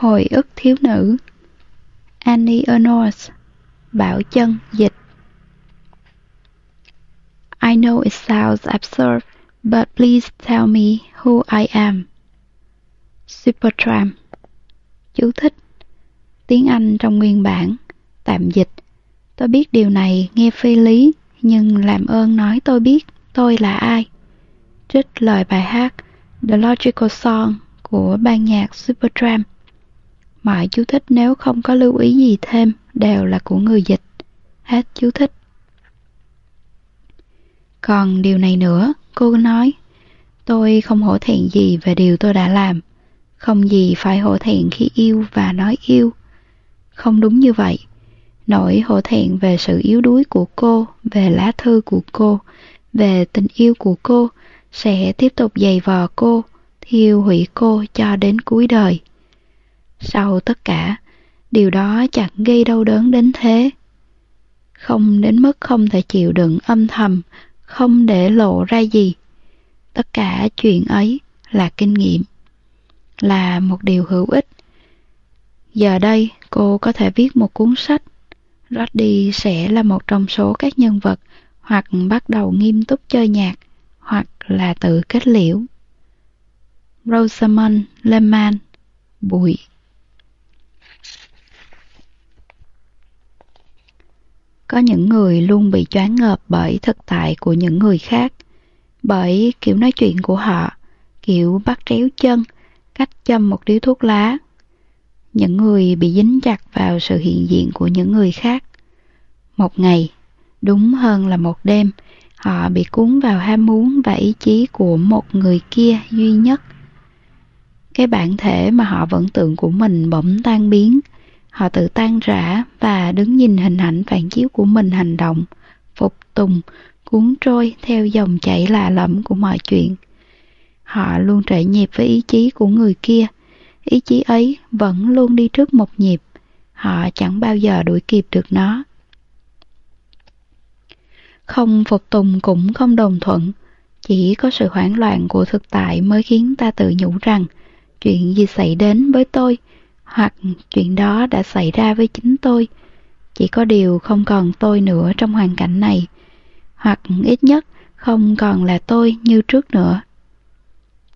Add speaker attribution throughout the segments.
Speaker 1: Hồi ức thiếu nữ. Annie Ernaux Bảo chân dịch. I know it sounds absurd, but please tell me who I am. Supertramp. Chú thích. Tiếng Anh trong nguyên bản. Tạm dịch. Tôi biết điều này nghe phi lý Nhưng làm ơn nói tôi biết tôi là ai. Trích lời bài hát The Logical Song của ban nhạc Supertramp. Mọi chú thích nếu không có lưu ý gì thêm đều là của người dịch. Hết chú thích. Còn điều này nữa, cô nói, tôi không hổ thẹn gì về điều tôi đã làm. Không gì phải hổ thẹn khi yêu và nói yêu. Không đúng như vậy. Nỗi hổ thẹn về sự yếu đuối của cô, về lá thư của cô, về tình yêu của cô sẽ tiếp tục dày vò cô, thiêu hủy cô cho đến cuối đời. Sau tất cả, điều đó chẳng gây đau đớn đến thế. Không đến mức không thể chịu đựng âm thầm, không để lộ ra gì. Tất cả chuyện ấy là kinh nghiệm, là một điều hữu ích. Giờ đây, cô có thể viết một cuốn sách. Roddy sẽ là một trong số các nhân vật hoặc bắt đầu nghiêm túc chơi nhạc, hoặc là tự kết liễu. Rosamund Lehman Bụi Có những người luôn bị choáng ngợp bởi thực tại của những người khác, bởi kiểu nói chuyện của họ, kiểu bắt tréo chân, cách châm một điếu thuốc lá. Những người bị dính chặt vào sự hiện diện của những người khác. Một ngày, đúng hơn là một đêm, họ bị cuốn vào ham muốn và ý chí của một người kia duy nhất. Cái bản thể mà họ vẫn tưởng của mình bỗng tan biến, Họ tự tan rã và đứng nhìn hình ảnh phản chiếu của mình hành động, phục tùng, cuốn trôi theo dòng chảy lạ lẫm của mọi chuyện. Họ luôn trệ nhịp với ý chí của người kia. Ý chí ấy vẫn luôn đi trước một nhịp. Họ chẳng bao giờ đuổi kịp được nó. Không phục tùng cũng không đồng thuận. Chỉ có sự hoảng loạn của thực tại mới khiến ta tự nhủ rằng chuyện gì xảy đến với tôi – hoặc chuyện đó đã xảy ra với chính tôi. Chỉ có điều không còn tôi nữa trong hoàn cảnh này. Hoặc ít nhất không còn là tôi như trước nữa.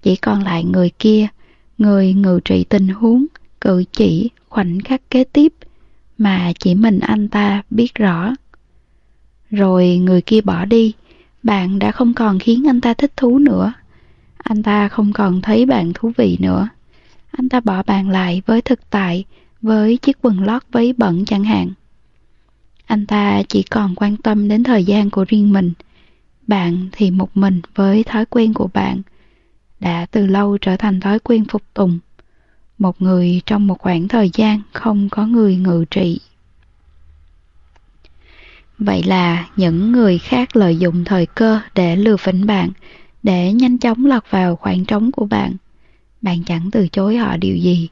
Speaker 1: Chỉ còn lại người kia, người ngự trị tình huống, cử chỉ, khoảnh khắc kế tiếp mà chỉ mình anh ta biết rõ. Rồi người kia bỏ đi, bạn đã không còn khiến anh ta thích thú nữa. Anh ta không còn thấy bạn thú vị nữa anh ta bỏ bạn lại với thực tại, với chiếc quần lót váy bẩn chẳng hạn. Anh ta chỉ còn quan tâm đến thời gian của riêng mình. Bạn thì một mình với thói quen của bạn, đã từ lâu trở thành thói quen phục tùng. Một người trong một khoảng thời gian không có người ngự trị. Vậy là những người khác lợi dụng thời cơ để lừa phỉnh bạn, để nhanh chóng lọt vào khoảng trống của bạn bạn chẳng từ chối họ điều gì.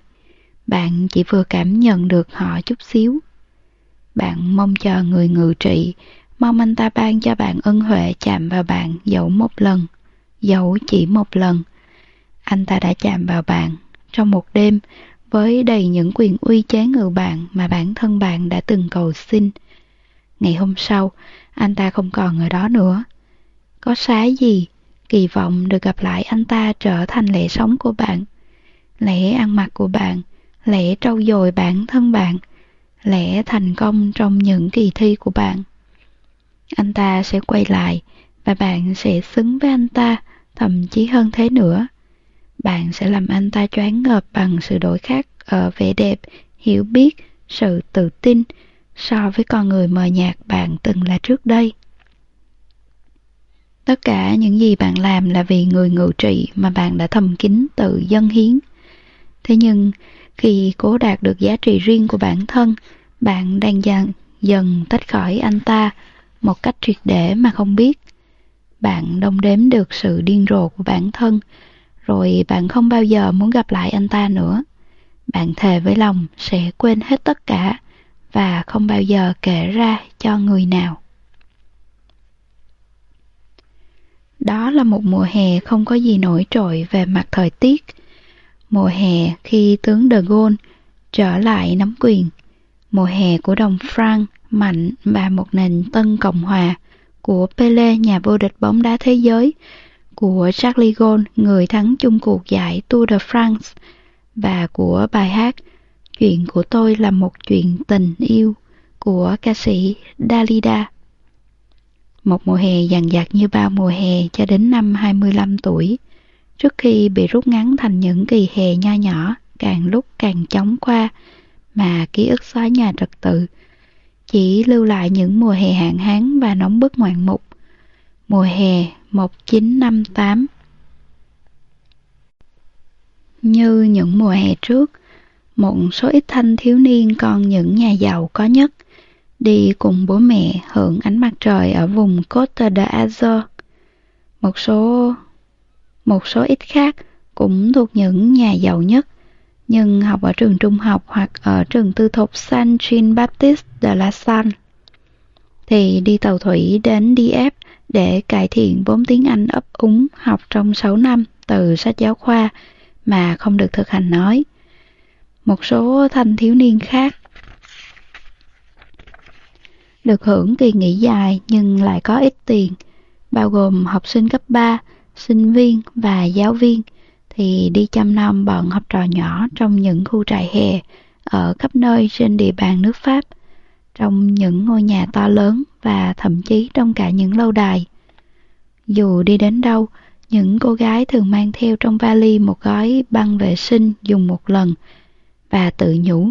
Speaker 1: Bạn chỉ vừa cảm nhận được họ chút xíu. Bạn mong chờ người ngự trị, mong anh ta ban cho bạn ân huệ chạm vào bạn dẫu một lần, dẫu chỉ một lần. Anh ta đã chạm vào bạn trong một đêm với đầy những quyền uy chế ngự bạn mà bản thân bạn đã từng cầu xin. Ngày hôm sau, anh ta không còn ở đó nữa. Có xá gì kỳ vọng được gặp lại anh ta trở thành lẽ sống của bạn. Lẽ ăn mặc của bạn, lẽ trau dồi bản thân bạn, lẽ thành công trong những kỳ thi của bạn. Anh ta sẽ quay lại và bạn sẽ xứng với anh ta, thậm chí hơn thế nữa. Bạn sẽ làm anh ta choáng ngợp bằng sự đổi khác ở vẻ đẹp, hiểu biết, sự tự tin so với con người mờ nhạt bạn từng là trước đây. Tất cả những gì bạn làm là vì người ngự trị mà bạn đã thầm kín tự dân hiến. Thế nhưng, khi cố đạt được giá trị riêng của bản thân, bạn đang dần, dần tách khỏi anh ta một cách triệt để mà không biết. Bạn đông đếm được sự điên rồ của bản thân, rồi bạn không bao giờ muốn gặp lại anh ta nữa. Bạn thề với lòng sẽ quên hết tất cả và không bao giờ kể ra cho người nào. Đó là một mùa hè không có gì nổi trội về mặt thời tiết. Mùa hè khi tướng De Gaulle trở lại nắm quyền. Mùa hè của đồng Franc mạnh và một nền tân Cộng hòa của Pele nhà vô địch bóng đá thế giới, của Charlie Gaulle người thắng chung cuộc giải Tour de France và của bài hát Chuyện của tôi là một chuyện tình yêu của ca sĩ Dalida. Một mùa hè dằn dặt như bao mùa hè cho đến năm 25 tuổi, trước khi bị rút ngắn thành những kỳ hè nho nhỏ càng lúc càng chóng qua mà ký ức xóa nhà trật tự. Chỉ lưu lại những mùa hè hạn hán và nóng bức ngoạn mục. Mùa hè 1958 Như những mùa hè trước, một số ít thanh thiếu niên con những nhà giàu có nhất đi cùng bố mẹ hưởng ánh mặt trời ở vùng Côte d'Azur. Một số một số ít khác cũng thuộc những nhà giàu nhất, nhưng học ở trường trung học hoặc ở trường tư thục San Jean Baptiste de la Salle thì đi tàu thủy đến DF để cải thiện vốn tiếng Anh ấp úng học trong 6 năm từ sách giáo khoa mà không được thực hành nói. Một số thanh thiếu niên khác được hưởng kỳ nghỉ dài nhưng lại có ít tiền, bao gồm học sinh cấp 3, sinh viên và giáo viên, thì đi chăm nom bọn học trò nhỏ trong những khu trại hè ở khắp nơi trên địa bàn nước Pháp, trong những ngôi nhà to lớn và thậm chí trong cả những lâu đài. Dù đi đến đâu, những cô gái thường mang theo trong vali một gói băng vệ sinh dùng một lần và tự nhủ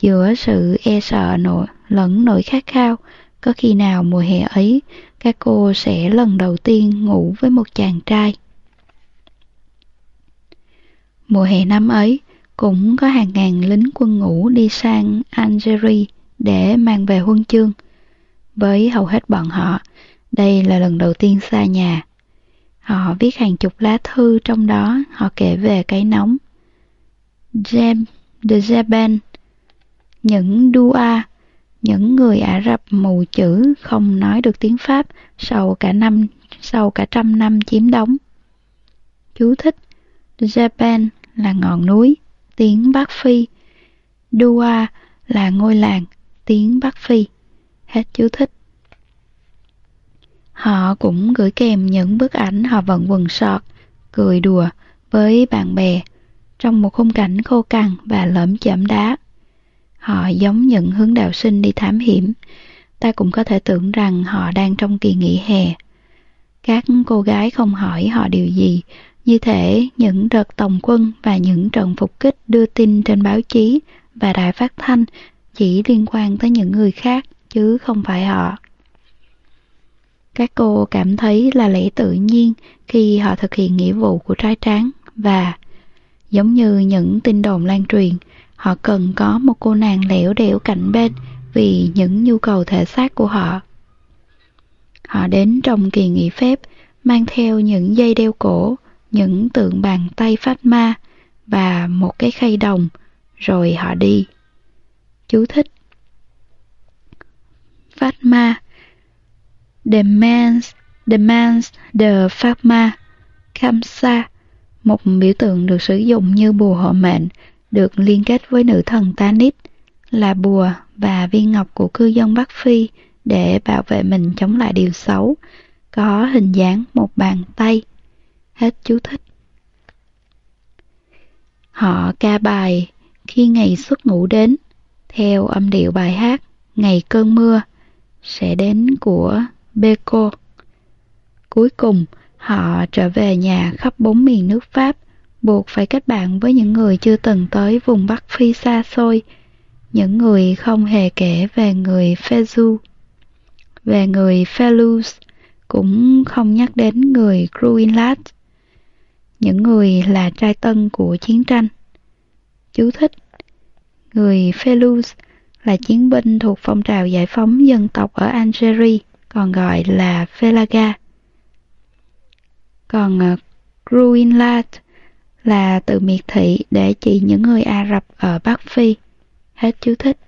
Speaker 1: giữa sự e sợ nỗi lẫn nỗi khát khao có khi nào mùa hè ấy các cô sẽ lần đầu tiên ngủ với một chàng trai Mùa hè năm ấy, cũng có hàng ngàn lính quân ngũ đi sang Algeria để mang về huân chương. Với hầu hết bọn họ, đây là lần đầu tiên xa nhà. Họ viết hàng chục lá thư trong đó họ kể về cái nóng. James de Jeben, những Dua, những người Ả Rập mù chữ không nói được tiếng Pháp sau cả năm sau cả trăm năm chiếm đóng. Chú thích Japan là ngọn núi, tiếng Bắc Phi. Dua là ngôi làng, tiếng Bắc Phi. Hết chú thích. Họ cũng gửi kèm những bức ảnh họ vận quần sọt, cười đùa với bạn bè trong một khung cảnh khô cằn và lởm chởm đá. Họ giống những hướng đạo sinh đi thám hiểm. Ta cũng có thể tưởng rằng họ đang trong kỳ nghỉ hè. Các cô gái không hỏi họ điều gì, như thể những đợt tổng quân và những trận phục kích đưa tin trên báo chí và đài phát thanh chỉ liên quan tới những người khác chứ không phải họ. Các cô cảm thấy là lẽ tự nhiên khi họ thực hiện nghĩa vụ của trai tráng và giống như những tin đồn lan truyền, họ cần có một cô nàng lẻo đẻo cạnh bên vì những nhu cầu thể xác của họ. Họ đến trong kỳ nghỉ phép mang theo những dây đeo cổ, những tượng bàn tay phát ma và một cái khay đồng, rồi họ đi. Chú thích Phát ma Demands, demands the Fatma Kamsa Một biểu tượng được sử dụng như bùa hộ mệnh được liên kết với nữ thần Tanit là bùa và viên ngọc của cư dân Bắc Phi để bảo vệ mình chống lại điều xấu, có hình dáng một bàn tay Hết chú thích. Họ ca bài khi ngày xuất ngủ đến, theo âm điệu bài hát Ngày cơn mưa sẽ đến của Beko. Cuối cùng, họ trở về nhà khắp bốn miền nước Pháp, buộc phải kết bạn với những người chưa từng tới vùng Bắc Phi xa xôi, những người không hề kể về người Fezu, về người Felus, cũng không nhắc đến người Gruinlat những người là trai tân của chiến tranh. Chú thích Người Felus là chiến binh thuộc phong trào giải phóng dân tộc ở Algeria, còn gọi là Felaga. Còn ờ, uh, Gruinlat là từ miệt thị để chỉ những người Ả Rập ở Bắc Phi. Hết chú thích.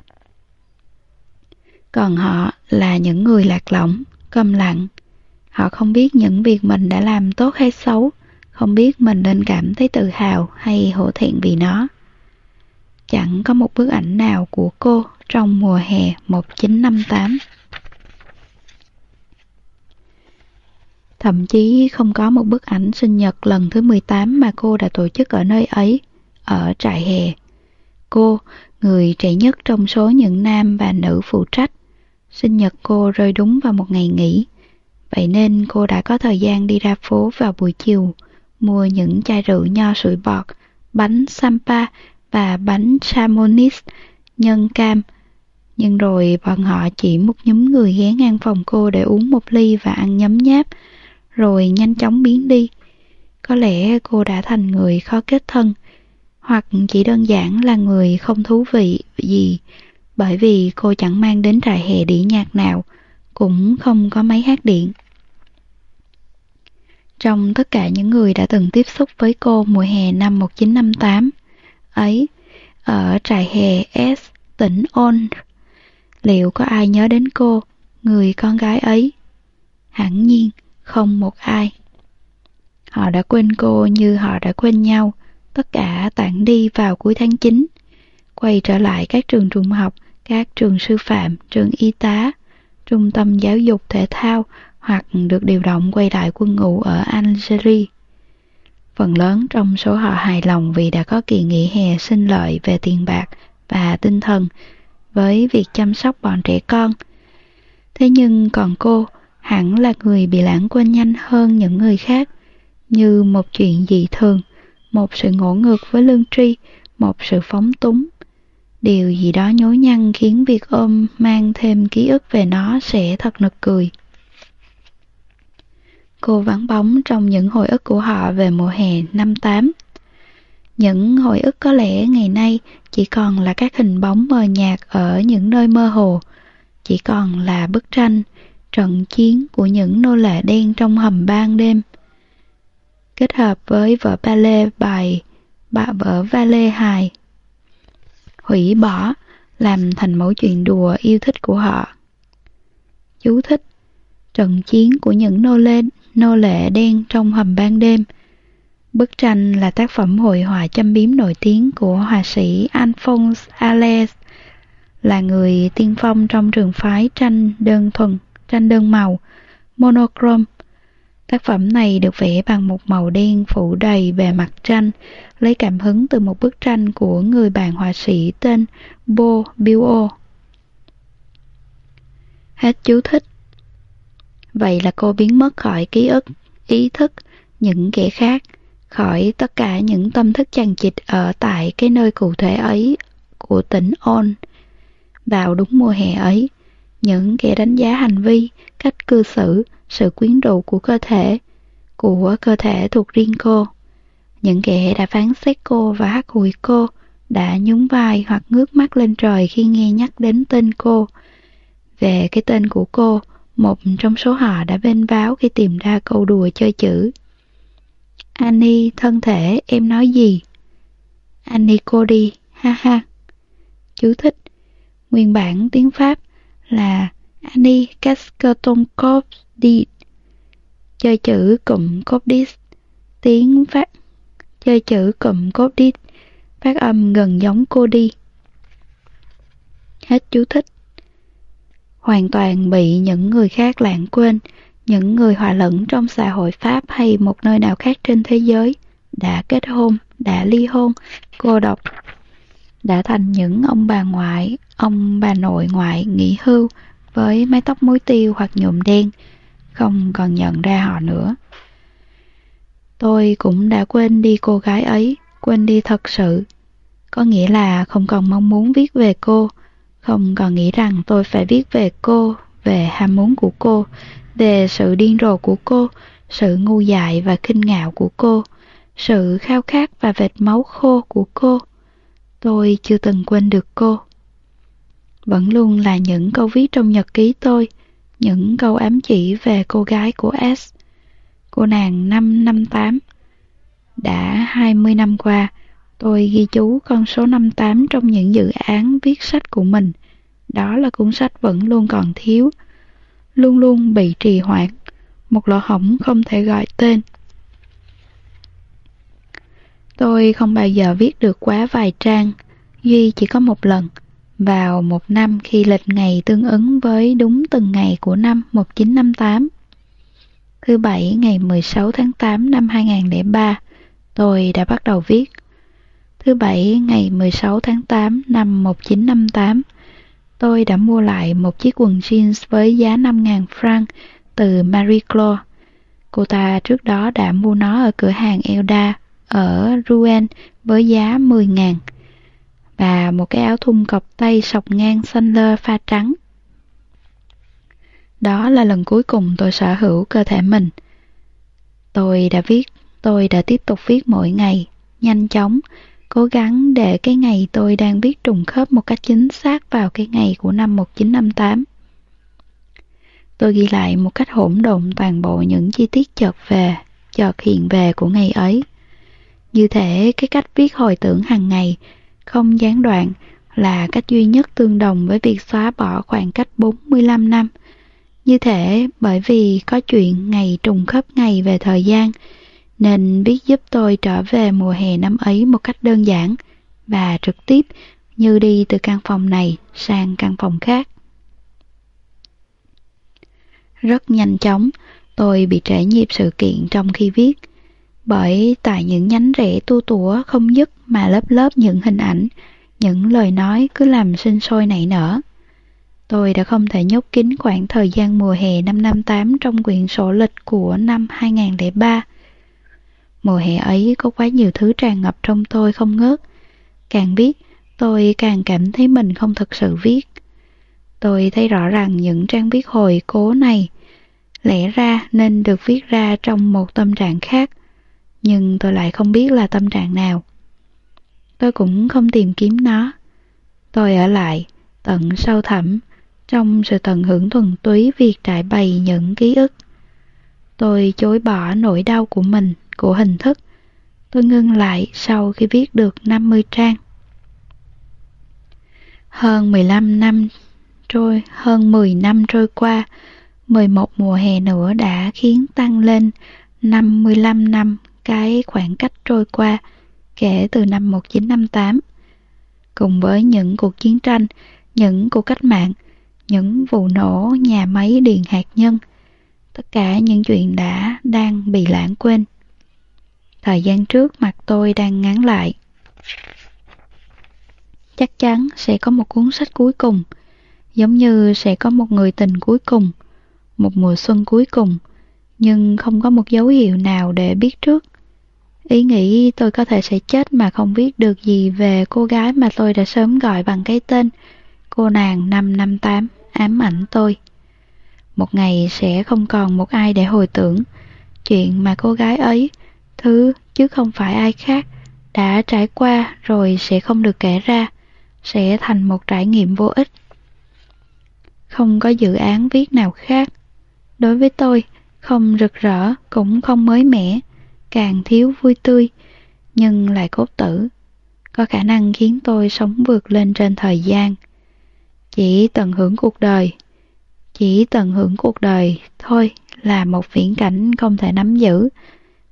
Speaker 1: Còn họ là những người lạc lõng, câm lặng. Họ không biết những việc mình đã làm tốt hay xấu, không biết mình nên cảm thấy tự hào hay hổ thẹn vì nó. Chẳng có một bức ảnh nào của cô trong mùa hè 1958. Thậm chí không có một bức ảnh sinh nhật lần thứ 18 mà cô đã tổ chức ở nơi ấy, ở trại hè. Cô, người trẻ nhất trong số những nam và nữ phụ trách, sinh nhật cô rơi đúng vào một ngày nghỉ. Vậy nên cô đã có thời gian đi ra phố vào buổi chiều, mua những chai rượu nho sủi bọt, bánh sampa và bánh chamonix nhân cam. Nhưng rồi bọn họ chỉ một nhóm người ghé ngang phòng cô để uống một ly và ăn nhấm nháp, rồi nhanh chóng biến đi. Có lẽ cô đã thành người khó kết thân, hoặc chỉ đơn giản là người không thú vị gì, bởi vì cô chẳng mang đến trại hè đĩa nhạc nào, cũng không có máy hát điện. Trong tất cả những người đã từng tiếp xúc với cô mùa hè năm 1958 ấy, ở trại hè S, tỉnh On, liệu có ai nhớ đến cô, người con gái ấy? Hẳn nhiên, không một ai. Họ đã quên cô như họ đã quên nhau, tất cả tản đi vào cuối tháng 9, quay trở lại các trường trung học, các trường sư phạm, trường y tá, trung tâm giáo dục thể thao hoặc được điều động quay lại quân ngũ ở Algeria. Phần lớn trong số họ hài lòng vì đã có kỳ nghỉ hè sinh lợi về tiền bạc và tinh thần với việc chăm sóc bọn trẻ con. Thế nhưng còn cô hẳn là người bị lãng quên nhanh hơn những người khác, như một chuyện dị thường, một sự ngỗ ngược với lương tri, một sự phóng túng. Điều gì đó nhối nhăn khiến việc ôm mang thêm ký ức về nó sẽ thật nực cười. Cô vắng bóng trong những hồi ức của họ về mùa hè năm 8. Những hồi ức có lẽ ngày nay chỉ còn là các hình bóng mờ nhạt ở những nơi mơ hồ, chỉ còn là bức tranh, trận chiến của những nô lệ đen trong hầm ban đêm. Kết hợp với vở ballet bài bà vở ballet hài. Hủy bỏ, làm thành mẫu chuyện đùa yêu thích của họ. Chú thích Trận chiến của những nô lệ, nô lệ đen trong hầm ban đêm Bức tranh là tác phẩm hội họa châm biếm nổi tiếng của họa sĩ Alphonse Allais, là người tiên phong trong trường phái tranh đơn thuần tranh đơn màu, monochrome. Tác phẩm này được vẽ bằng một màu đen phủ đầy bề mặt tranh, lấy cảm hứng từ một bức tranh của người bạn họa sĩ tên Bo Biao. Hết chú thích. Vậy là cô biến mất khỏi ký ức, ý thức, những kẻ khác, khỏi tất cả những tâm thức chằng chịt ở tại cái nơi cụ thể ấy của tỉnh On. Vào đúng mùa hè ấy, những kẻ đánh giá hành vi, cách cư xử, sự quyến rũ của cơ thể, của cơ thể thuộc riêng cô. Những kẻ đã phán xét cô và hắt hủi cô, đã nhún vai hoặc ngước mắt lên trời khi nghe nhắc đến tên cô. Về cái tên của cô, một trong số họ đã bên báo khi tìm ra câu đùa chơi chữ. Annie, thân thể, em nói gì? Annie cô đi, ha ha. Chú thích. Nguyên bản tiếng Pháp là Annie Cascatonkov đi chơi chữ cụm Copdis tiếng phát chơi chữ cụm Copdis phát âm gần giống cô đi. Hết chú thích. Hoàn toàn bị những người khác lãng quên những người hòa lẫn trong xã hội Pháp hay một nơi nào khác trên thế giới đã kết hôn, đã ly hôn, cô độc, đã thành những ông bà ngoại, ông bà nội ngoại nghỉ hưu với mái tóc muối tiêu hoặc nhuộm đen, không còn nhận ra họ nữa. Tôi cũng đã quên đi cô gái ấy, quên đi thật sự. Có nghĩa là không còn mong muốn viết về cô, không còn nghĩ rằng tôi phải viết về cô, về ham muốn của cô, về sự điên rồ của cô, sự ngu dại và kinh ngạo của cô, sự khao khát và vệt máu khô của cô. Tôi chưa từng quên được cô. Vẫn luôn là những câu viết trong nhật ký tôi, những câu ám chỉ về cô gái của S. Cô nàng năm năm tám. Đã 20 năm qua, tôi ghi chú con số 58 trong những dự án viết sách của mình. Đó là cuốn sách vẫn luôn còn thiếu, luôn luôn bị trì hoãn, một lỗ hổng không thể gọi tên. Tôi không bao giờ viết được quá vài trang, Duy chỉ có một lần, vào một năm khi lịch ngày tương ứng với đúng từng ngày của năm 1958. Thứ Bảy ngày 16 tháng 8 năm 2003, tôi đã bắt đầu viết. Thứ Bảy ngày 16 tháng 8 năm 1958, tôi đã mua lại một chiếc quần jeans với giá 5.000 franc từ Marie Claire. Cô ta trước đó đã mua nó ở cửa hàng Elda ở Rouen với giá 10.000 và một cái áo thun cọc tay sọc ngang xanh lơ pha trắng. Đó là lần cuối cùng tôi sở hữu cơ thể mình. Tôi đã viết, tôi đã tiếp tục viết mỗi ngày, nhanh chóng, cố gắng để cái ngày tôi đang viết trùng khớp một cách chính xác vào cái ngày của năm 1958. Tôi ghi lại một cách hỗn độn toàn bộ những chi tiết chợt về, chợt hiện về của ngày ấy. Như thể cái cách viết hồi tưởng hàng ngày, không gián đoạn, là cách duy nhất tương đồng với việc xóa bỏ khoảng cách 45 năm. Như thể bởi vì có chuyện ngày trùng khớp ngày về thời gian, nên biết giúp tôi trở về mùa hè năm ấy một cách đơn giản và trực tiếp như đi từ căn phòng này sang căn phòng khác. Rất nhanh chóng, tôi bị trễ nhịp sự kiện trong khi viết, bởi tại những nhánh rễ tu tủa không dứt mà lớp lớp những hình ảnh, những lời nói cứ làm sinh sôi nảy nở. Tôi đã không thể nhốt kín khoảng thời gian mùa hè năm năm tám trong quyển sổ lịch của năm 2003. Mùa hè ấy có quá nhiều thứ tràn ngập trong tôi không ngớt. Càng viết, tôi càng cảm thấy mình không thực sự viết. Tôi thấy rõ ràng những trang viết hồi cố này lẽ ra nên được viết ra trong một tâm trạng khác, nhưng tôi lại không biết là tâm trạng nào. Tôi cũng không tìm kiếm nó. Tôi ở lại, tận sâu thẳm, trong sự tận hưởng thuần túy việc trải bày những ký ức. Tôi chối bỏ nỗi đau của mình, của hình thức. Tôi ngưng lại sau khi viết được 50 trang. Hơn 15 năm trôi, hơn 10 năm trôi qua, 11 mùa hè nữa đã khiến tăng lên 55 năm cái khoảng cách trôi qua kể từ năm 1958. Cùng với những cuộc chiến tranh, những cuộc cách mạng, những vụ nổ nhà máy điện hạt nhân, tất cả những chuyện đã đang bị lãng quên. Thời gian trước mặt tôi đang ngắn lại. Chắc chắn sẽ có một cuốn sách cuối cùng, giống như sẽ có một người tình cuối cùng, một mùa xuân cuối cùng, nhưng không có một dấu hiệu nào để biết trước. Ý nghĩ tôi có thể sẽ chết mà không biết được gì về cô gái mà tôi đã sớm gọi bằng cái tên, cô nàng 558 ám ảnh tôi. Một ngày sẽ không còn một ai để hồi tưởng chuyện mà cô gái ấy, thứ chứ không phải ai khác, đã trải qua rồi sẽ không được kể ra, sẽ thành một trải nghiệm vô ích. Không có dự án viết nào khác. Đối với tôi, không rực rỡ cũng không mới mẻ, càng thiếu vui tươi, nhưng lại cốt tử, có khả năng khiến tôi sống vượt lên trên thời gian. Chỉ tận hưởng cuộc đời, chỉ tận hưởng cuộc đời thôi là một viễn cảnh không thể nắm giữ,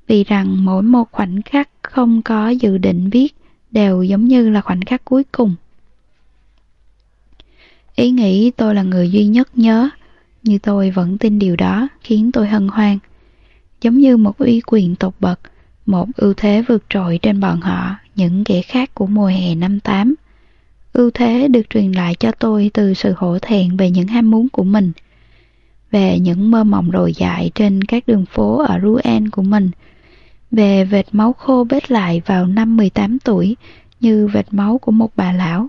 Speaker 1: vì rằng mỗi một khoảnh khắc không có dự định viết đều giống như là khoảnh khắc cuối cùng. Ý nghĩ tôi là người duy nhất nhớ, như tôi vẫn tin điều đó khiến tôi hân hoan. Giống như một uy quyền tột bậc, một ưu thế vượt trội trên bọn họ, những kẻ khác của mùa hè năm tám. Ưu thế được truyền lại cho tôi từ sự hổ thẹn về những ham muốn của mình, về những mơ mộng đồi dại trên các đường phố ở Rouen của mình, về vệt máu khô bết lại vào năm 18 tuổi như vệt máu của một bà lão.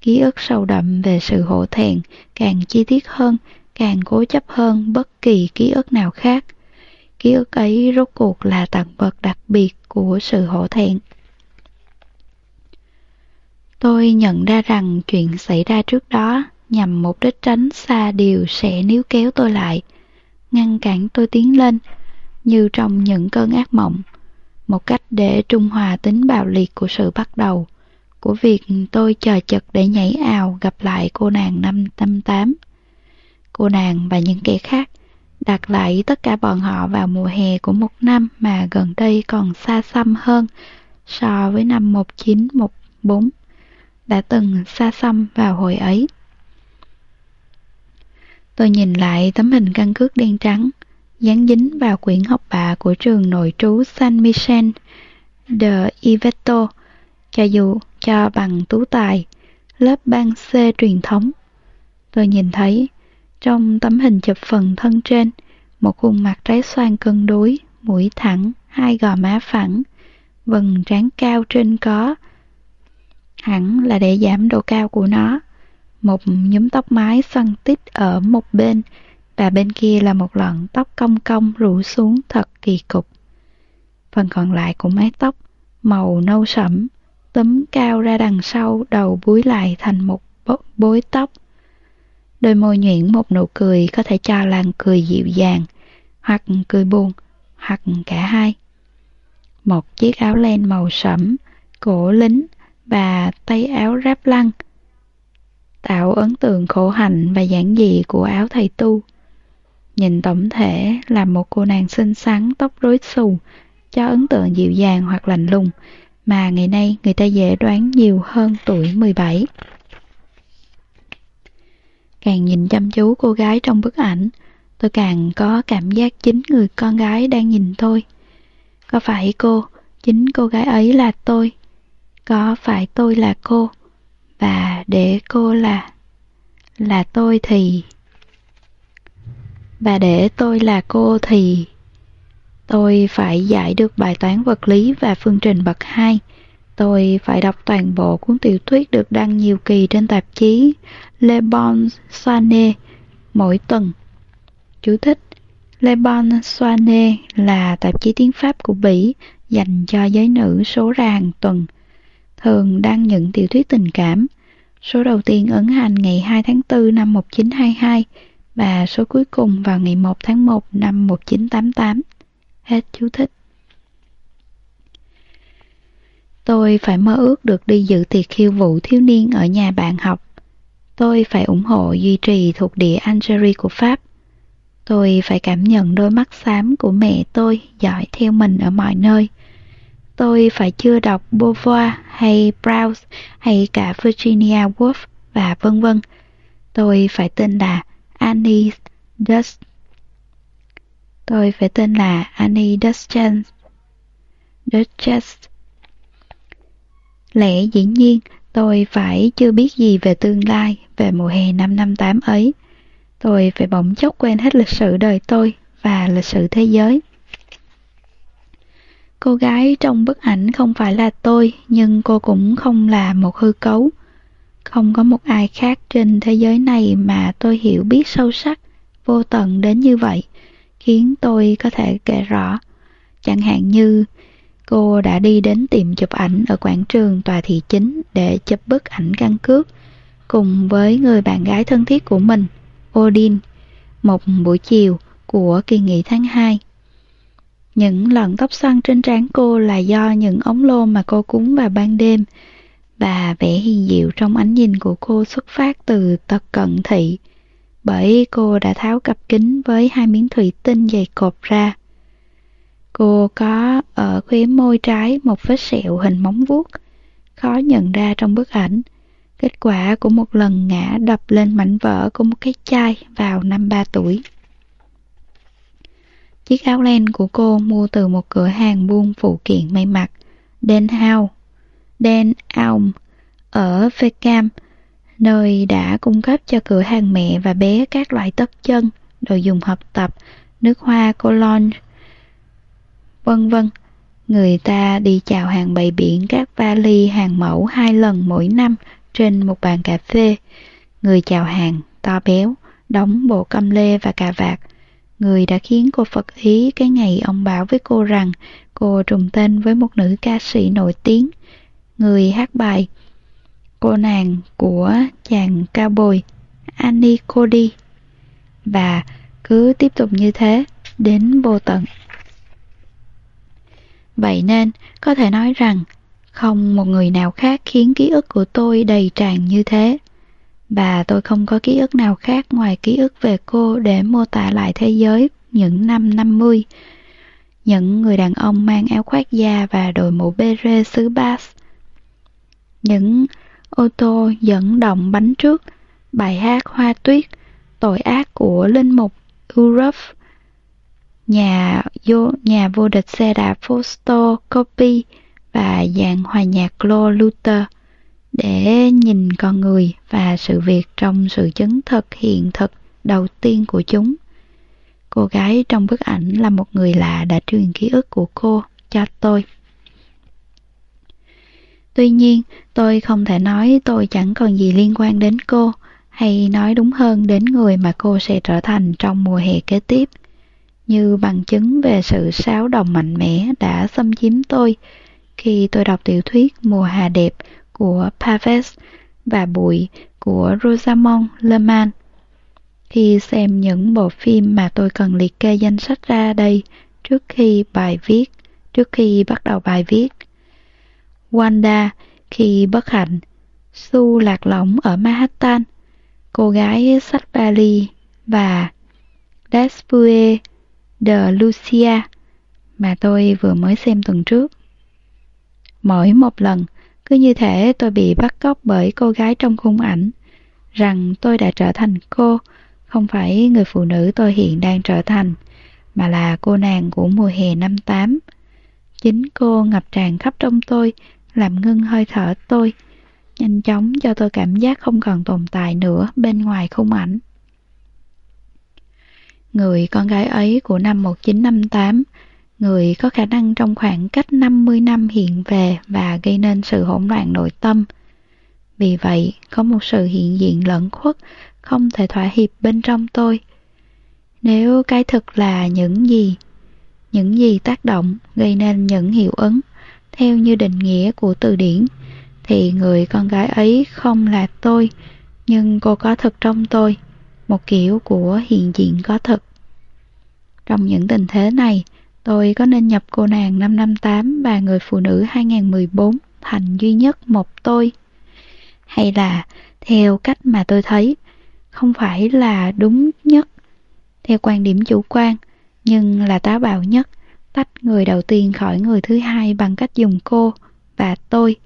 Speaker 1: Ký ức sâu đậm về sự hổ thẹn càng chi tiết hơn, càng cố chấp hơn bất kỳ ký ức nào khác. Ký ức ấy rốt cuộc là tặng vật đặc biệt của sự hổ thẹn. Tôi nhận ra rằng chuyện xảy ra trước đó nhằm mục đích tránh xa điều sẽ níu kéo tôi lại, ngăn cản tôi tiến lên, như trong những cơn ác mộng, một cách để trung hòa tính bạo liệt của sự bắt đầu, của việc tôi chờ chật để nhảy ào gặp lại cô nàng năm tâm tám. Cô nàng và những kẻ khác đặt lại tất cả bọn họ vào mùa hè của một năm mà gần đây còn xa xăm hơn so với năm 1914. đã từng xa xăm vào hồi ấy. Tôi nhìn lại tấm hình căn cước đen trắng, dán dính vào quyển học bạ của trường nội trú San Michel de Iveto, cho dù cho bằng tú tài, lớp ban C truyền thống. Tôi nhìn thấy, trong tấm hình chụp phần thân trên, một khuôn mặt trái xoan cân đối, mũi thẳng, hai gò má phẳng, vầng trán cao trên có. Hẳn là để giảm độ cao của nó. Một nhúm tóc mái xoăn tít ở một bên, và bên kia là một lọn tóc cong cong rủ xuống thật kỳ cục. Phần còn lại của mái tóc, màu nâu sẫm, túm cao ra đằng sau đầu búi lại thành một bối tóc. Đôi môi nhuyễn một nụ cười có thể cho làn cười dịu dàng, hoặc cười buồn, hoặc cả hai. Một chiếc áo len màu sẫm, cổ lính và tay áo ráp lăng, tạo ấn tượng khổ hạnh và giản dị của áo thầy tu. Nhìn tổng thể là một cô nàng xinh xắn tóc rối xù, cho ấn tượng dịu dàng hoặc lạnh lùng, mà ngày nay người ta dễ đoán nhiều hơn tuổi 17. Càng nhìn chăm chú cô gái trong bức ảnh, tôi càng có cảm giác chính người con gái đang nhìn tôi. Có phải cô, chính cô gái ấy là tôi? Có phải tôi là cô? Và để cô là... là tôi thì... Và để tôi là cô thì... Tôi phải giải được bài toán vật lý và phương trình bậc 2. Tôi phải đọc toàn bộ cuốn tiểu thuyết được đăng nhiều kỳ trên tạp chí Le Bon Soane mỗi tuần. Chú thích Le Bon Soane là tạp chí tiếng Pháp của Bỉ dành cho giới nữ số ra hàng tuần, thường đăng những tiểu thuyết tình cảm. Số đầu tiên ấn hành ngày 2 tháng 4 năm 1922 và số cuối cùng vào ngày 1 tháng 1 năm 1988. Hết chú thích. Tôi phải mơ ước được đi dự tiệc khiêu vũ thiếu niên ở nhà bạn học. Tôi phải ủng hộ duy trì thuộc địa Algeria của Pháp. Tôi phải cảm nhận đôi mắt xám của mẹ tôi dõi theo mình ở mọi nơi. Tôi phải chưa đọc Beauvoir hay Browse hay cả Virginia Woolf và vân vân. Tôi phải tên là Annie Dust. Tôi phải tên là Annie Duchess. Duchess. Lẽ dĩ nhiên, tôi phải chưa biết gì về tương lai, về mùa hè năm năm tám ấy. Tôi phải bỗng chốc quên hết lịch sử đời tôi và lịch sử thế giới. Cô gái trong bức ảnh không phải là tôi, nhưng cô cũng không là một hư cấu. Không có một ai khác trên thế giới này mà tôi hiểu biết sâu sắc, vô tận đến như vậy, khiến tôi có thể kể rõ. Chẳng hạn như cô đã đi đến tiệm chụp ảnh ở quảng trường tòa thị chính để chụp bức ảnh căn cước, cùng với người bạn gái thân thiết của mình, Odin, một buổi chiều của kỳ nghỉ tháng 2. Những lọn tóc xoăn trên trán cô là do những ống lô mà cô cúng vào ban đêm, và vẻ hiền diệu trong ánh nhìn của cô xuất phát từ tật cận thị, bởi cô đã tháo cặp kính với hai miếng thủy tinh dày cộp ra. Cô có ờ, ở khóe môi trái một vết sẹo hình móng vuốt, khó nhận ra trong bức ảnh, kết quả của một lần ngã đập lên mảnh vỡ của một cái chai vào năm ba tuổi. Chiếc áo len của cô mua từ một cửa hàng buôn phụ kiện may mặc, Den hau den Aum ở Vecam, nơi đã cung cấp cho cửa hàng mẹ và bé các loại tất chân, đồ dùng học tập, nước hoa cologne, vân vân. Người ta đi chào hàng bày biển các vali hàng mẫu hai lần mỗi năm trên một bàn cà phê. Người chào hàng to béo, đóng bộ câm lê và cà vạt. Người đã khiến cô phật ý cái ngày ông bảo với cô rằng cô trùng tên với một nữ ca sĩ nổi tiếng người hát bài Cô nàng của chàng cao bồi Annie Cody và cứ tiếp tục như thế đến vô tận. Vậy nên có thể nói rằng không một người nào khác khiến ký ức của tôi đầy tràn như thế. Và tôi không có ký ức nào khác ngoài ký ức về cô để mô tả lại thế giới những năm 50. Những người đàn ông mang áo khoác da và đội mũ bê rê xứ Bass những ô tô dẫn động bánh trước, bài hát Hoa Tuyết, tội ác của Linh Mục Europe, nhà vô, nhà vô địch xe đạp Fausto Coppi và dàn hòa nhạc Claude Luther để nhìn con người và sự việc trong sự chứng thực hiện thực đầu tiên của chúng. Cô gái trong bức ảnh là một người lạ đã truyền ký ức của cô cho tôi. Tuy nhiên, tôi không thể nói tôi chẳng còn gì liên quan đến cô, hay nói đúng hơn đến người mà cô sẽ trở thành trong mùa hè kế tiếp. Như bằng chứng về sự sáo đồng mạnh mẽ đã xâm chiếm tôi khi tôi đọc tiểu thuyết Mùa Hà Đẹp của Paves và Bụi của Rosamond Leman. Khi xem những bộ phim mà tôi cần liệt kê danh sách ra đây trước khi bài viết, trước khi bắt đầu bài viết. Wanda khi bất hạnh, Su lạc lõng ở Manhattan, cô gái sách vali và Despue The Lucia mà tôi vừa mới xem tuần trước. Mỗi một lần, cứ như thể tôi bị bắt cóc bởi cô gái trong khung ảnh, rằng tôi đã trở thành cô, không phải người phụ nữ tôi hiện đang trở thành, mà là cô nàng của mùa hè năm tám. Chính cô ngập tràn khắp trong tôi, làm ngưng hơi thở tôi, nhanh chóng cho tôi cảm giác không còn tồn tại nữa bên ngoài khung ảnh. Người con gái ấy của năm 1958, người có khả năng trong khoảng cách 50 năm hiện về và gây nên sự hỗn loạn nội tâm. Vì vậy, có một sự hiện diện lẫn khuất không thể thỏa hiệp bên trong tôi. Nếu cái thực là những gì, những gì tác động gây nên những hiệu ứng, theo như định nghĩa của từ điển, thì người con gái ấy không là tôi, nhưng cô có thực trong tôi, một kiểu của hiện diện có thực. Trong những tình thế này, tôi có nên nhập cô nàng 558 và người phụ nữ 2014 thành duy nhất một tôi? Hay là, theo cách mà tôi thấy, không phải là đúng nhất, theo quan điểm chủ quan, nhưng là táo bạo nhất, tách người đầu tiên khỏi người thứ hai bằng cách dùng cô và tôi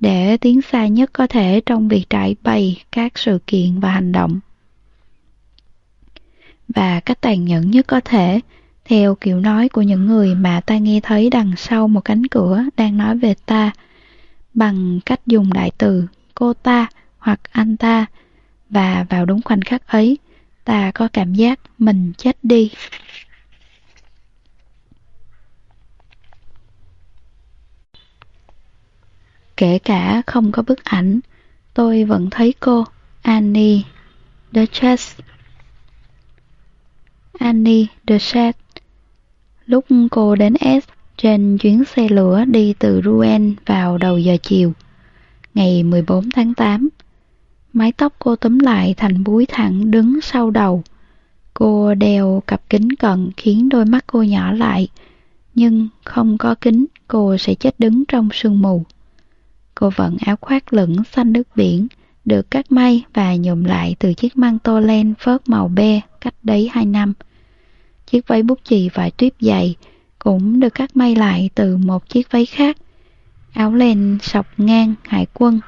Speaker 1: để tiến xa nhất có thể trong việc trải bày các sự kiện và hành động. Và cách tàn nhẫn nhất có thể, theo kiểu nói của những người mà ta nghe thấy đằng sau một cánh cửa đang nói về ta, bằng cách dùng đại từ cô ta hoặc anh ta, và vào đúng khoảnh khắc ấy, ta có cảm giác mình chết đi. Kể cả không có bức ảnh, tôi vẫn thấy cô, Annie Duchess. Annie Duchess. Lúc cô đến S trên chuyến xe lửa đi từ Rouen vào đầu giờ chiều, ngày 14 tháng 8. Mái tóc cô túm lại thành búi thẳng đứng sau đầu. Cô đeo cặp kính cận khiến đôi mắt cô nhỏ lại, nhưng không có kính cô sẽ chết đứng trong sương mù. Cô vẫn áo khoác lửng xanh nước biển, được cắt may và nhuộm lại từ chiếc măng tô len phớt màu be cách đấy hai năm. Chiếc váy bút chì và tuyếp dày cũng được cắt may lại từ một chiếc váy khác. Áo len sọc ngang hải quân.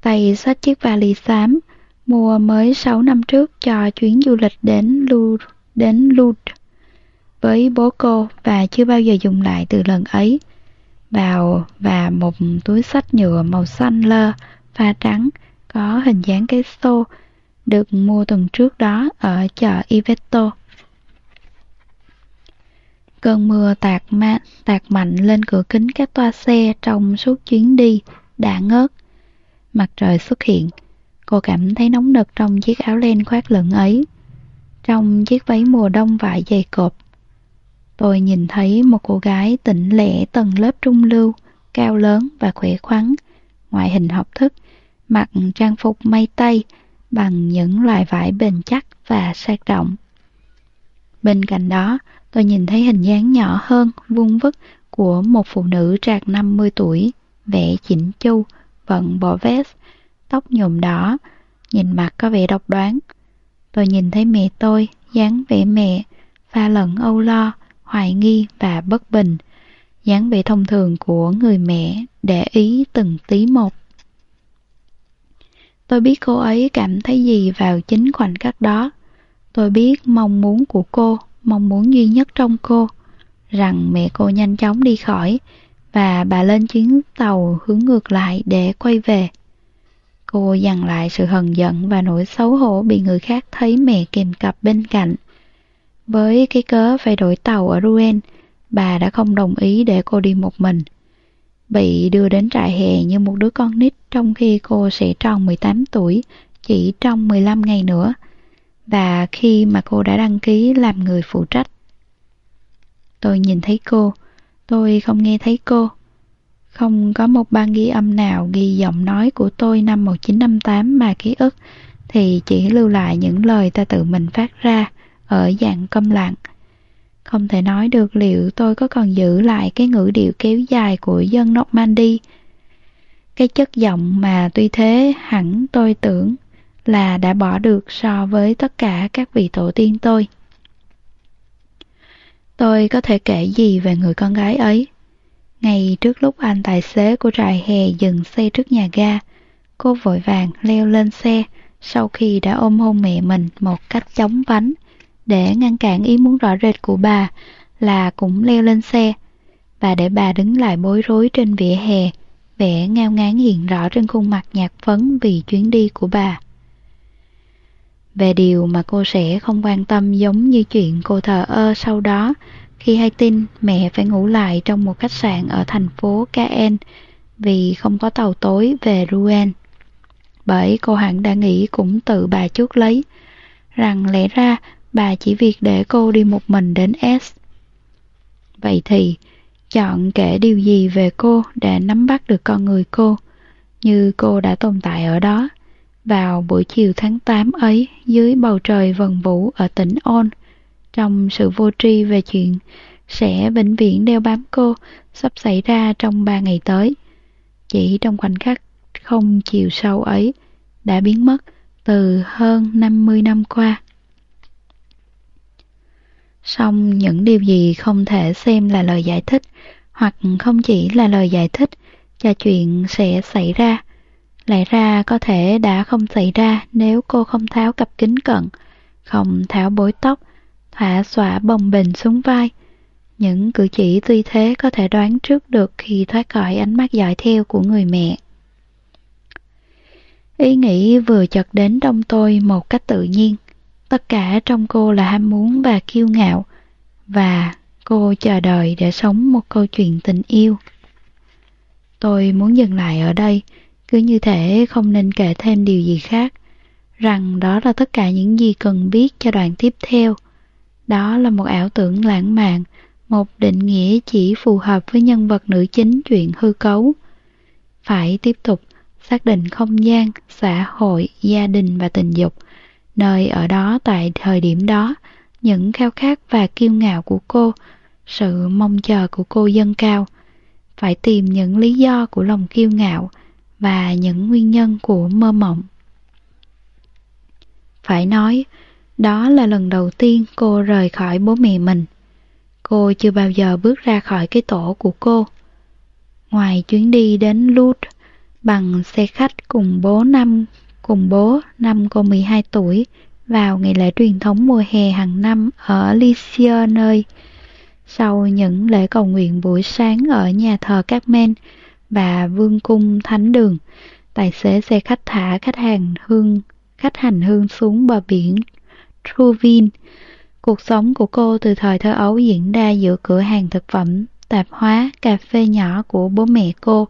Speaker 1: Tay xách chiếc vali xám, mua mới 6 năm trước cho chuyến du lịch đến Lourdes, đến Lourdes với bố cô và chưa bao giờ dùng lại từ lần ấy vào và một túi sách nhựa màu xanh lơ pha trắng có hình dáng cái xô được mua tuần trước đó ở chợ Iveto. Cơn mưa tạt, ma, tạt mạnh lên cửa kính các toa xe trong suốt chuyến đi đã ngớt. Mặt trời xuất hiện, cô cảm thấy nóng nực trong chiếc áo len khoác lửng ấy. Trong chiếc váy mùa đông vải dày cộp, Tôi nhìn thấy một cô gái tỉnh lẻ tầng lớp trung lưu, cao lớn và khỏe khoắn, ngoại hình học thức, mặc trang phục may tây bằng những loại vải bền chắc và sang rộng. Bên cạnh đó, tôi nhìn thấy hình dáng nhỏ hơn, vuông vức của một phụ nữ trạc 50 tuổi, vẻ chỉnh chu, vận bộ vest, tóc nhuộm đỏ, nhìn mặt có vẻ độc đoán. Tôi nhìn thấy mẹ tôi, dáng vẻ mẹ, pha lẫn âu lo, hoài nghi và bất bình, dáng vẻ thông thường của người mẹ để ý từng tí một. Tôi biết cô ấy cảm thấy gì vào chính khoảnh khắc đó. Tôi biết mong muốn của cô, mong muốn duy nhất trong cô, rằng mẹ cô nhanh chóng đi khỏi và bà lên chuyến tàu hướng ngược lại để quay về. Cô dằn lại sự hờn giận và nỗi xấu hổ bị người khác thấy mẹ kìm cặp bên cạnh. Với cái cớ phải đổi tàu ở Rouen, bà đã không đồng ý để cô đi một mình. Bị đưa đến trại hè như một đứa con nít trong khi cô sẽ tròn 18 tuổi, chỉ trong 15 ngày nữa. Và khi mà cô đã đăng ký làm người phụ trách. Tôi nhìn thấy cô, tôi không nghe thấy cô. Không có một băng ghi âm nào ghi giọng nói của tôi năm 1958 mà ký ức thì chỉ lưu lại những lời ta tự mình phát ra ở dạng câm lặng. Không thể nói được liệu tôi có còn giữ lại cái ngữ điệu kéo dài của dân Normandy. Cái chất giọng mà tuy thế hẳn tôi tưởng là đã bỏ được so với tất cả các vị tổ tiên tôi. Tôi có thể kể gì về người con gái ấy? Ngay trước lúc anh tài xế của trại hè dừng xe trước nhà ga, cô vội vàng leo lên xe sau khi đã ôm hôn mẹ mình một cách chóng vánh để ngăn cản ý muốn rõ rệt của bà là cũng leo lên xe và để bà đứng lại bối rối trên vỉa hè vẻ ngao ngán hiện rõ trên khuôn mặt nhạt phấn vì chuyến đi của bà về điều mà cô sẽ không quan tâm giống như chuyện cô thờ ơ sau đó khi hay tin mẹ phải ngủ lại trong một khách sạn ở thành phố Caen vì không có tàu tối về Rouen. Bởi cô hẳn đã nghĩ cũng tự bà chuốt lấy, rằng lẽ ra bà chỉ việc để cô đi một mình đến S. Vậy thì, chọn kể điều gì về cô để nắm bắt được con người cô, như cô đã tồn tại ở đó, vào buổi chiều tháng 8 ấy dưới bầu trời vần vũ ở tỉnh On, trong sự vô tri về chuyện sẽ vĩnh viễn đeo bám cô sắp xảy ra trong ba ngày tới. Chỉ trong khoảnh khắc không chiều sâu ấy đã biến mất từ hơn 50 năm qua. Song những điều gì không thể xem là lời giải thích hoặc không chỉ là lời giải thích cho chuyện sẽ xảy ra. Lẽ ra có thể đã không xảy ra nếu cô không tháo cặp kính cận, không tháo bối tóc, thả xõa bồng bềnh xuống vai. Những cử chỉ tuy thế có thể đoán trước được khi thoát khỏi ánh mắt dõi theo của người mẹ. Ý nghĩ vừa chợt đến trong tôi một cách tự nhiên. Tất cả trong cô là ham muốn và kiêu ngạo, và cô chờ đợi để sống một câu chuyện tình yêu. Tôi muốn dừng lại ở đây, cứ như thể không nên kể thêm điều gì khác, rằng đó là tất cả những gì cần biết cho đoạn tiếp theo. Đó là một ảo tưởng lãng mạn, một định nghĩa chỉ phù hợp với nhân vật nữ chính chuyện hư cấu. Phải tiếp tục xác định không gian, xã hội, gia đình và tình dục, nơi ở đó tại thời điểm đó, những khao khát và kiêu ngạo của cô, sự mong chờ của cô dâng cao. Phải tìm những lý do của lòng kiêu ngạo và những nguyên nhân của mơ mộng. Phải nói, đó là lần đầu tiên cô rời khỏi bố mẹ mình. Cô chưa bao giờ bước ra khỏi cái tổ của cô. Ngoài chuyến đi đến Lut bằng xe khách cùng bố năm cùng bố năm cô 12 tuổi vào ngày lễ truyền thống mùa hè hàng năm ở Lycia nơi. Sau những lễ cầu nguyện buổi sáng ở nhà thờ Carmen và Vương cung Thánh đường, tài xế xe khách thả khách hàng hương khách hành hương xuống bờ biển Truvin. Cuộc sống của cô từ thời thơ ấu diễn ra giữa cửa hàng thực phẩm, tạp hóa, cà phê nhỏ của bố mẹ cô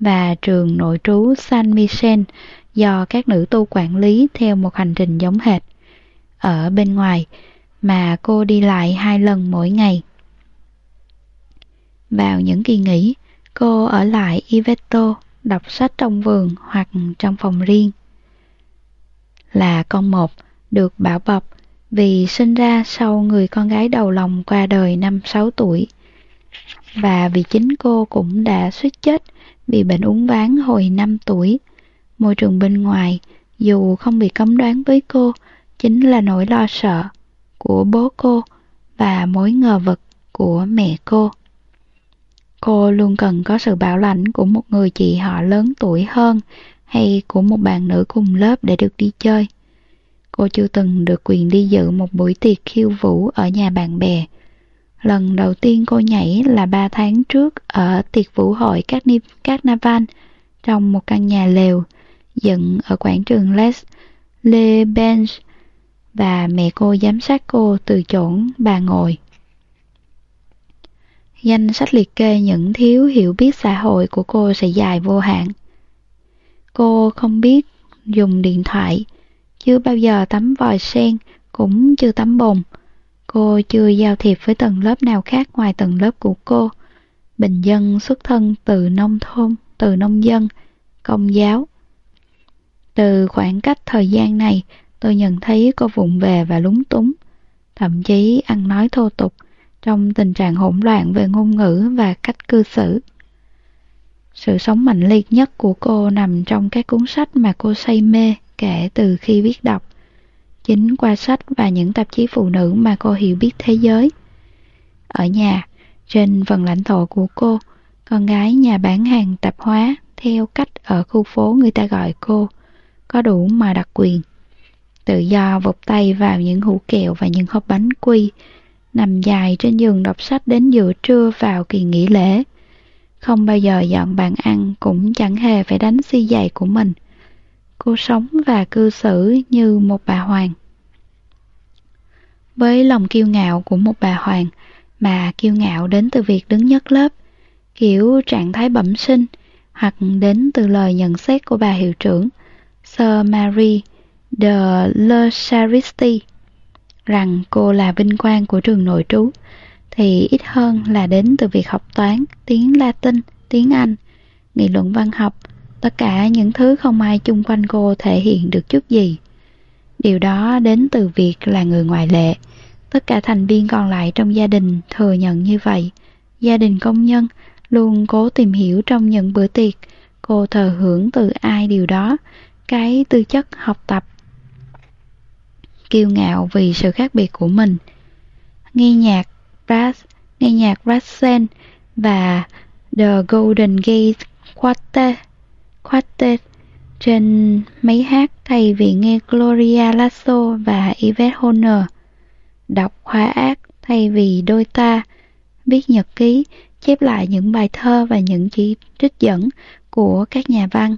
Speaker 1: và trường nội trú San Michel do các nữ tu quản lý theo một hành trình giống hệt. Ở bên ngoài, mà cô đi lại hai lần mỗi ngày. Vào những kỳ nghỉ, cô ở lại Iveto, đọc sách trong vườn hoặc trong phòng riêng. Là con một, được bảo bọc vì sinh ra sau người con gái đầu lòng qua đời năm 6 tuổi. Và vì chính cô cũng đã suýt chết bị bệnh uống ván hồi 5 tuổi môi trường bên ngoài, dù không bị cấm đoán với cô, chính là nỗi lo sợ của bố cô và mối ngờ vực của mẹ cô. Cô luôn cần có sự bảo lãnh của một người chị họ lớn tuổi hơn hay của một bạn nữ cùng lớp để được đi chơi. Cô chưa từng được quyền đi dự một buổi tiệc khiêu vũ ở nhà bạn bè. Lần đầu tiên cô nhảy là ba tháng trước ở tiệc vũ hội Carnival trong một căn nhà lều dựng ở quảng trường Les Le Bench và mẹ cô giám sát cô từ chỗ bà ngồi. Danh sách liệt kê những thiếu hiểu biết xã hội của cô sẽ dài vô hạn. Cô không biết dùng điện thoại, chưa bao giờ tắm vòi sen, cũng chưa tắm bồn. Cô chưa giao thiệp với tầng lớp nào khác ngoài tầng lớp của cô. Bình dân xuất thân từ nông thôn, từ nông dân, công giáo. Từ khoảng cách thời gian này, tôi nhận thấy cô vụng về và lúng túng, thậm chí ăn nói thô tục, trong tình trạng hỗn loạn về ngôn ngữ và cách cư xử. Sự sống mạnh liệt nhất của cô nằm trong các cuốn sách mà cô say mê kể từ khi biết đọc. Chính qua sách và những tạp chí phụ nữ mà cô hiểu biết thế giới. Ở nhà, trên phần lãnh thổ của cô, con gái nhà bán hàng tạp hóa theo cách ở khu phố người ta gọi cô, có đủ mà đặc quyền. Tự do vụt tay vào những hũ kẹo và những hộp bánh quy, nằm dài trên giường đọc sách đến giữa trưa vào kỳ nghỉ lễ. Không bao giờ dọn bàn ăn cũng chẳng hề phải đánh xi giày của mình. Cô sống và cư xử như một bà hoàng. Với lòng kiêu ngạo của một bà hoàng, mà kiêu ngạo đến từ việc đứng nhất lớp, kiểu trạng thái bẩm sinh, hoặc đến từ lời nhận xét của bà hiệu trưởng Sir Marie de Le Charisti rằng cô là vinh quang của trường nội trú thì ít hơn là đến từ việc học toán, tiếng Latin, tiếng Anh, nghị luận văn học, tất cả những thứ không ai chung quanh cô thể hiện được chút gì. Điều đó đến từ việc là người ngoại lệ. Tất cả thành viên còn lại trong gia đình thừa nhận như vậy. Gia đình công nhân luôn cố tìm hiểu trong những bữa tiệc cô thờ hưởng từ ai điều đó, cái tư chất học tập. Kiêu ngạo vì sự khác biệt của mình. Nghe nhạc Brass, nghe nhạc Rassen và The Golden Gate Quartet, Quartet trên máy hát thay vì nghe Gloria Lasso và Yvette Horner. Đọc hoa ác thay vì đôi ta, viết nhật ký, chép lại những bài thơ và những chỉ trích dẫn của các nhà văn.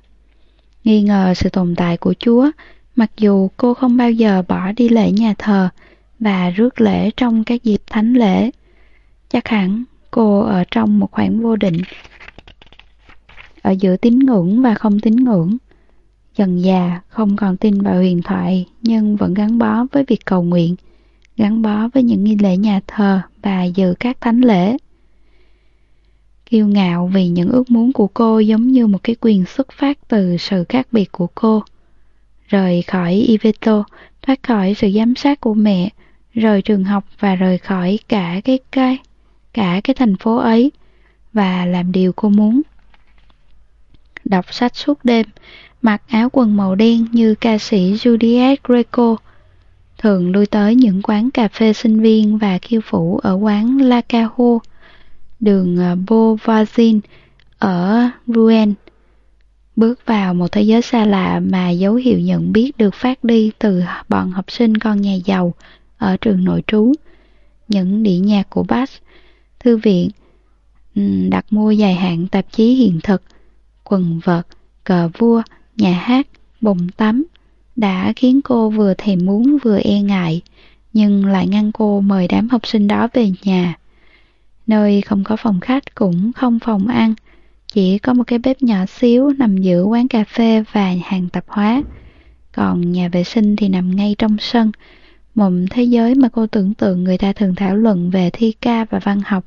Speaker 1: Nghi ngờ sự tồn tại của Chúa, mặc dù cô không bao giờ bỏ đi lễ nhà thờ và rước lễ trong các dịp thánh lễ. Chắc hẳn cô ở trong một khoảng vô định, ở giữa tín ngưỡng và không tín ngưỡng. Dần già không còn tin vào huyền thoại nhưng vẫn gắn bó với việc cầu nguyện, gắn bó với những nghi lễ nhà thờ và dự các thánh lễ. Kiêu ngạo vì những ước muốn của cô giống như một cái quyền xuất phát từ sự khác biệt của cô. Rời khỏi Iveto, thoát khỏi sự giám sát của mẹ, rời trường học và rời khỏi cả cái cái, cả cái thành phố ấy, và làm điều cô muốn. Đọc sách suốt đêm, mặc áo quần màu đen như ca sĩ Juliet Greco, thường lui tới những quán cà phê sinh viên và khiêu phủ ở quán La Cajo, đường ờ, Beauvoisin ở Rouen. Bước vào một thế giới xa lạ mà dấu hiệu nhận biết được phát đi từ bọn học sinh con nhà giàu ở trường nội trú. Những đĩa nhạc của Bass, thư viện, đặt mua dài hạn tạp chí hiện thực, quần vợt, cờ vua, nhà hát, bồn tắm đã khiến cô vừa thèm muốn vừa e ngại, nhưng lại ngăn cô mời đám học sinh đó về nhà nơi không có phòng khách cũng không phòng ăn, chỉ có một cái bếp nhỏ xíu nằm giữa quán cà phê và hàng tạp hóa. Còn nhà vệ sinh thì nằm ngay trong sân, một thế giới mà cô tưởng tượng người ta thường thảo luận về thi ca và văn học,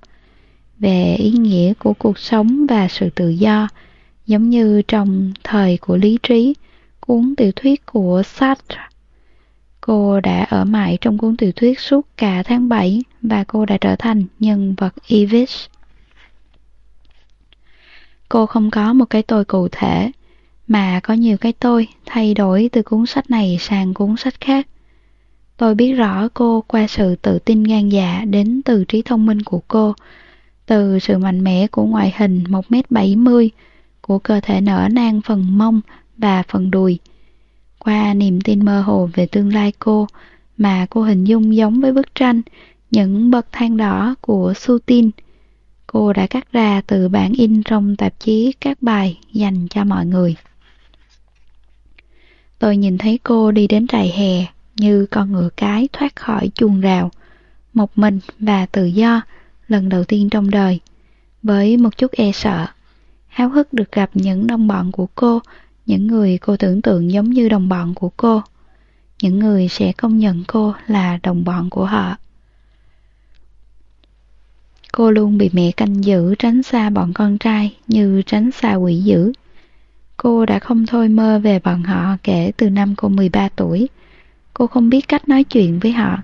Speaker 1: về ý nghĩa của cuộc sống và sự tự do, giống như trong thời của lý trí, cuốn tiểu thuyết của Sartre. Cô đã ở mãi trong cuốn tiểu thuyết suốt cả tháng 7 và cô đã trở thành nhân vật Evish. Cô không có một cái tôi cụ thể, mà có nhiều cái tôi thay đổi từ cuốn sách này sang cuốn sách khác. Tôi biết rõ cô qua sự tự tin gan dạ đến từ trí thông minh của cô, từ sự mạnh mẽ của ngoại hình 1m70, của cơ thể nở nang phần mông và phần đùi. Qua niềm tin mơ hồ về tương lai cô, mà cô hình dung giống với bức tranh những bậc thang đỏ của Sutin. Cô đã cắt ra từ bản in trong tạp chí các bài dành cho mọi người. Tôi nhìn thấy cô đi đến trại hè như con ngựa cái thoát khỏi chuồng rào, một mình và tự do, lần đầu tiên trong đời, với một chút e sợ. Háo hức được gặp những đồng bọn của cô, những người cô tưởng tượng giống như đồng bọn của cô những người sẽ công nhận cô là đồng bọn của họ. Cô luôn bị mẹ canh giữ, tránh xa bọn con trai như tránh xa quỷ dữ. Cô đã không thôi mơ về bọn họ kể từ năm cô 13 tuổi. Cô không biết cách nói chuyện với họ.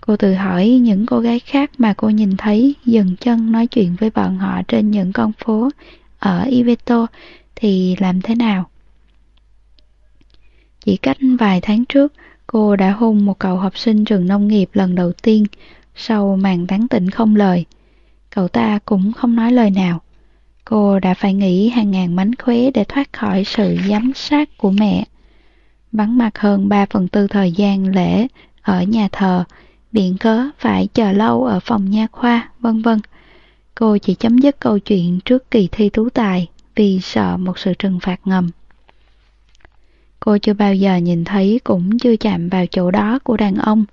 Speaker 1: Cô tự hỏi những cô gái khác mà cô nhìn thấy dừng chân nói chuyện với bọn họ trên những con phố ở Iveto thì làm thế nào? Chỉ cách vài tháng trước, Cô đã hôn một cậu học sinh trường nông nghiệp lần đầu tiên sau màn tán tỉnh không lời. Cậu ta cũng không nói lời nào. Cô đã phải nghĩ hàng ngàn mánh khóe để thoát khỏi sự giám sát của mẹ. Vắng mặt hơn 3 phần tư thời gian lễ ở nhà thờ, biện cớ phải chờ lâu ở phòng nha khoa, vân vân. Cô chỉ chấm dứt câu chuyện trước kỳ thi tú tài vì sợ một sự trừng phạt ngầm. Cô chưa bao giờ nhìn thấy cũng chưa chạm vào chỗ đó của đàn ông.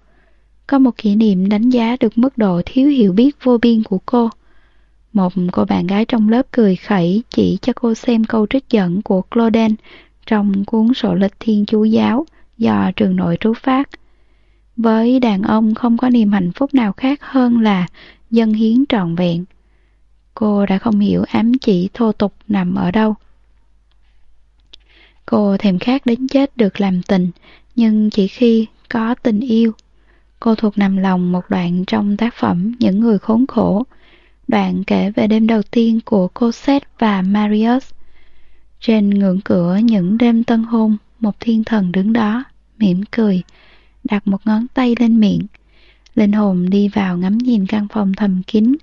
Speaker 1: Có một kỷ niệm đánh giá được mức độ thiếu hiểu biết vô biên của cô. Một cô bạn gái trong lớp cười khẩy chỉ cho cô xem câu trích dẫn của Claudel trong cuốn sổ lịch thiên chúa giáo do trường nội trú phát. Với đàn ông không có niềm hạnh phúc nào khác hơn là dân hiến trọn vẹn. Cô đã không hiểu ám chỉ thô tục nằm ở đâu. Cô thèm khát đến chết được làm tình, nhưng chỉ khi có tình yêu. Cô thuộc nằm lòng một đoạn trong tác phẩm Những người khốn khổ, đoạn kể về đêm đầu tiên của cô Seth và Marius. Trên ngưỡng cửa những đêm tân hôn, một thiên thần đứng đó, mỉm cười, đặt một ngón tay lên miệng. Linh hồn đi vào ngắm nhìn căn phòng thầm kín,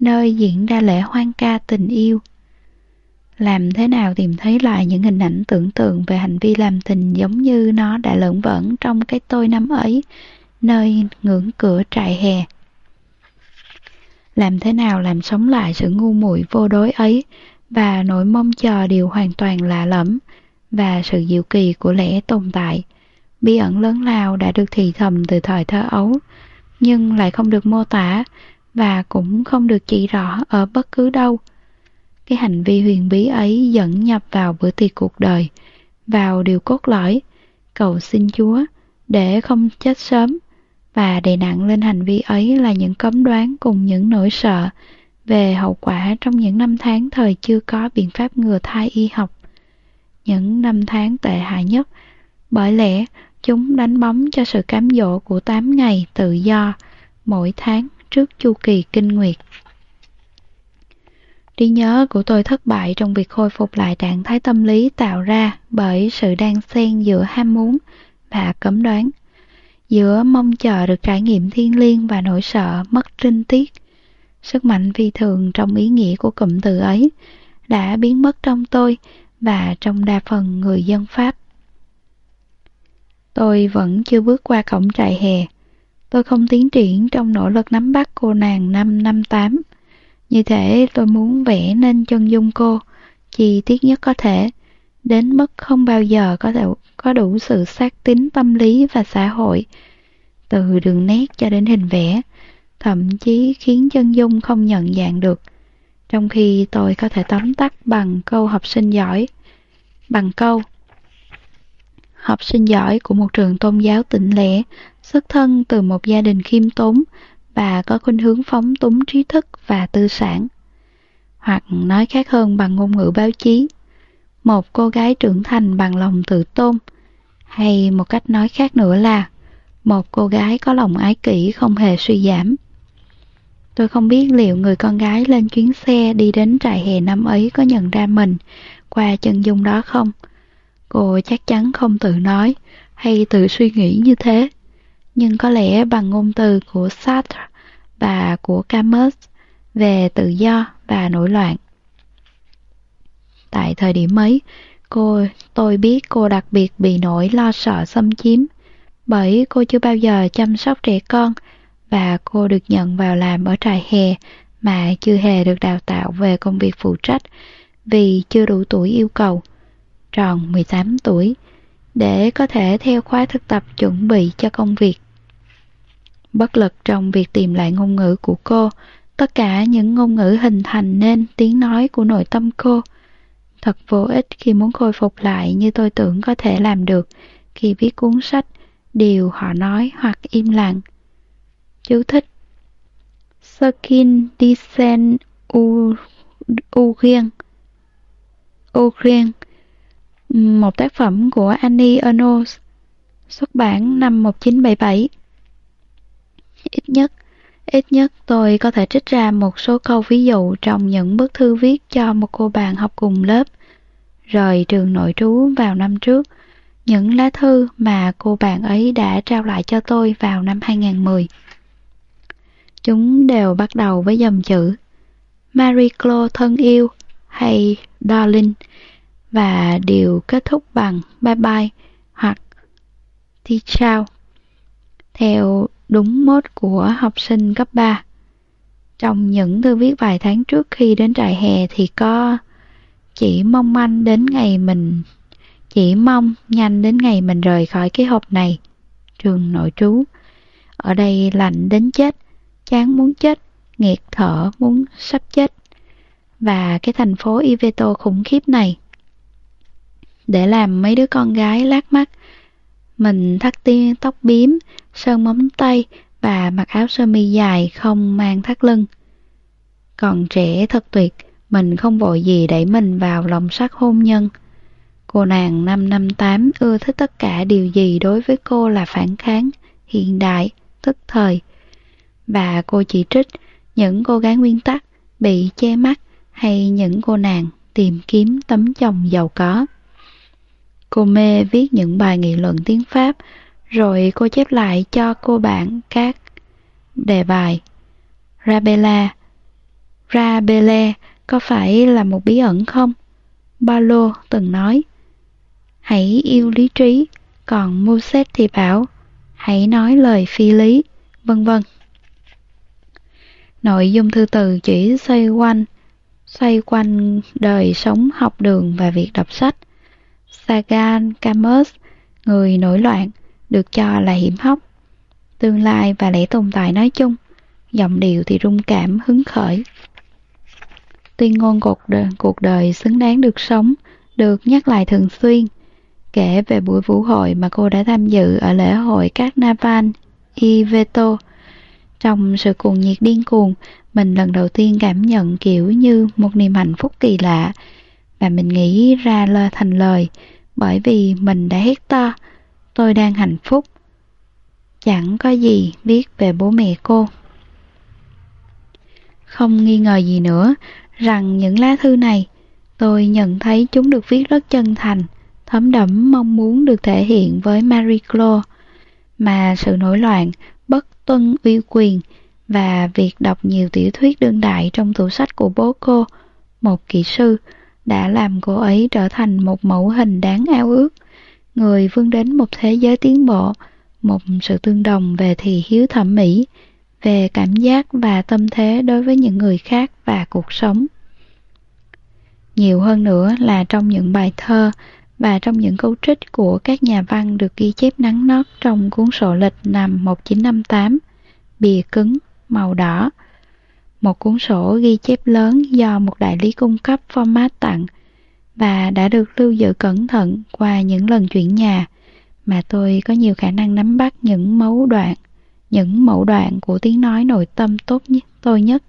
Speaker 1: nơi diễn ra lễ hoang ca tình yêu. Làm thế nào tìm thấy lại những hình ảnh tưởng tượng về hành vi làm tình giống như nó đã lẫn vẩn trong cái tôi năm ấy, nơi ngưỡng cửa trại hè. Làm thế nào làm sống lại sự ngu muội vô đối ấy và nỗi mong chờ điều hoàn toàn lạ lẫm và sự diệu kỳ của lẽ tồn tại. Bí ẩn lớn lao đã được thì thầm từ thời thơ ấu, nhưng lại không được mô tả và cũng không được chỉ rõ ở bất cứ đâu cái hành vi huyền bí ấy dẫn nhập vào bữa tiệc cuộc đời, vào điều cốt lõi, cầu xin Chúa để không chết sớm và đè nặng lên hành vi ấy là những cấm đoán cùng những nỗi sợ về hậu quả trong những năm tháng thời chưa có biện pháp ngừa thai y học. Những năm tháng tệ hại nhất, bởi lẽ chúng đánh bóng cho sự cám dỗ của 8 ngày tự do mỗi tháng trước chu kỳ kinh nguyệt. Trí nhớ của tôi thất bại trong việc khôi phục lại trạng thái tâm lý tạo ra bởi sự đan xen giữa ham muốn và cấm đoán, giữa mong chờ được trải nghiệm thiên liêng và nỗi sợ mất trinh tiết. Sức mạnh phi thường trong ý nghĩa của cụm từ ấy đã biến mất trong tôi và trong đa phần người dân Pháp. Tôi vẫn chưa bước qua cổng trại hè. Tôi không tiến triển trong nỗ lực nắm bắt cô nàng năm năm tám như thể tôi muốn vẽ nên chân dung cô, chi tiết nhất có thể, đến mức không bao giờ có thể có đủ sự xác tính tâm lý và xã hội, từ đường nét cho đến hình vẽ, thậm chí khiến chân dung không nhận dạng được, trong khi tôi có thể tóm tắt bằng câu học sinh giỏi, bằng câu học sinh giỏi của một trường tôn giáo tịnh lệ, xuất thân từ một gia đình khiêm tốn, và có khuynh hướng phóng túng trí thức và tư sản. Hoặc nói khác hơn bằng ngôn ngữ báo chí, một cô gái trưởng thành bằng lòng tự tôn, hay một cách nói khác nữa là một cô gái có lòng ái kỷ không hề suy giảm. Tôi không biết liệu người con gái lên chuyến xe đi đến trại hè năm ấy có nhận ra mình qua chân dung đó không. Cô chắc chắn không tự nói hay tự suy nghĩ như thế nhưng có lẽ bằng ngôn từ của Sartre và của Camus về tự do và nổi loạn. Tại thời điểm ấy, Cô, tôi biết cô đặc biệt bị nỗi lo sợ xâm chiếm, bởi cô chưa bao giờ chăm sóc trẻ con và cô được nhận vào làm ở trại hè mà chưa hề được đào tạo về công việc phụ trách vì chưa đủ tuổi yêu cầu, tròn 18 tuổi, để có thể theo khóa thực tập chuẩn bị cho công việc. Bất lực trong việc tìm lại ngôn ngữ của cô, tất cả những ngôn ngữ hình thành nên tiếng nói của nội tâm cô. Thật vô ích khi muốn khôi phục lại như tôi tưởng có thể làm được khi viết cuốn sách, điều họ nói hoặc im lặng. Chú thích. Skin Disen Ugrien Ugrien Một tác phẩm của Annie Ernaux Xuất bản năm 1977 Ít nhất, ít nhất tôi có thể trích ra một số câu ví dụ trong những bức thư viết cho một cô bạn học cùng lớp rời trường nội trú vào năm trước. Những lá thư mà cô bạn ấy đã trao lại cho tôi vào năm 2010. Chúng đều bắt đầu với dòng chữ Marie Claude thân yêu hay Darling và đều kết thúc bằng bye bye hoặc thi chào theo đúng mốt của học sinh cấp 3. Trong những thư viết vài tháng trước khi đến trại hè thì có chỉ mong manh đến ngày mình chỉ mong nhanh đến ngày mình rời khỏi cái hộp này. Trường nội trú. Ở đây lạnh đến chết chán muốn chết, nghiệt thở muốn sắp chết. Và cái thành phố Iveto khủng khiếp này. Để làm mấy đứa con gái lát mắt, mình thắt tiên tóc bím, sơn móng tay và mặc áo sơ mi dài không mang thắt lưng. Còn trẻ thật tuyệt, mình không vội gì đẩy mình vào lòng sắc hôn nhân. Cô nàng năm năm tám ưa thích tất cả điều gì đối với cô là phản kháng, hiện đại, tức thời, và cô chỉ trích những cô gái nguyên tắc bị che mắt hay những cô nàng tìm kiếm tấm chồng giàu có. Cô mê viết những bài nghị luận tiếng Pháp, rồi cô chép lại cho cô bạn các đề bài. Rabela Rabele có phải là một bí ẩn không? Barlow từng nói. Hãy yêu lý trí, còn Moses thì bảo, hãy nói lời phi lý, vân vân. Nội dung thư từ chỉ xoay quanh xoay quanh đời sống học đường và việc đọc sách. Sagan Camus, người nổi loạn, được cho là hiểm hóc. Tương lai và lẽ tồn tại nói chung, giọng điệu thì rung cảm hứng khởi. Tuyên ngôn cuộc đời, cuộc đời xứng đáng được sống, được nhắc lại thường xuyên. Kể về buổi vũ hội mà cô đã tham dự ở lễ hội Carnaval Iveto, trong sự cuồng nhiệt điên cuồng, mình lần đầu tiên cảm nhận kiểu như một niềm hạnh phúc kỳ lạ và mình nghĩ ra lơ thành lời bởi vì mình đã hét to tôi đang hạnh phúc. Chẳng có gì biết về bố mẹ cô. Không nghi ngờ gì nữa rằng những lá thư này tôi nhận thấy chúng được viết rất chân thành thấm đẫm mong muốn được thể hiện với Marie Claude. Mà sự nổi loạn bất tuân uy quyền và việc đọc nhiều tiểu thuyết đương đại trong tủ sách của bố cô, một kỹ sư, đã làm cô ấy trở thành một mẫu hình đáng ao ước, người vươn đến một thế giới tiến bộ, một sự tương đồng về thị hiếu thẩm mỹ, về cảm giác và tâm thế đối với những người khác và cuộc sống. Nhiều hơn nữa là trong những bài thơ và trong những câu trích của các nhà văn được ghi chép nắng nót trong cuốn sổ lịch năm 1958, bìa cứng, màu đỏ. Một cuốn sổ ghi chép lớn do một đại lý cung cấp format tặng và đã được lưu giữ cẩn thận qua những lần chuyển nhà mà tôi có nhiều khả năng nắm bắt những mấu đoạn, những mẫu đoạn của tiếng nói nội tâm tốt nhất tôi nhất.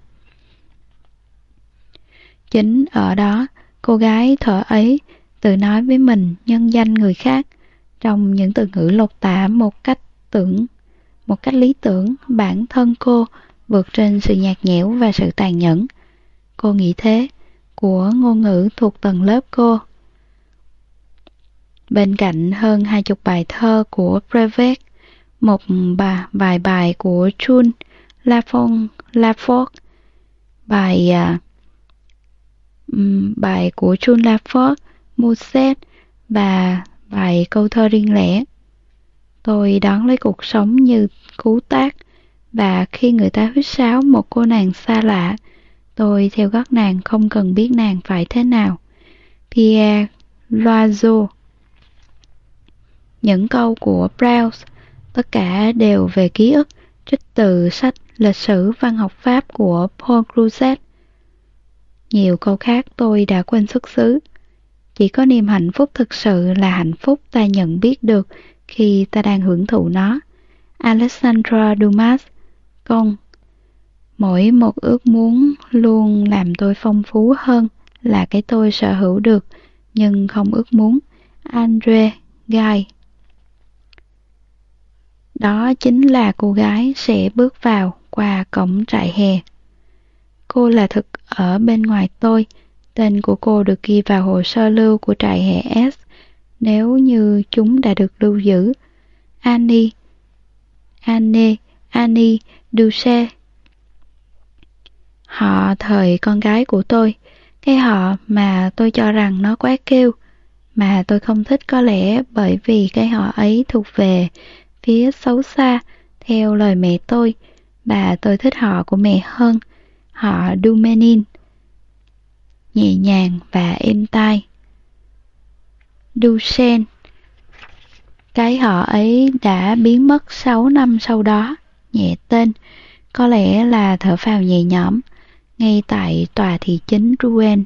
Speaker 1: Chính ở đó, cô gái thở ấy tự nói với mình nhân danh người khác trong những từ ngữ lột tả một cách tưởng một cách lý tưởng bản thân cô vượt trên sự nhạt nhẽo và sự tàn nhẫn cô nghĩ thế của ngôn ngữ thuộc tầng lớp cô bên cạnh hơn hai chục bài thơ của Brevet một bà, vài bài của Chun Lafon Lafort bài à, bài của Chun Lafort Musset và bài câu thơ riêng lẻ. Tôi đón lấy cuộc sống như cú tác, và khi người ta huýt sáo một cô nàng xa lạ, tôi theo gót nàng không cần biết nàng phải thế nào. Pierre Loiseau Những câu của Browse, tất cả đều về ký ức, trích từ sách Lịch sử văn học Pháp của Paul Creuset. Nhiều câu khác tôi đã quên xuất xứ. Chỉ có niềm hạnh phúc thực sự là hạnh phúc ta nhận biết được khi ta đang hưởng thụ nó. Alexandra Dumas Công Mỗi một ước muốn luôn làm tôi phong phú hơn là cái tôi sở hữu được, nhưng không ước muốn. Andre Guy Đó chính là cô gái sẽ bước vào qua cổng trại hè. Cô là thực ở bên ngoài tôi, tên của cô được ghi vào hồ sơ lưu của trại hè S nếu như chúng đã được lưu giữ. Annie Anne Annie Duce Họ thời con gái của tôi, cái họ mà tôi cho rằng nó quá kêu, mà tôi không thích có lẽ bởi vì cái họ ấy thuộc về phía xấu xa, theo lời mẹ tôi, bà tôi thích họ của mẹ hơn, họ Dumenin. Nhẹ nhàng và êm tai. Dusen Cái họ ấy đã biến mất 6 năm sau đó, nhẹ tên, có lẽ là thở phào nhẹ nhõm, ngay tại tòa thị chính Rouen,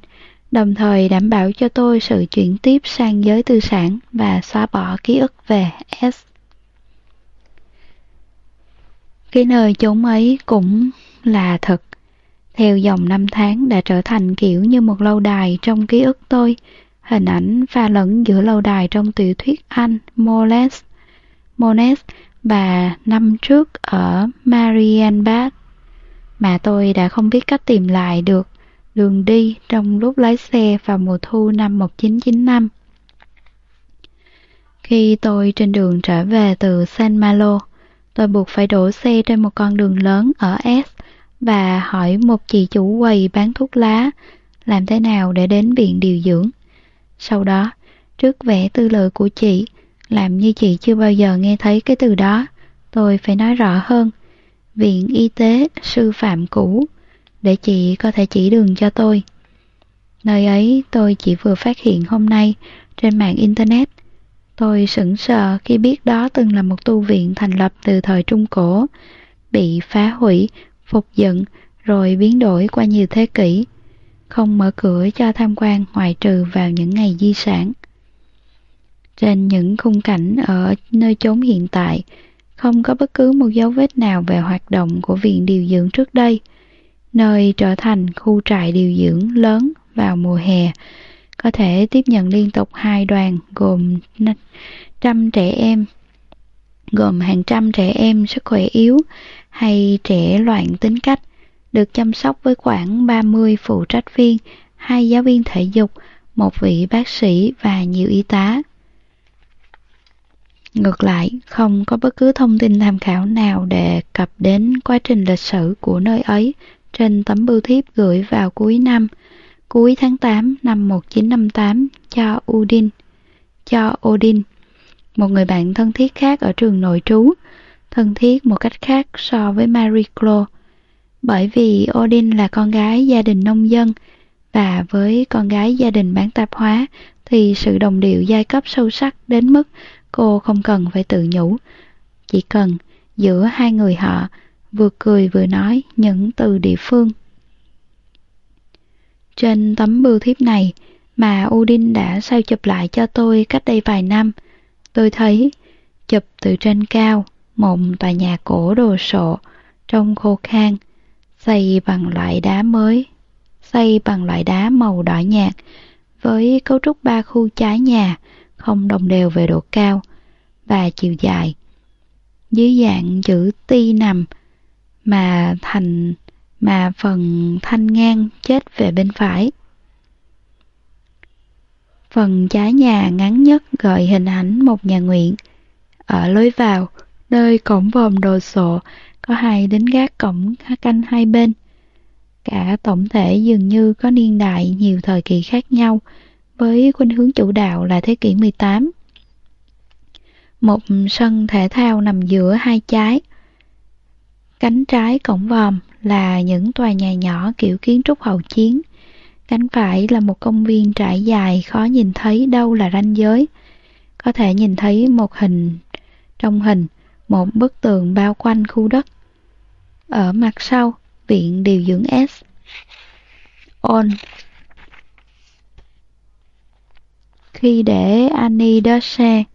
Speaker 1: đồng thời đảm bảo cho tôi sự chuyển tiếp sang giới tư sản và xóa bỏ ký ức về S. Cái nơi chốn ấy cũng là thật. Theo dòng năm tháng đã trở thành kiểu như một lâu đài trong ký ức tôi, hình ảnh pha lẫn giữa lâu đài trong tiểu thuyết Anh Moles, Mones và năm trước ở Marienbad mà tôi đã không biết cách tìm lại được đường đi trong lúc lái xe vào mùa thu năm 1995. Khi tôi trên đường trở về từ San Malo, tôi buộc phải đổ xe trên một con đường lớn ở S và hỏi một chị chủ quầy bán thuốc lá làm thế nào để đến viện điều dưỡng. Sau đó, trước vẻ tư lự của chị, làm như chị chưa bao giờ nghe thấy cái từ đó, tôi phải nói rõ hơn viện y tế sư phạm cũ để chị có thể chỉ đường cho tôi. Nơi ấy tôi chỉ vừa phát hiện hôm nay trên mạng Internet. Tôi sững sờ khi biết đó từng là một tu viện thành lập từ thời Trung Cổ, bị phá hủy, phục dựng rồi biến đổi qua nhiều thế kỷ, không mở cửa cho tham quan ngoại trừ vào những ngày di sản. Trên những khung cảnh ở nơi chốn hiện tại, không có bất cứ một dấu vết nào về hoạt động của viện điều dưỡng trước đây, nơi trở thành khu trại điều dưỡng lớn vào mùa hè, có thể tiếp nhận liên tục hai đoàn gồm trăm trẻ em, gồm hàng trăm trẻ em sức khỏe yếu hay trẻ loạn tính cách, được chăm sóc với khoảng 30 phụ trách viên, hai giáo viên thể dục, một vị bác sĩ và nhiều y tá. Ngược lại, không có bất cứ thông tin tham khảo nào đề cập đến quá trình lịch sử của nơi ấy trên tấm bưu thiếp gửi vào cuối năm, cuối tháng 8 năm 1958 cho Udin, cho Odin, một người bạn thân thiết khác ở trường nội trú, thân thiết một cách khác so với Marie Claude, bởi vì Odin là con gái gia đình nông dân, và với con gái gia đình bán tạp hóa thì sự đồng điệu giai cấp sâu sắc đến mức Cô không cần phải tự nhủ, chỉ cần giữa hai người họ vừa cười vừa nói những từ địa phương. Trên tấm bưu thiếp này mà Udin đã sao chụp lại cho tôi cách đây vài năm, tôi thấy chụp từ trên cao một tòa nhà cổ đồ sộ trong khô khan, xây bằng loại đá mới, xây bằng loại đá màu đỏ nhạt với cấu trúc ba khu trái nhà không đồng đều về độ cao và chiều dài. Dưới dạng chữ ti nằm mà thành mà phần thanh ngang chết về bên phải. Phần trái nhà ngắn nhất gợi hình ảnh một nhà nguyện. Ở lối vào, nơi cổng vòm đồ sộ, có hai đến gác cổng canh hai bên. Cả tổng thể dường như có niên đại nhiều thời kỳ khác nhau, với khuynh hướng chủ đạo là thế kỷ 18. Một sân thể thao nằm giữa hai trái. Cánh trái cổng vòm là những tòa nhà nhỏ kiểu kiến trúc hậu chiến. Cánh phải là một công viên trải dài khó nhìn thấy đâu là ranh giới. Có thể nhìn thấy một hình trong hình, một bức tường bao quanh khu đất. Ở mặt sau, viện điều dưỡng S. On Khi để Annie Dorset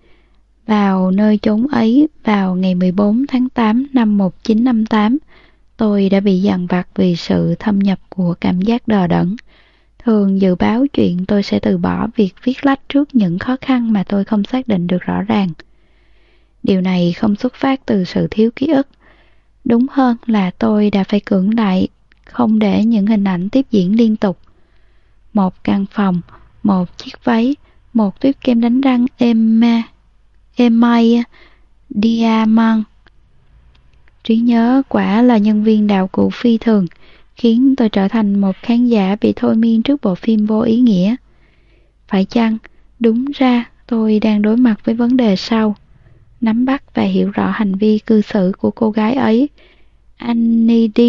Speaker 1: vào nơi chốn ấy vào ngày 14 tháng 8 năm 1958, tôi đã bị dằn vặt vì sự thâm nhập của cảm giác đờ đẫn. Thường dự báo chuyện tôi sẽ từ bỏ việc viết lách trước những khó khăn mà tôi không xác định được rõ ràng. Điều này không xuất phát từ sự thiếu ký ức. Đúng hơn là tôi đã phải cưỡng lại, không để những hình ảnh tiếp diễn liên tục. Một căn phòng, một chiếc váy, một tuyếp kem đánh răng Emma, Emai Diamond. Trí nhớ quả là nhân viên đạo cụ phi thường, khiến tôi trở thành một khán giả bị thôi miên trước bộ phim vô ý nghĩa. Phải chăng, đúng ra tôi đang đối mặt với vấn đề sau nắm bắt và hiểu rõ hành vi cư xử của cô gái ấy. Annie D.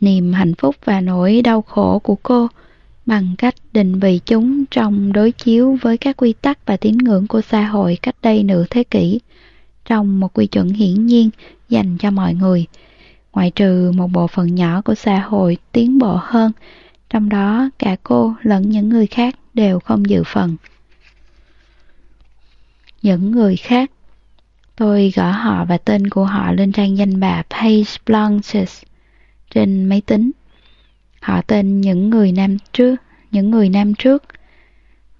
Speaker 1: Niềm hạnh phúc và nỗi đau khổ của cô bằng cách định vị chúng trong đối chiếu với các quy tắc và tín ngưỡng của xã hội cách đây nửa thế kỷ, trong một quy chuẩn hiển nhiên dành cho mọi người, ngoại trừ một bộ phận nhỏ của xã hội tiến bộ hơn, trong đó cả cô lẫn những người khác đều không dự phần những người khác. Tôi gõ họ và tên của họ lên trang danh bạ Page Blanches trên máy tính. Họ tên những người nam trước, những người nam trước.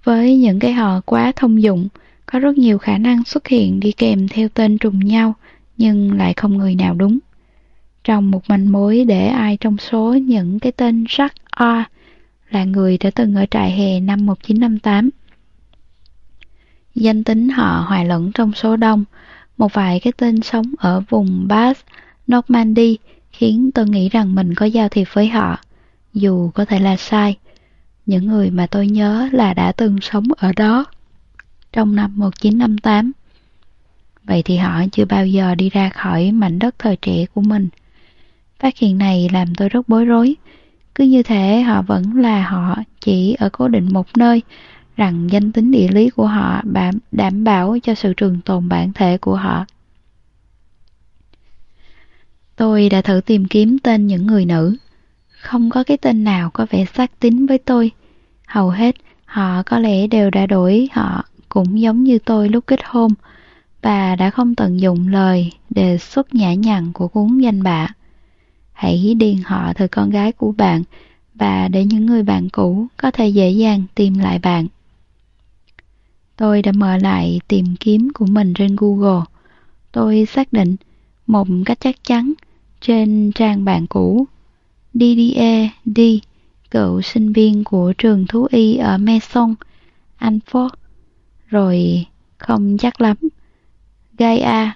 Speaker 1: Với những cái họ quá thông dụng, có rất nhiều khả năng xuất hiện đi kèm theo tên trùng nhau, nhưng lại không người nào đúng. Trong một manh mối để ai trong số những cái tên Jack A là người đã từng ở trại hè năm 1958 Danh tính họ hòa lẫn trong số đông, một vài cái tên sống ở vùng Bath, Normandy khiến tôi nghĩ rằng mình có giao thiệp với họ, dù có thể là sai. Những người mà tôi nhớ là đã từng sống ở đó trong năm 1958. Vậy thì họ chưa bao giờ đi ra khỏi mảnh đất thời trẻ của mình. Phát hiện này làm tôi rất bối rối. Cứ như thế, họ vẫn là họ, chỉ ở cố định một nơi, rằng danh tính địa lý của họ đảm bảo cho sự trường tồn bản thể của họ. Tôi đã thử tìm kiếm tên những người nữ. Không có cái tên nào có vẻ xác tín với tôi. Hầu hết, họ có lẽ đều đã đổi, họ cũng giống như tôi lúc kết hôn và đã không tận dụng lời đề xuất nhã nhặn của cuốn danh bạ. Hãy điền họ từ con gái của bạn và để những người bạn cũ có thể dễ dàng tìm lại bạn. Tôi đã mở lại tìm kiếm của mình trên Google. Tôi xác định một cách chắc chắn trên trang bạn cũ Didier D, cựu sinh viên của trường thú y ở Maison, Anfort, rồi không chắc lắm. Gaia,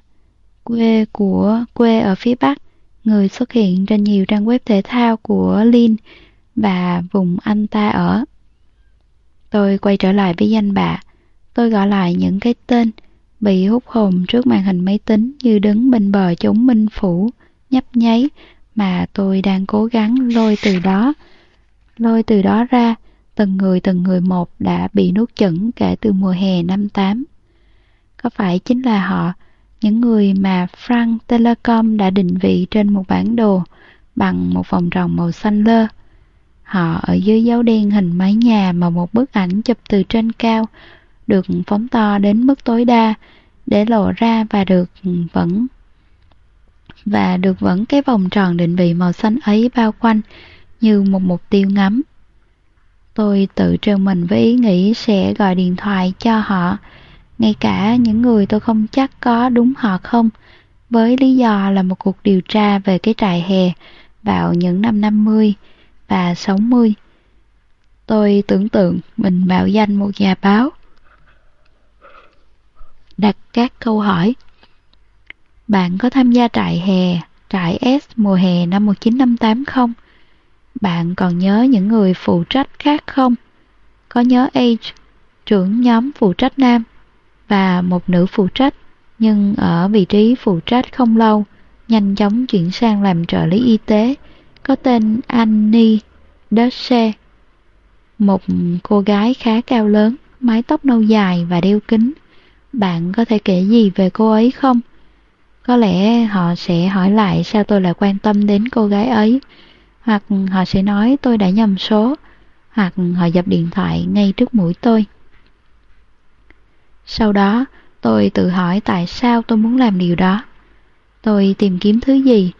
Speaker 1: quê của quê ở phía Bắc, người xuất hiện trên nhiều trang web thể thao của Lin và vùng anh ta ở. Tôi quay trở lại với danh bạ. Tôi gọi lại những cái tên bị hút hồn trước màn hình máy tính như đứng bên bờ chúng minh phủ, nhấp nháy mà tôi đang cố gắng lôi từ đó. Lôi từ đó ra, từng người từng người một đã bị nuốt chửng kể từ mùa hè năm 8. Có phải chính là họ, những người mà Frank Telecom đã định vị trên một bản đồ bằng một vòng tròn màu xanh lơ. Họ ở dưới dấu đen hình mái nhà mà một bức ảnh chụp từ trên cao được phóng to đến mức tối đa để lộ ra và được vẫn và được vẫn cái vòng tròn định vị màu xanh ấy bao quanh như một mục tiêu ngắm. Tôi tự trêu mình với ý nghĩ sẽ gọi điện thoại cho họ, ngay cả những người tôi không chắc có đúng họ không, với lý do là một cuộc điều tra về cái trại hè vào những năm 50 và 60. Tôi tưởng tượng mình mạo danh một nhà báo đặt các câu hỏi. Bạn có tham gia trại hè, trại S mùa hè năm 1958 không? Bạn còn nhớ những người phụ trách khác không? có nhớ H, trưởng nhóm phụ trách nam, và một nữ phụ trách, nhưng ở vị trí phụ trách không lâu, nhanh chóng chuyển sang làm trợ lý y tế, có tên Annie Dutche. Một cô gái khá cao lớn, mái tóc nâu dài và đeo kính. Bạn có thể kể gì về cô ấy không? Có lẽ họ sẽ hỏi lại sao tôi lại quan tâm đến cô gái ấy, hoặc họ sẽ nói tôi đã nhầm số, hoặc họ dập điện thoại ngay trước mũi tôi. Sau đó, tôi tự hỏi tại sao tôi muốn làm điều đó. Tôi tìm kiếm thứ gì?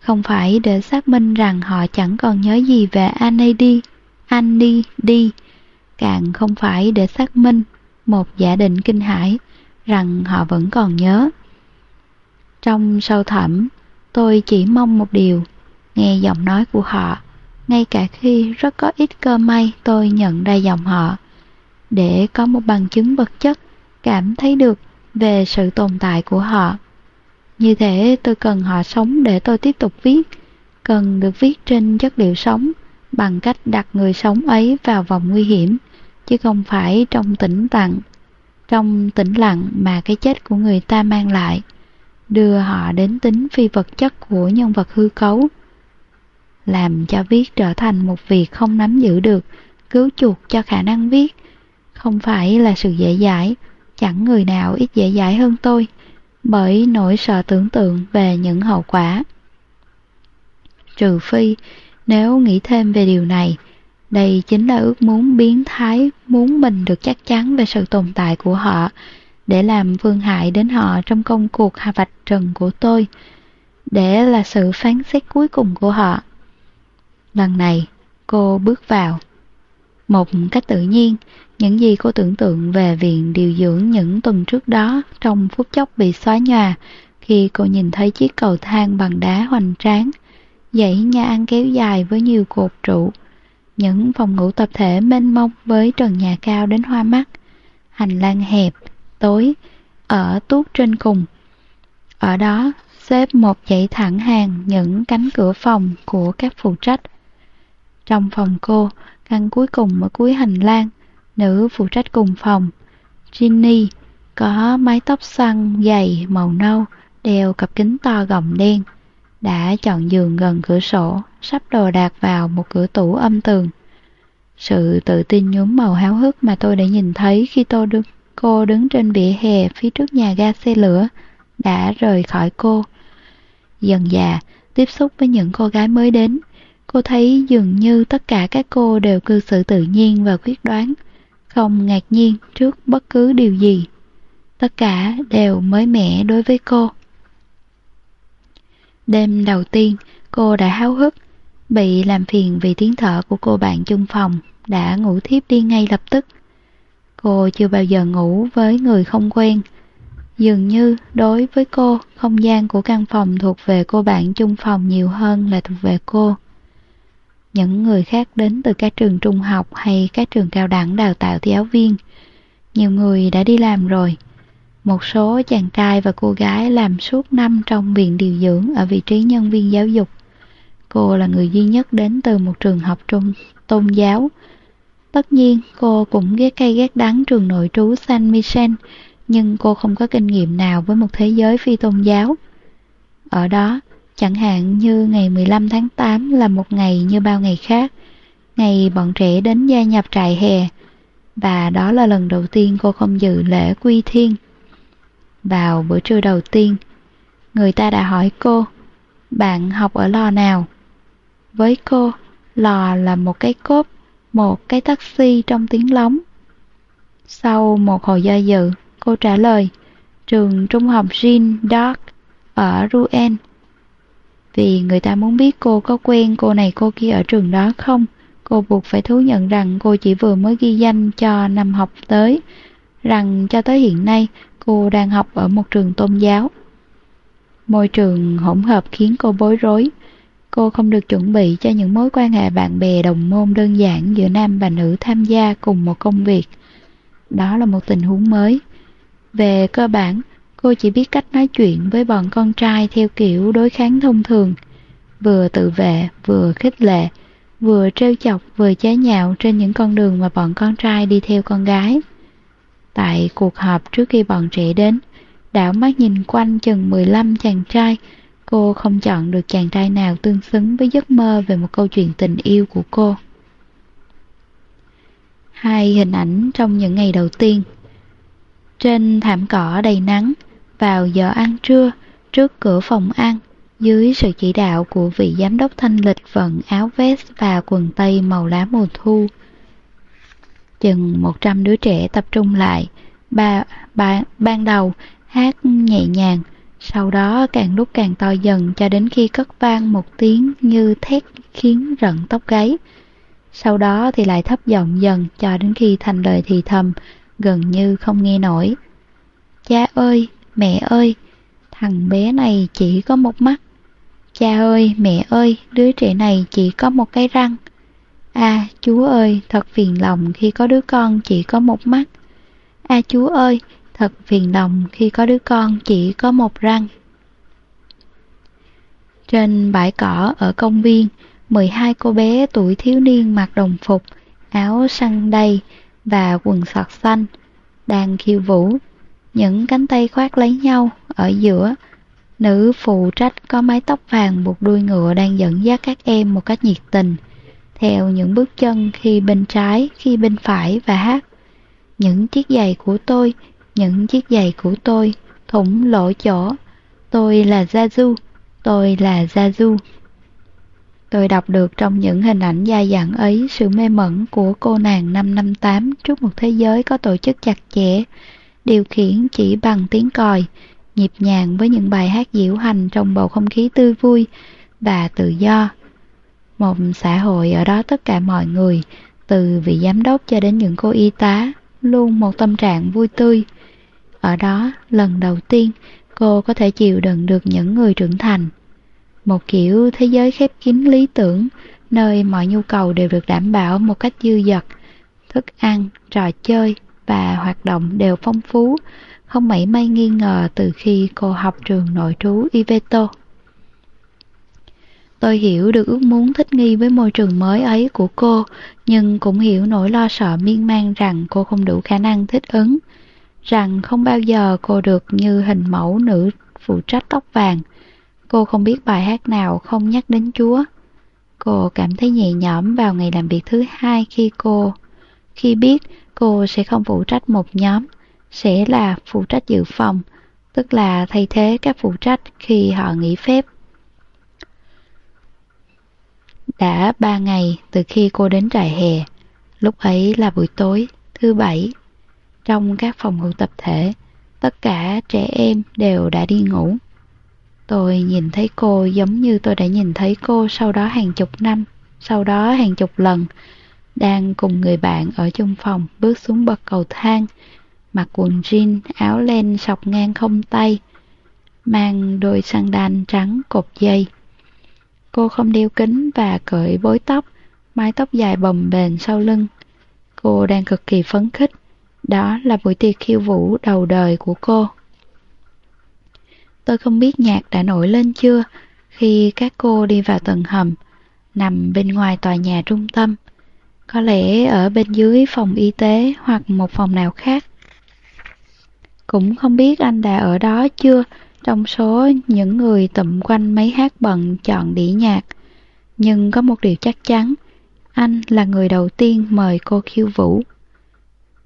Speaker 1: Không phải để xác minh rằng họ chẳng còn nhớ gì về Annie đi, Annie đi, càng không phải để xác minh một giả định kinh hãi rằng họ vẫn còn nhớ. Trong sâu thẳm, tôi chỉ mong một điều, nghe giọng nói của họ, ngay cả khi rất có ít cơ may tôi nhận ra giọng họ, để có một bằng chứng vật chất cảm thấy được về sự tồn tại của họ. Như thế tôi cần họ sống để tôi tiếp tục viết, cần được viết trên chất liệu sống bằng cách đặt người sống ấy vào vòng nguy hiểm, chứ không phải trong tĩnh lặng, trong tĩnh lặng mà cái chết của người ta mang lại, đưa họ đến tính phi vật chất của nhân vật hư cấu, làm cho viết trở thành một việc không nắm giữ được, cứu chuộc cho khả năng viết, không phải là sự dễ dãi, chẳng người nào ít dễ dãi hơn tôi, bởi nỗi sợ tưởng tượng về những hậu quả. Trừ phi, nếu nghĩ thêm về điều này, đây chính là ước muốn biến thái muốn mình được chắc chắn về sự tồn tại của họ để làm phương hại đến họ trong công cuộc hạ vạch trần của tôi, để là sự phán xét cuối cùng của họ. Lần này, cô bước vào. Một cách tự nhiên, những gì cô tưởng tượng về viện điều dưỡng những tuần trước đó trong phút chốc bị xóa nhòa khi cô nhìn thấy chiếc cầu thang bằng đá hoành tráng, dãy nhà ăn kéo dài với nhiều cột trụ, những phòng ngủ tập thể mênh mông với trần nhà cao đến hoa mắt, hành lang hẹp, tối, ở tuốt trên cùng. Ở đó xếp một dãy thẳng hàng những cánh cửa phòng của các phụ trách. Trong phòng cô, căn cuối cùng ở cuối hành lang, nữ phụ trách cùng phòng. Ginny có mái tóc xoăn dày màu nâu, đeo cặp kính to gọng đen. Đã chọn giường gần cửa sổ, sắp đồ đạc vào một cửa tủ âm tường. Sự tự tin nhuốm màu háo hức mà tôi đã nhìn thấy khi tôi đứng, cô đứng trên vỉa hè phía trước nhà ga xe lửa đã rời khỏi cô. Dần dà, tiếp xúc với những cô gái mới đến, cô thấy dường như tất cả các cô đều cư xử tự nhiên và quyết đoán không ngạc nhiên trước bất cứ điều gì. Tất cả đều mới mẻ đối với cô. Đêm đầu tiên, cô đã háo hức, bị làm phiền vì tiếng thở của cô bạn chung phòng, đã ngủ thiếp đi ngay lập tức. Cô chưa bao giờ ngủ với người không quen. Dường như đối với cô, không gian của căn phòng thuộc về cô bạn chung phòng nhiều hơn là thuộc về cô những người khác đến từ các trường trung học hay các trường cao đẳng đào tạo giáo viên. Nhiều người đã đi làm rồi. Một số chàng trai và cô gái làm suốt năm trong viện điều dưỡng ở vị trí nhân viên giáo dục. Cô là người duy nhất đến từ một trường học trung tôn giáo. Tất nhiên, cô cũng ghét cay ghét đắng trường nội trú San Michel, nhưng cô không có kinh nghiệm nào với một thế giới phi tôn giáo. Ở đó, Chẳng hạn như ngày 15 tháng 8 là một ngày như bao ngày khác, ngày bọn trẻ đến gia nhập trại hè, và đó là lần đầu tiên cô không dự lễ quy thiên. Vào bữa trưa đầu tiên, người ta đã hỏi cô, bạn học ở lò nào? Với cô, lò là một cái cốt một cái taxi trong tiếng lóng. Sau một hồi do dự, cô trả lời, trường trung học Jean Dark ở Rouen vì người ta muốn biết cô có quen cô này cô kia ở trường đó không. Cô buộc phải thú nhận rằng cô chỉ vừa mới ghi danh cho năm học tới, rằng cho tới hiện nay cô đang học ở một trường tôn giáo. Môi trường hỗn hợp khiến cô bối rối. Cô không được chuẩn bị cho những mối quan hệ bạn bè đồng môn đơn giản giữa nam và nữ tham gia cùng một công việc. Đó là một tình huống mới. Về cơ bản, Cô chỉ biết cách nói chuyện với bọn con trai theo kiểu đối kháng thông thường, vừa tự vệ, vừa khích lệ, vừa trêu chọc vừa chế nhạo trên những con đường mà bọn con trai đi theo con gái. Tại cuộc họp trước khi bọn trẻ đến, đảo mắt nhìn quanh chừng 15 chàng trai, cô không chọn được chàng trai nào tương xứng với giấc mơ về một câu chuyện tình yêu của cô. Hai hình ảnh trong những ngày đầu tiên Trên thảm cỏ đầy nắng, vào giờ ăn trưa, trước cửa phòng ăn, dưới sự chỉ đạo của vị giám đốc thanh lịch vận áo vest và quần tây màu lá mùa thu. Chừng 100 đứa trẻ tập trung lại, ba, ba, ban đầu hát nhẹ nhàng, sau đó càng lúc càng to dần cho đến khi cất vang một tiếng như thét khiến rận tóc gáy. Sau đó thì lại thấp giọng dần cho đến khi thành lời thì thầm, gần như không nghe nổi. Cha ơi, mẹ ơi, thằng bé này chỉ có một mắt. Cha ơi, mẹ ơi, đứa trẻ này chỉ có một cái răng. À, chúa ơi, thật phiền lòng khi có đứa con chỉ có một mắt. À chúa ơi, thật phiền lòng khi có đứa con chỉ có một răng. Trên bãi cỏ ở công viên, 12 cô bé tuổi thiếu niên mặc đồng phục, áo săn đầy và quần sọt xanh, đang khiêu vũ. Những cánh tay khoác lấy nhau ở giữa, nữ phụ trách có mái tóc vàng buộc đuôi ngựa đang dẫn dắt các em một cách nhiệt tình, theo những bước chân khi bên trái, khi bên phải và hát. Những chiếc giày của tôi, những chiếc giày của tôi, thủng lỗ chỗ. Tôi là gia du tôi là gia du Tôi đọc được trong những hình ảnh dai dẳng ấy sự mê mẩn của cô nàng năm năm tám trước một thế giới có tổ chức chặt chẽ, điều khiển chỉ bằng tiếng còi, nhịp nhàng với những bài hát diễu hành trong bầu không khí tươi vui và tự do. Một xã hội ở đó tất cả mọi người, từ vị giám đốc cho đến những cô y tá, luôn một tâm trạng vui tươi. Ở đó, lần đầu tiên, cô có thể chịu đựng được những người trưởng thành. Một kiểu thế giới khép kín lý tưởng, nơi mọi nhu cầu đều được đảm bảo một cách dư dật. Thức ăn, trò chơi và hoạt động đều phong phú, không mảy may nghi ngờ từ khi cô học trường nội trú Iveto. Tôi hiểu được ước muốn thích nghi với môi trường mới ấy của cô, nhưng cũng hiểu nỗi lo sợ miên man rằng cô không đủ khả năng thích ứng, rằng không bao giờ cô được như hình mẫu nữ phụ trách tóc vàng. Cô không biết bài hát nào không nhắc đến Chúa. Cô cảm thấy nhẹ nhõm vào ngày làm việc thứ hai khi cô khi biết cô sẽ không phụ trách một nhóm, sẽ là phụ trách dự phòng, tức là thay thế các phụ trách khi họ nghỉ phép. Đã ba ngày từ khi cô đến trại hè, lúc ấy là buổi tối, thứ bảy. Trong các phòng ngủ tập thể, tất cả trẻ em đều đã đi ngủ. Tôi nhìn thấy cô giống như tôi đã nhìn thấy cô sau đó hàng chục năm, sau đó hàng chục lần, đang cùng người bạn ở chung phòng bước xuống bậc cầu thang, mặc quần jean, áo len sọc ngang không tay, mang đôi sandal trắng cột dây. Cô không đeo kính và cởi bối tóc, mái tóc dài bồng bềnh sau lưng. Cô đang cực kỳ phấn khích. Đó là buổi tiệc khiêu vũ đầu đời của cô. Tôi không biết nhạc đã nổi lên chưa khi các cô đi vào tầng hầm, nằm bên ngoài tòa nhà trung tâm. Có lẽ ở bên dưới phòng y tế hoặc một phòng nào khác. Cũng không biết anh đã ở đó chưa trong số những người tụm quanh mấy hát bận chọn đĩa nhạc. Nhưng có một điều chắc chắn, anh là người đầu tiên mời cô khiêu vũ.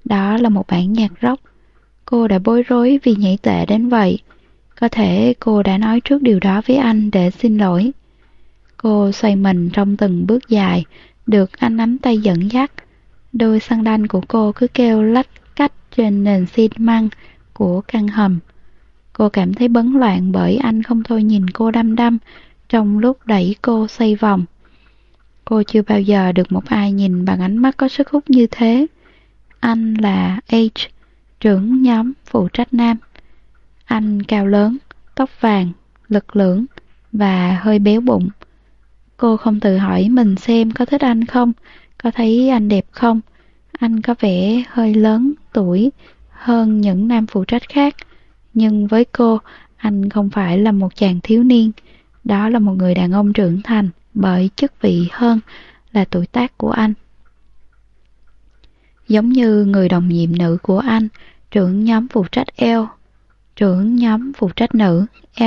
Speaker 1: Đó là một bản nhạc rock. Cô đã bối rối vì nhảy tệ đến vậy. Có thể cô đã nói trước điều đó với anh để xin lỗi. Cô xoay mình trong từng bước dài, được anh nắm tay dẫn dắt. Đôi xăng đanh của cô cứ kêu lách cách trên nền xi măng của căn hầm. Cô cảm thấy bấn loạn bởi anh không thôi nhìn cô đăm đăm trong lúc đẩy cô xoay vòng. Cô chưa bao giờ được một ai nhìn bằng ánh mắt có sức hút như thế. Anh là H, trưởng nhóm phụ trách nam. Anh cao lớn, tóc vàng, lực lưỡng và hơi béo bụng. Cô không tự hỏi mình xem có thích anh không, có thấy anh đẹp không. Anh có vẻ hơi lớn tuổi hơn những nam phụ trách khác. Nhưng với cô, anh không phải là một chàng thiếu niên. Đó là một người đàn ông trưởng thành bởi chức vị hơn là tuổi tác của anh. Giống như người đồng nhiệm nữ của anh, trưởng nhóm phụ trách L, trưởng nhóm phụ trách nữ L.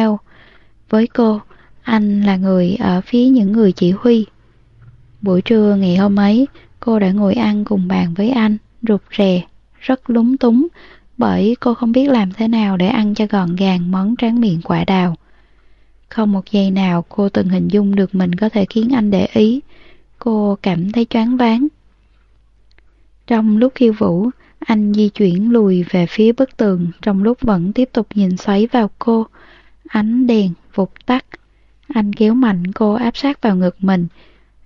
Speaker 1: Với cô, anh là người ở phía những người chỉ huy. Buổi trưa ngày hôm ấy, cô đã ngồi ăn cùng bàn với anh, rụt rè, rất lúng túng, bởi cô không biết làm thế nào để ăn cho gọn gàng món tráng miệng quả đào. Không một giây nào cô từng hình dung được mình có thể khiến anh để ý. Cô cảm thấy choáng váng. Trong lúc khiêu vũ, anh di chuyển lùi về phía bức tường trong lúc vẫn tiếp tục nhìn xoáy vào cô. Ánh đèn vụt tắt. Anh kéo mạnh cô áp sát vào ngực mình,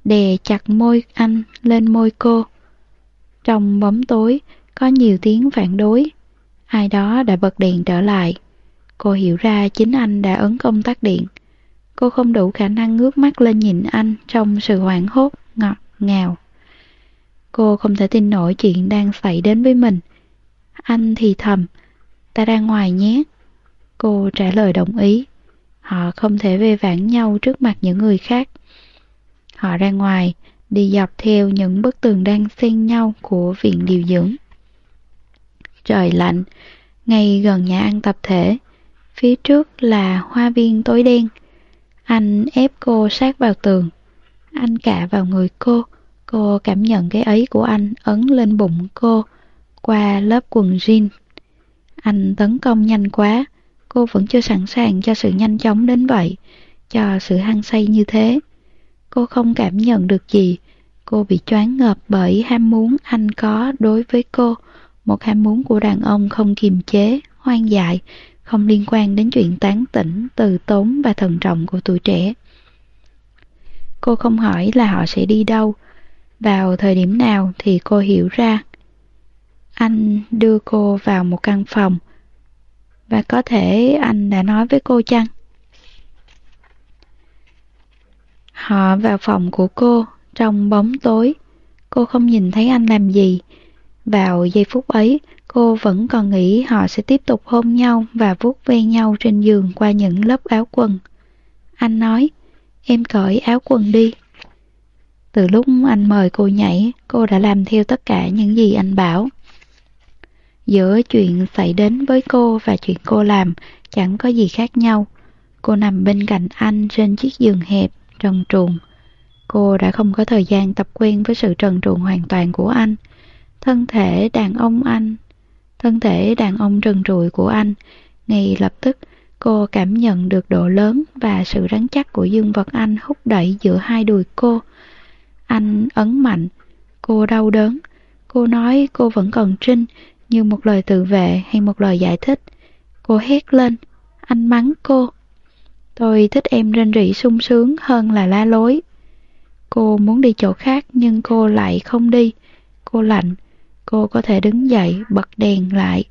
Speaker 1: đè chặt môi anh lên môi cô. Trong bóng tối, có nhiều tiếng phản đối. Ai đó đã bật đèn trở lại. Cô hiểu ra chính anh đã ấn công tắc điện. Cô không đủ khả năng ngước mắt lên nhìn anh trong sự hoảng hốt, ngọt ngào. Cô không thể tin nổi chuyện đang xảy đến với mình. Anh thì thầm, ta ra ngoài nhé. Cô trả lời đồng ý. Họ không thể về vãn nhau trước mặt những người khác. Họ ra ngoài, đi dọc theo những bức tường đang xen nhau của viện điều dưỡng. Trời lạnh, ngay gần nhà ăn tập thể, phía trước là hoa viên tối đen. Anh ép cô sát vào tường. Anh cả vào người cô, cô cảm nhận cái ấy của anh ấn lên bụng cô qua lớp quần jean. Anh tấn công nhanh quá, cô vẫn chưa sẵn sàng cho sự nhanh chóng đến vậy, cho sự hăng say như thế. Cô không cảm nhận được gì, cô bị choáng ngợp bởi ham muốn anh có đối với cô, một ham muốn của đàn ông không kiềm chế, hoang dại, không liên quan đến chuyện tán tỉnh, từ tốn và thận trọng của tuổi trẻ. Cô không hỏi là họ sẽ đi đâu, vào thời điểm nào thì cô hiểu ra. Anh đưa cô vào một căn phòng, và có thể anh đã nói với cô chăng? Họ vào phòng của cô trong bóng tối. Cô không nhìn thấy anh làm gì. Vào giây phút ấy, cô vẫn còn nghĩ họ sẽ tiếp tục hôn nhau và vuốt ve nhau trên giường qua những lớp áo quần. Anh nói, em cởi áo quần đi. Từ lúc anh mời cô nhảy, cô đã làm theo tất cả những gì anh bảo. Giữa chuyện xảy đến với cô và chuyện cô làm chẳng có gì khác nhau. Cô nằm bên cạnh anh trên chiếc giường hẹp, trần truồng. Cô đã không có thời gian tập quen với sự trần truồng hoàn toàn của anh. Thân thể đàn ông anh, thân thể đàn ông trần trụi của anh, ngay lập tức cô cảm nhận được độ lớn và sự rắn chắc của dương vật anh hút đẩy giữa hai đùi cô. Anh ấn mạnh, cô đau đớn. Cô nói cô vẫn còn trinh, như một lời tự vệ hay một lời giải thích. Cô hét lên, anh mắng cô. Tôi thích em rên rỉ sung sướng hơn là la lối. Cô muốn đi chỗ khác nhưng cô lại không đi. Cô lạnh, cô có thể đứng dậy bật đèn lại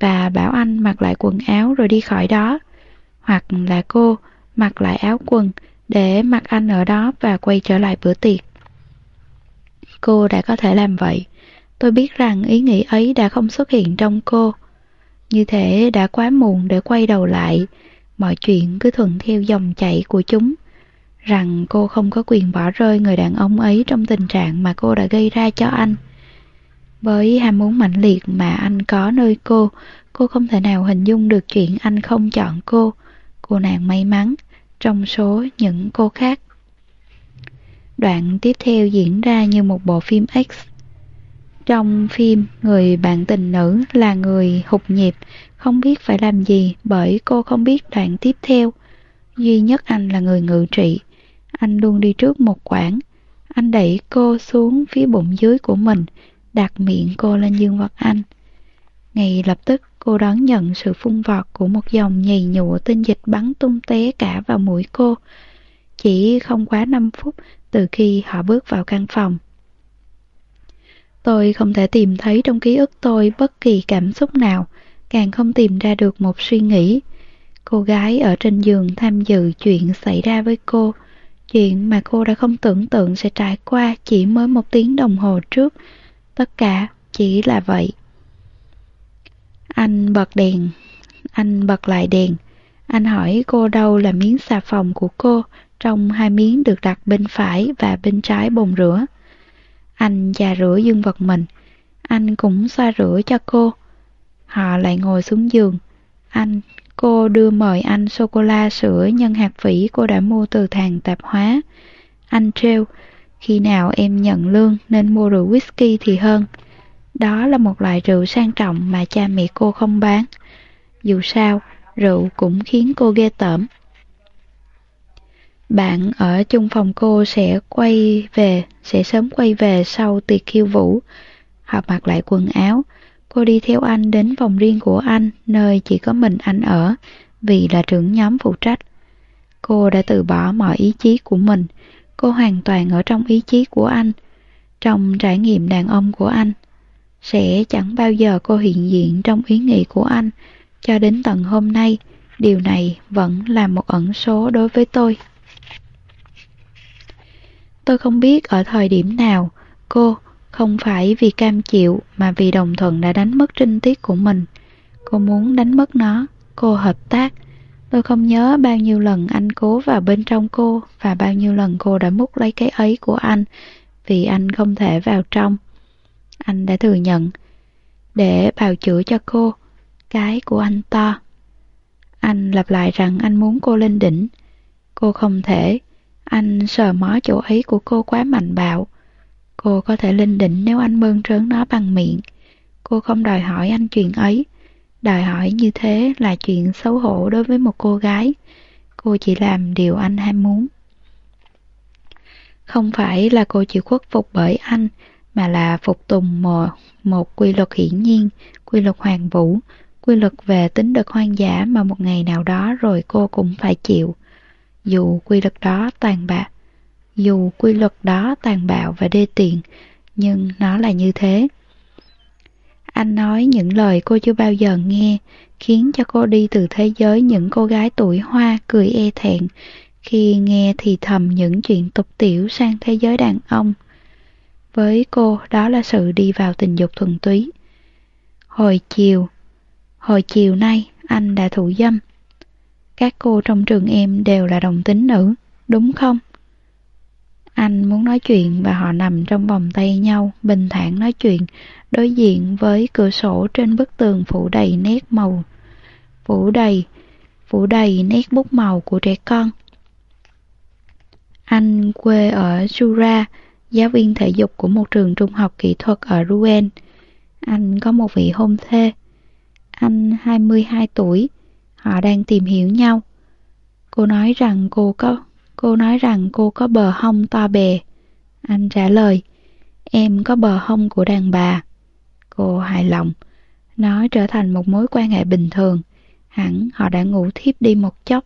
Speaker 1: và bảo anh mặc lại quần áo rồi đi khỏi đó. Hoặc là cô mặc lại áo quần để mặc anh ở đó và quay trở lại bữa tiệc. Cô đã có thể làm vậy. Tôi biết rằng ý nghĩ ấy đã không xuất hiện trong cô. Như thể đã quá muộn để quay đầu lại, mọi chuyện cứ thuận theo dòng chảy của chúng. Rằng cô không có quyền bỏ rơi người đàn ông ấy trong tình trạng mà cô đã gây ra cho anh. Với ham muốn mạnh liệt mà anh có nơi cô, cô không thể nào hình dung được chuyện anh không chọn cô. Cô nàng may mắn, trong số những cô khác. Đoạn tiếp theo diễn ra như một bộ phim X trong phim, người bạn tình nữ là người hụt nhịp, không biết phải làm gì bởi cô không biết đoạn tiếp theo. Duy nhất anh là người ngự trị. Anh luôn đi trước một quãng. Anh đẩy cô xuống phía bụng dưới của mình, đặt miệng cô lên dương vật anh. Ngay lập tức cô đón nhận sự phun vọt của một dòng nhầy nhụa tinh dịch bắn tung té cả vào mũi cô. Chỉ không quá 5 phút từ khi họ bước vào căn phòng. Tôi không thể tìm thấy trong ký ức tôi bất kỳ cảm xúc nào, càng không tìm ra được một suy nghĩ. Cô gái ở trên giường tham dự chuyện xảy ra với cô, chuyện mà cô đã không tưởng tượng sẽ trải qua chỉ mới một tiếng đồng hồ trước. Tất cả chỉ là vậy. Anh bật đèn, anh bật lại đèn, Anh hỏi cô đâu là miếng xà phòng của cô, trong hai miếng được đặt bên phải và bên trái bồn rửa. Anh già rửa dương vật mình. Anh cũng xoa rửa cho cô. Họ lại ngồi xuống giường. Anh, cô đưa mời anh sô-cô-la sữa nhân hạt vỉ cô đã mua từ thhàng tạp hóa. Anh trêu, khi nào em nhận lương nên mua rượu whisky thì hơn. Đó là một loại rượu sang trọng mà cha mẹ cô không bán. Dù sao, rượu cũng khiến cô ghê tởm. Bạn ở chung phòng cô sẽ quay về, sẽ sớm quay về sau tiệc khiêu vũ. Họ mặc lại quần áo. Cô đi theo anh đến phòng riêng của anh, nơi chỉ có mình anh ở, vì là trưởng nhóm phụ trách. Cô đã từ bỏ mọi ý chí của mình. Cô hoàn toàn ở trong ý chí của anh, trong trải nghiệm đàn ông của anh. Sẽ chẳng bao giờ cô hiện diện trong ý nghĩ của anh, cho đến tận hôm nay, điều này vẫn là một ẩn số đối với tôi. Tôi không biết ở thời điểm nào cô không phải vì cam chịu mà vì đồng thuận đã đánh mất trinh tiết của mình. Cô muốn đánh mất nó, cô hợp tác. Tôi không nhớ bao nhiêu lần anh cố vào bên trong cô và bao nhiêu lần cô đã múc lấy cái ấy của anh vì anh không thể vào trong. Anh đã thừa nhận để bào chữa cho cô, cái của anh to. Anh lặp lại rằng anh muốn cô lên đỉnh. Cô không thể, anh sờ mó chỗ ấy của cô quá mạnh bạo. Cô có thể lên đỉnh nếu anh mơn trớn nó bằng miệng. Cô không đòi hỏi anh chuyện ấy. Đòi hỏi như thế là chuyện xấu hổ đối với một cô gái. Cô chỉ làm điều anh ham muốn. Không phải là cô chịu khuất phục bởi anh, mà là phục tùng một, một quy luật hiển nhiên, quy luật hoàng vũ, quy luật về tính đực hoang dã mà một ngày nào đó rồi cô cũng phải chịu dù quy luật đó tàn bạo, dù quy luật đó tàn bạo và đê tiện, nhưng nó là như thế. Anh nói những lời cô chưa bao giờ nghe, khiến cho cô đi từ thế giới những cô gái tuổi hoa cười e thẹn. Khi nghe thì thầm những chuyện tục tiểu sang thế giới đàn ông. Với cô, đó là sự đi vào tình dục thuần túy. Hồi chiều hồi chiều nay, anh đã thủ dâm các cô trong trường em đều là đồng tính nữ, đúng không? Anh muốn nói chuyện và họ nằm trong vòng tay nhau, bình thản nói chuyện, đối diện với cửa sổ trên bức tường phủ đầy nét màu. Phủ đầy, phủ đầy nét bút màu của trẻ con. Anh quê ở Sura, giáo viên thể dục của một trường trung học kỹ thuật ở Rouen. Anh có một vị hôn thê. Anh 22 tuổi, Họ đang tìm hiểu nhau. Cô nói rằng cô có cô nói rằng cô có bờ hông to bè. Anh trả lời, em có bờ hông của đàn bà. Cô hài lòng. Nó trở thành một mối quan hệ bình thường. Hẳn họ đã ngủ thiếp đi một chốc.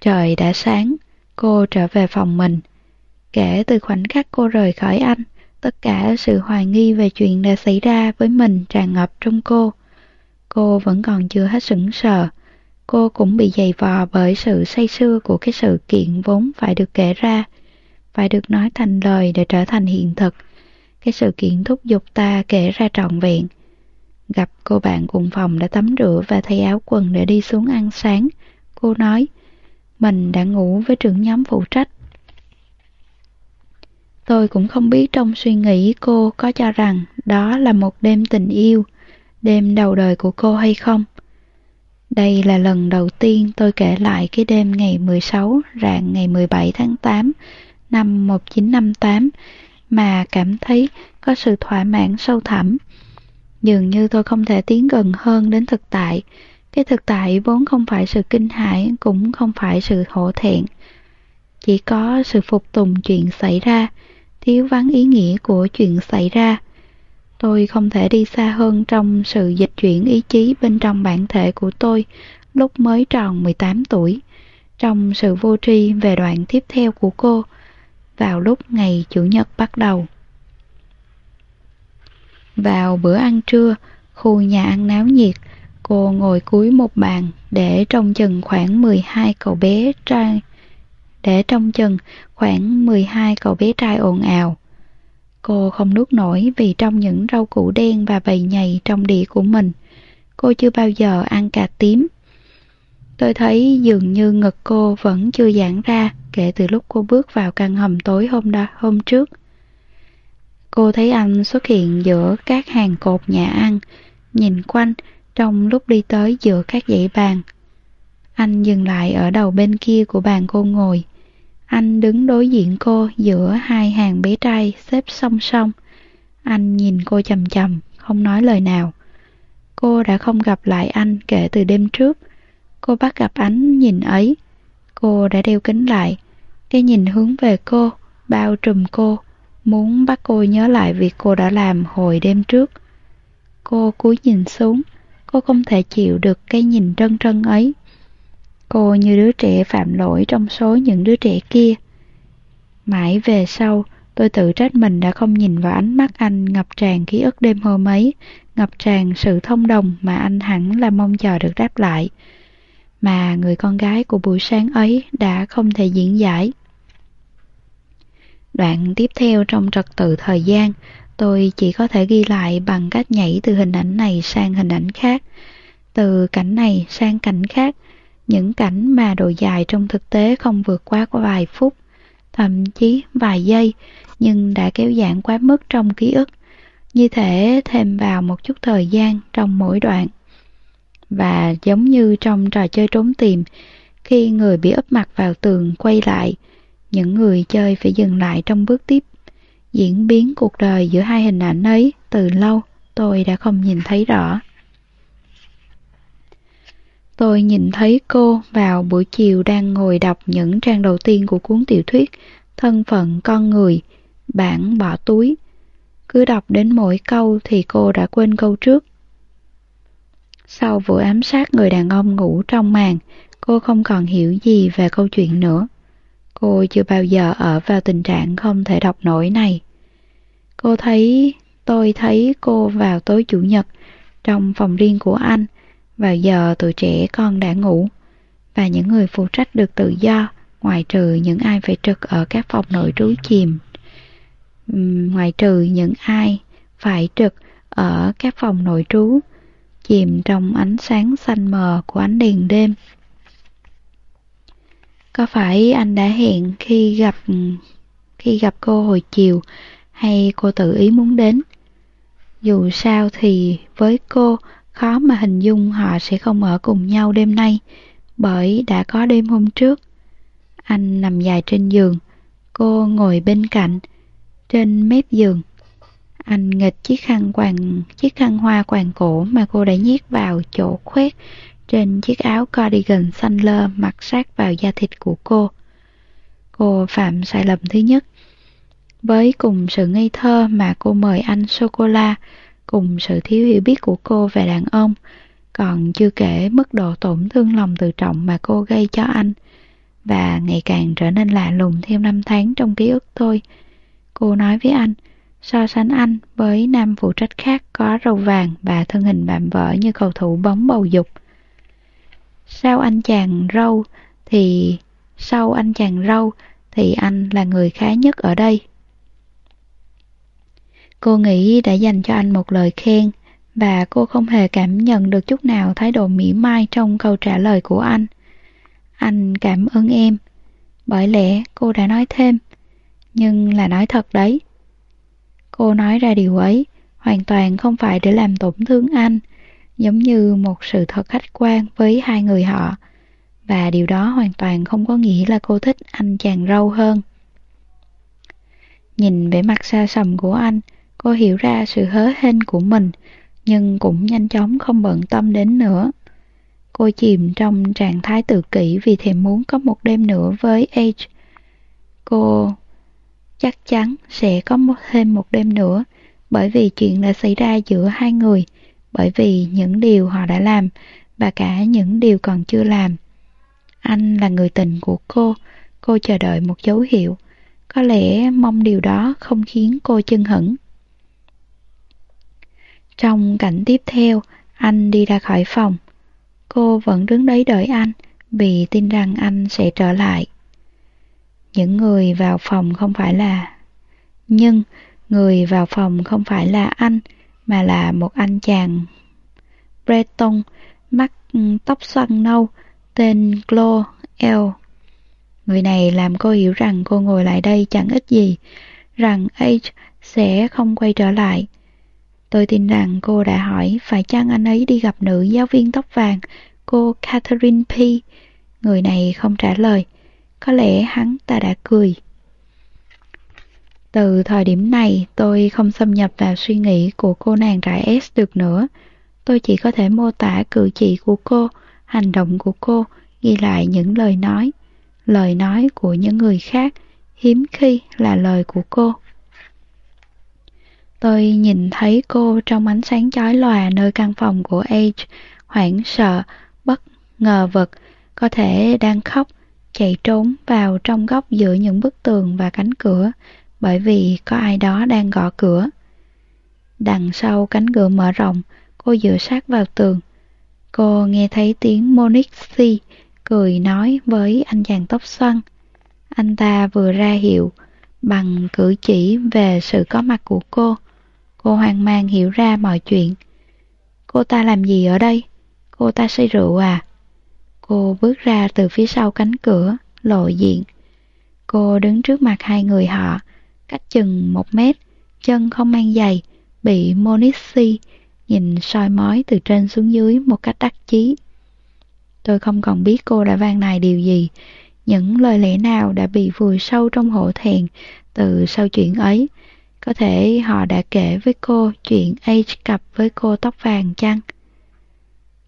Speaker 1: Trời đã sáng, cô trở về phòng mình. Kể từ khoảnh khắc cô rời khỏi anh, tất cả sự hoài nghi về chuyện đã xảy ra với mình tràn ngập trong cô. Cô vẫn còn chưa hết sững sờ. Cô cũng bị dày vò bởi sự say sưa của cái sự kiện vốn phải được kể ra, phải được nói thành lời để trở thành hiện thực. Cái sự kiện thúc giục ta kể ra trọn vẹn. Gặp cô bạn cùng phòng đã tắm rửa và thay áo quần để đi xuống ăn sáng. Cô nói, mình đã ngủ với trưởng nhóm phụ trách. Tôi cũng không biết trong suy nghĩ cô có cho rằng đó là một đêm tình yêu đêm đầu đời của cô hay không? Đây là lần đầu tiên tôi kể lại cái đêm ngày 16 rạng ngày 17 tháng 8 năm 1958 mà cảm thấy có sự thỏa mãn sâu thẳm. Dường như tôi không thể tiến gần hơn đến thực tại. Cái thực tại vốn không phải sự kinh hãi cũng không phải sự hổ thẹn. Chỉ có sự phục tùng chuyện xảy ra, thiếu vắng ý nghĩa của chuyện xảy ra. Tôi không thể đi xa hơn trong sự dịch chuyển ý chí bên trong bản thể của tôi lúc mới tròn 18 tuổi, trong sự vô tri về đoạn tiếp theo của cô, vào lúc ngày Chủ nhật bắt đầu. Vào bữa ăn trưa, khu nhà ăn náo nhiệt, cô ngồi cuối một bàn để trông chừng khoảng 12 cậu bé trai để trông chừng khoảng 12 cậu bé trai ồn ào. Cô không nuốt nổi vì trong những rau củ đen và bầy nhầy trong đĩa của mình, cô chưa bao giờ ăn cà tím. Tôi thấy dường như ngực cô vẫn chưa giãn ra kể từ lúc cô bước vào căn hầm tối hôm đó, hôm trước. Cô thấy anh xuất hiện giữa các hàng cột nhà ăn, nhìn quanh trong lúc đi tới giữa các dãy bàn. Anh dừng lại ở đầu bên kia của bàn cô ngồi. Anh đứng đối diện cô giữa hai hàng bé trai xếp song song. Anh nhìn cô chầm chầm, không nói lời nào. Cô đã không gặp lại anh kể từ đêm trước. Cô bắt gặp ánh nhìn ấy. Cô đã đeo kính lại. Cái nhìn hướng về cô, bao trùm cô, muốn bắt cô nhớ lại việc cô đã làm hồi đêm trước. Cô cúi nhìn xuống, cô không thể chịu được cái nhìn trân trân ấy. Cô như đứa trẻ phạm lỗi trong số những đứa trẻ kia. Mãi về sau, tôi tự trách mình đã không nhìn vào ánh mắt anh ngập tràn ký ức đêm hôm ấy, ngập tràn sự thông đồng mà anh hẳn là mong chờ được đáp lại. Mà người con gái của buổi sáng ấy đã không thể diễn giải. Đoạn tiếp theo trong trật tự thời gian, tôi chỉ có thể ghi lại bằng cách nhảy từ hình ảnh này sang hình ảnh khác, từ cảnh này sang cảnh khác, những cảnh mà độ dài trong thực tế không vượt quá vài phút, thậm chí vài giây, nhưng đã kéo giãn quá mức trong ký ức, như thể thêm vào một chút thời gian trong mỗi đoạn. Và giống như trong trò chơi trốn tìm, khi người bị ấp mặt vào tường quay lại, những người chơi phải dừng lại trong bước tiếp. Diễn biến cuộc đời giữa hai hình ảnh ấy từ lâu tôi đã không nhìn thấy rõ. Tôi nhìn thấy cô vào buổi chiều đang ngồi đọc những trang đầu tiên của cuốn tiểu thuyết Thân phận con người, bản bỏ túi. Cứ đọc đến mỗi câu thì cô đã quên câu trước. Sau vụ ám sát người đàn ông ngủ trong màn, cô không còn hiểu gì về câu chuyện nữa. Cô chưa bao giờ ở vào tình trạng không thể đọc nổi này. Cô thấy, tôi thấy cô vào tối chủ nhật trong phòng riêng của anh, vào giờ tụi trẻ con đã ngủ, và những người phụ trách được tự do, ngoài trừ những ai phải trực ở các phòng nội trú chìm. ngoài trừ những ai phải trực ở các phòng nội trú, chìm trong ánh sáng xanh mờ của ánh đèn đêm. Có phải anh đã hẹn khi gặp khi gặp cô hồi chiều hay cô tự ý muốn đến? Dù sao thì với cô khó mà hình dung họ sẽ không ở cùng nhau đêm nay bởi đã có đêm hôm trước. Anh nằm dài trên giường, cô ngồi bên cạnh, trên mép giường. Anh nghịch chiếc khăn quàng, chiếc khăn hoa quàng cổ mà cô đã nhét vào chỗ khoét trên chiếc áo cardigan xanh lơ mặc sát vào da thịt của cô. Cô phạm sai lầm thứ nhất. Với cùng sự ngây thơ mà cô mời anh sô-cô-la, cùng sự thiếu hiểu biết của cô về đàn ông, còn chưa kể mức độ tổn thương lòng tự trọng mà cô gây cho anh, và ngày càng trở nên lạ lùng theo năm tháng trong ký ức tôi. Cô nói với anh, so sánh anh với nam phụ trách khác có râu vàng và thân hình bạm vỡ như cầu thủ bóng bầu dục. Sau anh chàng râu thì sau anh chàng râu thì anh là người khá nhất ở đây. Cô nghĩ đã dành cho anh một lời khen và cô không hề cảm nhận được chút nào thái độ mỉa mai trong câu trả lời của anh. Anh cảm ơn em. Bởi lẽ cô đã nói thêm, nhưng là nói thật đấy. Cô nói ra điều ấy hoàn toàn không phải để làm tổn thương anh, giống như một sự thật khách quan với hai người họ. Và điều đó hoàn toàn không có nghĩa là cô thích anh chàng râu hơn. Nhìn vẻ mặt xa sầm của anh, cô hiểu ra sự hớ hênh của mình, nhưng cũng nhanh chóng không bận tâm đến nữa. Cô chìm trong trạng thái tự kỷ vì thèm muốn có một đêm nữa với H. Cô chắc chắn sẽ có một, thêm một đêm nữa, bởi vì chuyện đã xảy ra giữa hai người, bởi vì những điều họ đã làm và cả những điều còn chưa làm. Anh là người tình của cô, cô chờ đợi một dấu hiệu. Có lẽ mong điều đó không khiến cô chân hững. Trong cảnh tiếp theo, anh đi ra khỏi phòng. Cô vẫn đứng đấy đợi anh vì tin rằng anh sẽ trở lại. Những người vào phòng không phải là... Nhưng người vào phòng không phải là anh mà là một anh chàng Breton, mắt tóc xoăn nâu, tên Glo L. Người này làm cô hiểu rằng cô ngồi lại đây chẳng ích gì, rằng H sẽ không quay trở lại. Tôi tin rằng cô đã hỏi phải chăng anh ấy đi gặp nữ giáo viên tóc vàng, cô Catherine P. Người này không trả lời. Có lẽ hắn ta đã cười. Từ thời điểm này, tôi không xâm nhập vào suy nghĩ của cô nàng trại S được nữa. Tôi chỉ có thể mô tả cử chỉ của cô, hành động của cô, ghi lại những lời nói. Lời nói của những người khác, hiếm khi là lời của cô. Tôi nhìn thấy cô trong ánh sáng chói lòa nơi căn phòng của Age, hoảng sợ, bất ngờ vật, có thể đang khóc, chạy trốn vào trong góc giữa những bức tường và cánh cửa, bởi vì có ai đó đang gõ cửa. Đằng sau cánh cửa mở rộng, cô dựa sát vào tường. Cô nghe thấy tiếng Monique cười nói với anh chàng tóc xoăn. Anh ta vừa ra hiệu bằng cử chỉ về sự có mặt của cô. Cô hoang mang hiểu ra mọi chuyện. Cô ta làm gì ở đây? Cô ta say rượu à? Cô bước ra từ phía sau cánh cửa, lộ diện. Cô đứng trước mặt hai người họ, cách chừng một mét, chân không mang giày, bị monixi nhìn soi mói từ trên xuống dưới một cách đắc chí. Tôi không còn biết cô đã van nài điều gì, những lời lẽ nào đã bị vùi sâu trong hổ thẹn từ sau chuyện ấy. Có thể họ đã kể với cô chuyện H cặp với cô tóc vàng chăng?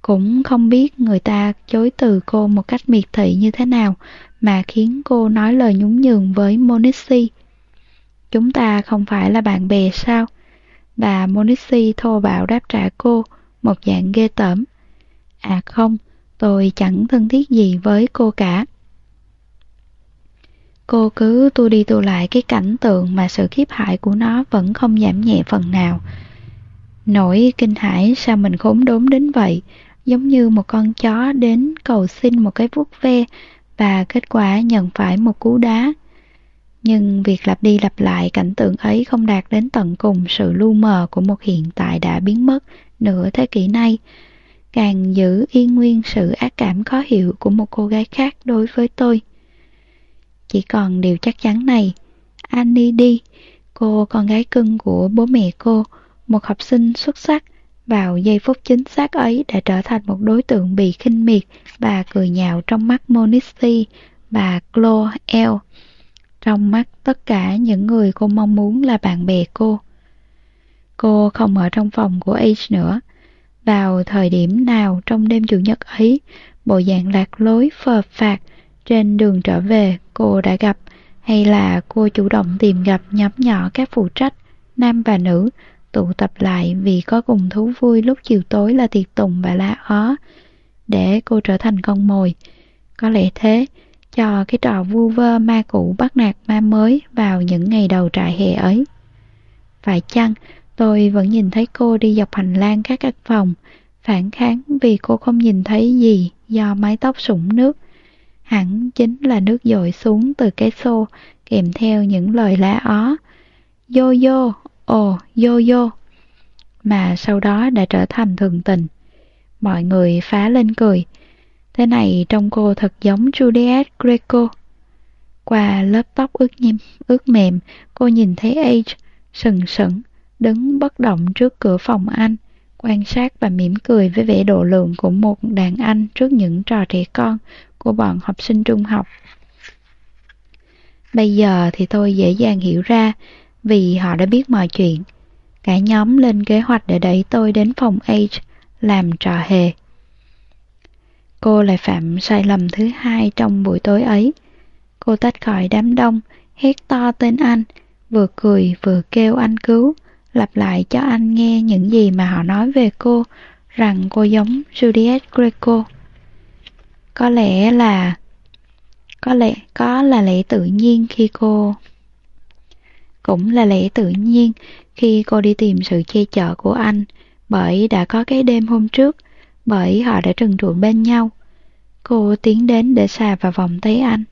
Speaker 1: Cũng không biết người ta chối từ cô một cách miệt thị như thế nào mà khiến cô nói lời nhún nhường với Monixi. Chúng ta không phải là bạn bè sao? Và Monixi thô bạo đáp trả cô, một dạng ghê tởm. À không, tôi chẳng thân thiết gì với cô cả. Cô cứ tu đi tu lại cái cảnh tượng mà sự khiếp hại của nó vẫn không giảm nhẹ phần nào. Nỗi kinh hãi sao mình khốn đốn đến vậy, giống như một con chó đến cầu xin một cái vuốt ve và kết quả nhận phải một cú đá. Nhưng việc lặp đi lặp lại cảnh tượng ấy không đạt đến tận cùng sự lu mờ của một hiện tại đã biến mất nửa thế kỷ nay, càng giữ yên nguyên sự ác cảm khó hiểu của một cô gái khác đối với tôi. Chỉ còn điều chắc chắn này, Annie đi, cô con gái cưng của bố mẹ cô, một học sinh xuất sắc, vào giây phút chính xác ấy đã trở thành một đối tượng bị khinh miệt và cười nhạo trong mắt Monici và Chloe L. Trong mắt tất cả những người cô mong muốn là bạn bè cô. Cô không ở trong phòng của H nữa. Vào thời điểm nào trong đêm chủ nhật ấy, bộ dạng lạc lối phờ phạt trên đường trở về cô đã gặp hay là cô chủ động tìm gặp nhóm nhỏ các phụ trách, nam và nữ, tụ tập lại vì có cùng thú vui lúc chiều tối là tiệc tùng và lá ó, để cô trở thành con mồi. Có lẽ thế, cho cái trò vu vơ ma cũ bắt nạt ma mới vào những ngày đầu trại hè ấy. Phải chăng, tôi vẫn nhìn thấy cô đi dọc hành lang các căn phòng, phản kháng vì cô không nhìn thấy gì do mái tóc sũng nước. Hẳn chính là nước dội xuống từ cái xô, kèm theo những lời lá ó. Vô vô, ồ, vô vô. Mà sau đó đã trở thành thường tình. Mọi người phá lên cười. Thế này trông cô thật giống Juliet Greco. Qua lớp tóc ướt nhim, ướt mềm, cô nhìn thấy Age, sừng sững, đứng bất động trước cửa phòng anh, quan sát và mỉm cười với vẻ độ lượng của một đàn anh trước những trò trẻ con của bọn học sinh trung học. Bây giờ thì tôi dễ dàng hiểu ra vì họ đã biết mọi chuyện. Cả nhóm lên kế hoạch để đẩy tôi đến phòng H làm trò hề. Cô lại phạm sai lầm thứ hai trong buổi tối ấy. Cô tách khỏi đám đông, hét to tên anh, vừa cười vừa kêu anh cứu, lặp lại cho anh nghe những gì mà họ nói về cô, rằng cô giống Juliet Greco. Có lẽ là, có lẽ, có là lẽ tự nhiên khi cô, cũng là lẽ tự nhiên khi cô đi tìm sự che chở của anh, bởi đã có cái đêm hôm trước, bởi họ đã trừng trụi bên nhau. Cô tiến đến để xà vào vòng tay anh.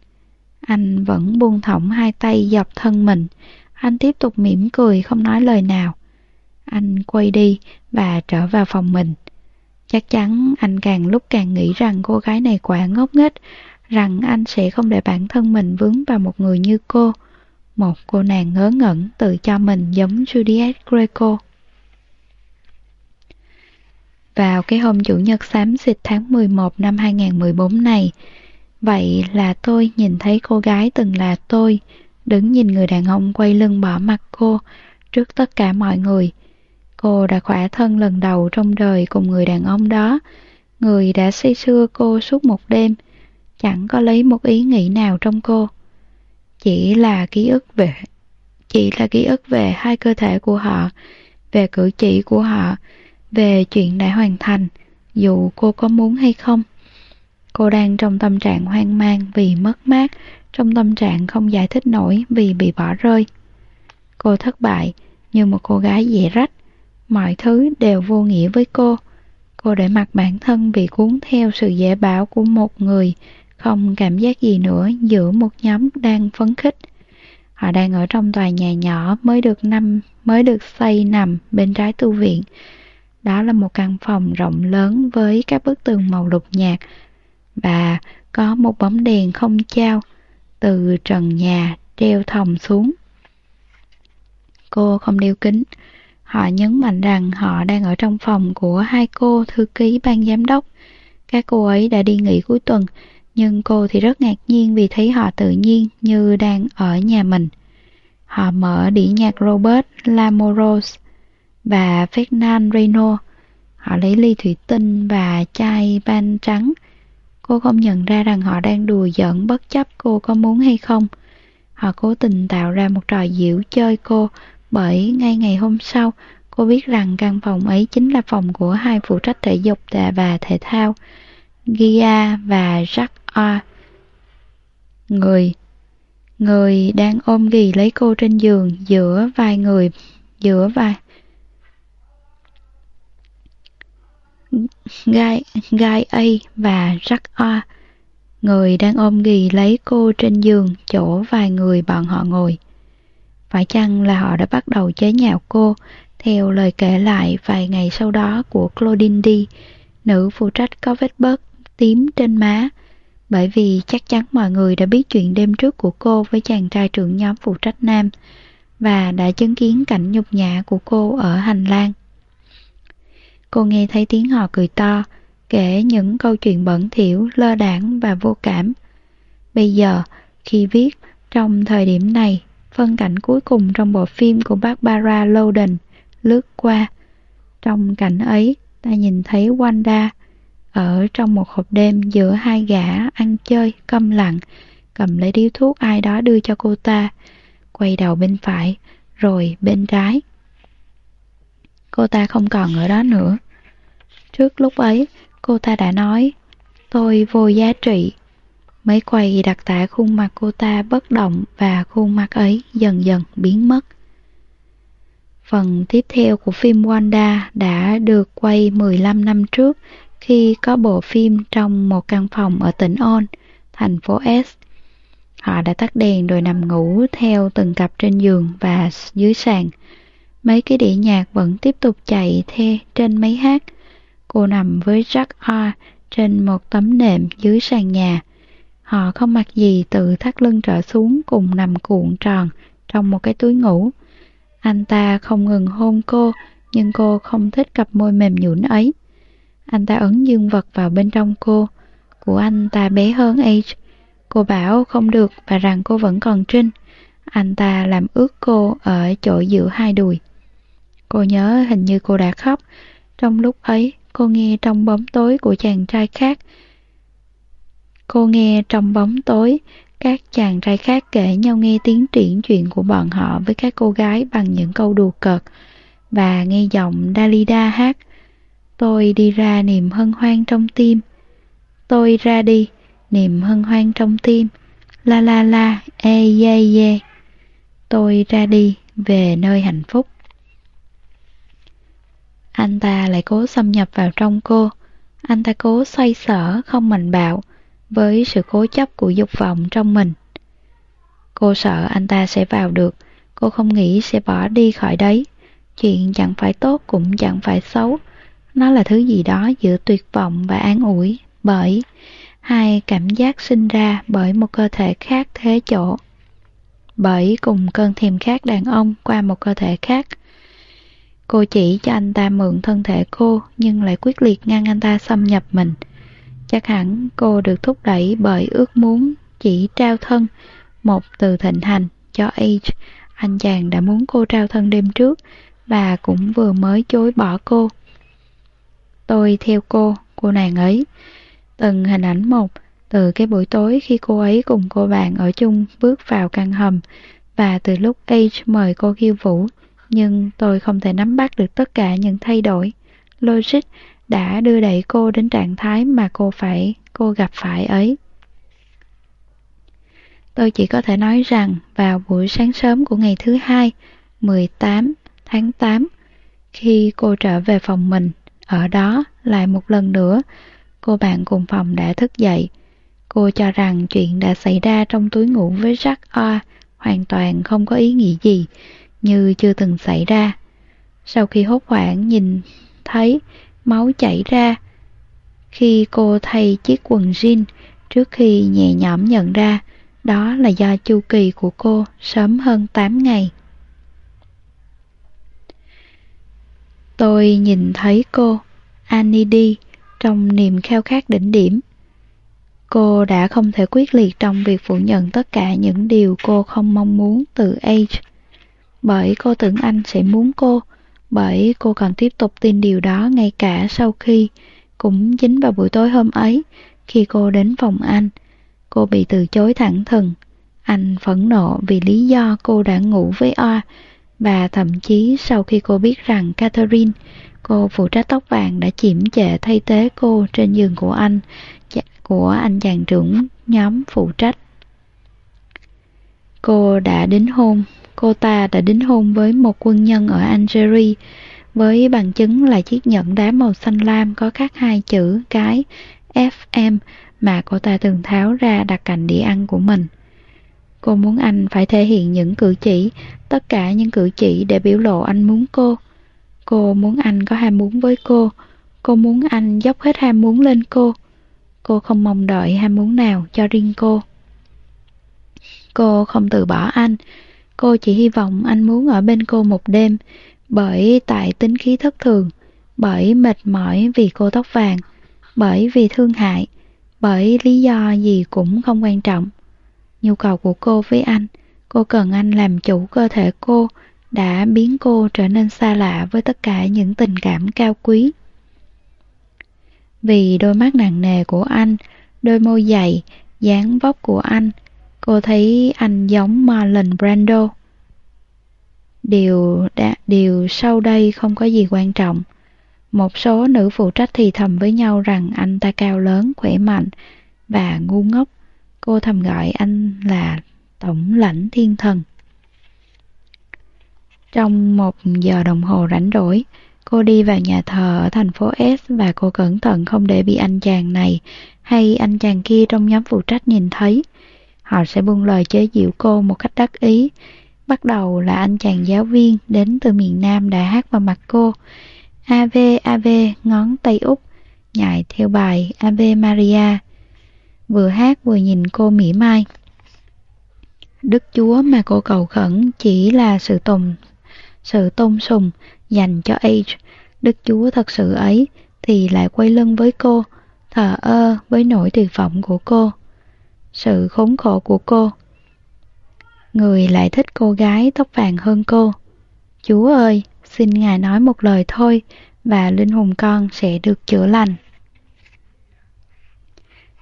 Speaker 1: Anh vẫn buông thõng hai tay dọc thân mình. Anh tiếp tục mỉm cười không nói lời nào. Anh quay đi và trở vào phòng mình. Chắc chắn anh càng lúc càng nghĩ rằng cô gái này quả ngốc nghếch, rằng anh sẽ không để bản thân mình vướng vào một người như cô. Một cô nàng ngớ ngẩn tự cho mình giống Juliet Greco. Vào cái hôm Chủ nhật xám xịt tháng 11 năm 2014 này, vậy là tôi nhìn thấy cô gái từng là tôi, đứng nhìn người đàn ông quay lưng bỏ mặt cô trước tất cả mọi người. Cô đã khỏa thân lần đầu trong đời cùng người đàn ông đó, người đã say sưa cô suốt một đêm, chẳng có lấy một ý nghĩ nào trong cô. Chỉ là ký ức về chỉ là ký ức về hai cơ thể của họ, về cử chỉ của họ, về chuyện đã hoàn thành, dù cô có muốn hay không. Cô đang trong tâm trạng hoang mang vì mất mát, trong tâm trạng không giải thích nổi vì bị bỏ rơi. Cô thất bại như một cô gái dễ rách, mọi thứ đều vô nghĩa với cô. Cô để mặc bản thân bị cuốn theo sự dễ bảo của một người, không cảm giác gì nữa giữa một nhóm đang phấn khích. Họ đang ở trong tòa nhà nhỏ mới được năm mới được xây nằm bên trái tu viện. Đó là một căn phòng rộng lớn với các bức tường màu lục nhạt và có một bóng đèn không trao từ trần nhà treo thòng xuống. Cô không đeo kính. Họ nhấn mạnh rằng họ đang ở trong phòng của hai cô thư ký ban giám đốc. Các cô ấy đã đi nghỉ cuối tuần, nhưng cô thì rất ngạc nhiên vì thấy họ tự nhiên như đang ở nhà mình. Họ mở đĩa nhạc Robert Lamoros và Fernand Reno. Họ lấy ly thủy tinh và chai ban trắng Cô không nhận ra rằng họ đang đùa giỡn bất chấp cô có muốn hay không. Họ cố tình tạo ra một trò diễu chơi cô bởi ngay ngày hôm sau cô biết rằng căn phòng ấy chính là phòng của hai phụ trách thể dục và thể thao, Gia và Jack A. Người Người đang ôm ghì lấy cô trên giường giữa vài người, giữa vài Gai, Gai A và Jack A. Người đang ôm ghì lấy cô trên giường chỗ vài người bọn họ ngồi. Phải chăng là họ đã bắt đầu chế nhạo cô, theo lời kể lại vài ngày sau đó của Claudine D, nữ phụ trách có vết bớt tím trên má, bởi vì chắc chắn mọi người đã biết chuyện đêm trước của cô với chàng trai trưởng nhóm phụ trách nam và đã chứng kiến cảnh nhục nhã của cô ở hành lang. Cô nghe thấy tiếng họ cười to, kể những câu chuyện bẩn thỉu, lơ đảng và vô cảm. Bây giờ, khi viết, trong thời điểm này, phân cảnh cuối cùng trong bộ phim của Barbara Loden lướt qua. Trong cảnh ấy, ta nhìn thấy Wanda ở trong một hộp đêm giữa hai gã ăn chơi câm lặng, cầm lấy điếu thuốc ai đó đưa cho cô ta, quay đầu bên phải, rồi bên trái. Cô ta không còn ở đó nữa. Trước lúc ấy, cô ta đã nói, tôi vô giá trị. Mấy quay đặt tại khuôn mặt cô ta bất động và khuôn mặt ấy dần dần biến mất. Phần tiếp theo của phim Wanda đã được quay 15 năm trước khi có bộ phim trong một căn phòng ở tỉnh On, thành phố S. Họ đã tắt đèn rồi nằm ngủ theo từng cặp trên giường và dưới sàn. Mấy cái đĩa nhạc vẫn tiếp tục chạy theo trên máy hát. Cô nằm với Jack R trên một tấm nệm dưới sàn nhà. Họ không mặc gì từ thắt lưng trở xuống cùng nằm cuộn tròn trong một cái túi ngủ. Anh ta không ngừng hôn cô, nhưng cô không thích cặp môi mềm nhũn ấy. Anh ta ấn dương vật vào bên trong cô. Của anh ta bé hơn H. Cô bảo không được và rằng cô vẫn còn trinh. Anh ta làm ướt cô ở chỗ giữa hai đùi. Cô nhớ hình như cô đã khóc. Trong lúc ấy, cô nghe trong bóng tối của chàng trai khác. Cô nghe trong bóng tối, các chàng trai khác kể nhau nghe tiếng triển chuyện của bọn họ với các cô gái bằng những câu đùa cợt và nghe giọng Dalida hát. Tôi đi ra niềm hân hoan trong tim. Tôi ra đi, niềm hân hoan trong tim. La la la, e ye ye. Tôi ra đi, về nơi hạnh phúc. Anh ta lại cố xâm nhập vào trong cô. Anh ta cố xoay sở, không mạnh bạo, với sự cố chấp của dục vọng trong mình. Cô sợ anh ta sẽ vào được, cô không nghĩ sẽ bỏ đi khỏi đấy. Chuyện chẳng phải tốt cũng chẳng phải xấu, nó là thứ gì đó giữa tuyệt vọng và an ủi bởi hai cảm giác sinh ra bởi một cơ thể khác thế chỗ bởi cùng cơn thèm khát đàn ông qua một cơ thể khác cô chỉ cho anh ta mượn thân thể cô nhưng lại quyết liệt ngăn anh ta xâm nhập mình chắc hẳn cô được thúc đẩy bởi ước muốn chỉ trao thân một từ thịnh hành cho Age anh chàng đã muốn cô trao thân đêm trước và cũng vừa mới chối bỏ cô. Tôi theo cô cô nàng ấy. Từng hình ảnh một từ cái buổi tối khi cô ấy cùng cô bạn ở chung bước vào căn hầm và từ lúc Age mời cô khiêu vũ. Nhưng tôi không thể nắm bắt được tất cả những thay đổi logic đã đưa đẩy cô đến trạng thái mà cô phải, cô gặp phải ấy. Tôi chỉ có thể nói rằng vào buổi sáng sớm của ngày thứ hai 18 tháng 8 khi cô trở về phòng mình, ở đó lại một lần nữa, cô bạn cùng phòng đã thức dậy. Cô cho rằng chuyện đã xảy ra trong túi ngủ với Jack O hoàn toàn không có ý nghĩa gì, như chưa từng xảy ra. Sau khi hốt hoảng nhìn thấy máu chảy ra khi cô thay chiếc quần jean trước khi nhẹ nhõm nhận ra đó là do chu kỳ của cô sớm hơn 8 ngày. Tôi nhìn thấy cô, Annie đi, trong niềm khao khát đỉnh điểm. Cô đã không thể quyết liệt trong việc phủ nhận tất cả những điều cô không mong muốn từ Age. Bởi cô tưởng anh sẽ muốn cô, bởi cô còn tiếp tục tin điều đó ngay cả sau khi, cũng chính vào buổi tối hôm ấy, khi cô đến phòng anh, cô bị từ chối thẳng thừng. Anh phẫn nộ vì lý do cô đã ngủ với O, và thậm chí sau khi cô biết rằng Catherine, cô phụ trách tóc vàng đã chiểm chệ thay thế cô trên giường của anh, của anh chàng trưởng nhóm phụ trách. Cô đã đính hôn, cô ta đã đính hôn với một quân nhân ở Algeria, với bằng chứng là chiếc nhẫn đá màu xanh lam có khắc hai chữ cái FM mà cô ta từng tháo ra đặt cạnh đĩa ăn của mình. Cô muốn anh phải thể hiện những cử chỉ, tất cả những cử chỉ để biểu lộ anh muốn cô. Cô muốn anh có ham muốn với cô. Cô muốn anh dốc hết ham muốn lên cô. Cô không mong đợi ham muốn nào cho riêng cô. Cô không từ bỏ anh. Cô chỉ hy vọng anh muốn ở bên cô một đêm, bởi tại tính khí thất thường, bởi mệt mỏi vì cô tóc vàng, bởi vì thương hại, bởi lý do gì cũng không quan trọng. Nhu cầu của cô với anh, cô cần anh làm chủ cơ thể cô, đã biến cô trở nên xa lạ với tất cả những tình cảm cao quý. Vì đôi mắt nặng nề của anh, đôi môi dày, dáng vóc của anh, cô thấy anh giống Marlon Brando. Điều, đã, điều sau đây không có gì quan trọng. Một số nữ phụ trách thì thầm với nhau rằng anh ta cao lớn, khỏe mạnh và ngu ngốc. Cô thầm gọi anh là Tổng lãnh thiên thần. Trong một giờ đồng hồ rảnh rỗi, cô đi vào nhà thờ ở thành phố S và cô cẩn thận không để bị anh chàng này hay anh chàng kia trong nhóm phụ trách nhìn thấy. Họ sẽ buông lời chế giễu cô một cách đắc ý. Bắt đầu là anh chàng giáo viên đến từ miền Nam đã hát vào mặt cô. Ave Ave ngón tay út, nhại theo bài Ave Maria. Vừa hát vừa nhìn cô mỉa mai. Đức Chúa mà cô cầu khẩn chỉ là sự tùng, sự tôn sùng dành cho Age. Đức Chúa thật sự ấy thì lại quay lưng với cô, thờ ơ với nỗi tuyệt vọng của cô, sự khốn khổ của cô. Người lại thích cô gái tóc vàng hơn cô. Chúa ơi, xin Ngài nói một lời thôi và linh hồn con sẽ được chữa lành.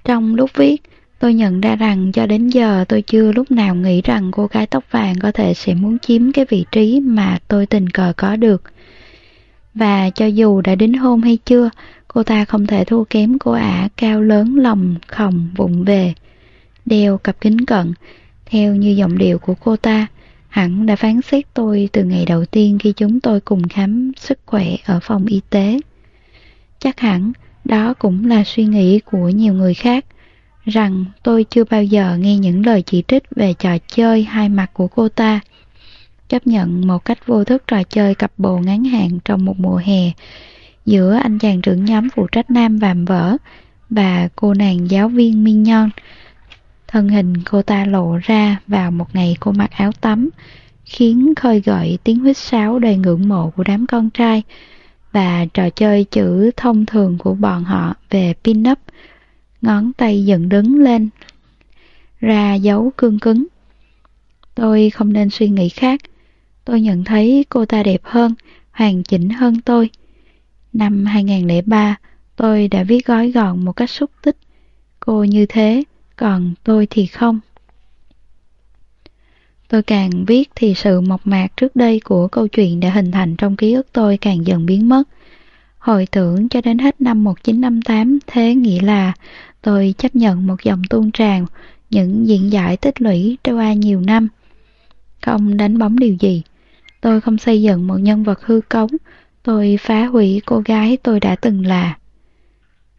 Speaker 1: Trong lúc viết, tôi nhận ra rằng cho đến giờ tôi chưa lúc nào nghĩ rằng cô gái tóc vàng có thể sẽ muốn chiếm cái vị trí mà tôi tình cờ có được. Và cho dù đã đính hôn hay chưa, cô ta không thể thua kém cô ả cao lớn lòng khòng vụng về. Đeo cặp kính cận, theo như giọng điệu của cô ta, hẳn đã phán xét tôi từ ngày đầu tiên khi chúng tôi cùng khám sức khỏe ở phòng y tế. Chắc hẳn đó cũng là suy nghĩ của nhiều người khác, rằng tôi chưa bao giờ nghe những lời chỉ trích về trò chơi hai mặt của cô ta. Chấp nhận một cách vô thức trò chơi cặp bồ ngắn hạn trong một mùa hè, giữa anh chàng trưởng nhóm phụ trách nam vàm vỡ và cô nàng giáo viên Mignon. Thân hình cô ta lộ ra vào một ngày cô mặc áo tắm, khiến khơi gợi tiếng huýt sáo đầy ngưỡng mộ của đám con trai và trò chơi chữ thông thường của bọn họ về pin-up. Ngón tay dựng đứng lên, ra dấu cương cứng. Tôi không nên suy nghĩ khác. Tôi nhận thấy cô ta đẹp hơn, hoàn chỉnh hơn tôi. Năm 2003, tôi đã viết gói gọn một cách xúc tích. Cô như thế, còn tôi thì không. Tôi càng viết thì sự mộc mạc trước đây của câu chuyện đã hình thành trong ký ức tôi càng dần biến mất. Hồi tưởng cho đến hết năm 1958 thế nghĩa là tôi chấp nhận một dòng tuôn tràn, những diễn giải tích lũy trôi qua nhiều năm. Không đánh bóng điều gì. Tôi không xây dựng một nhân vật hư cấu, tôi phá hủy cô gái tôi đã từng là.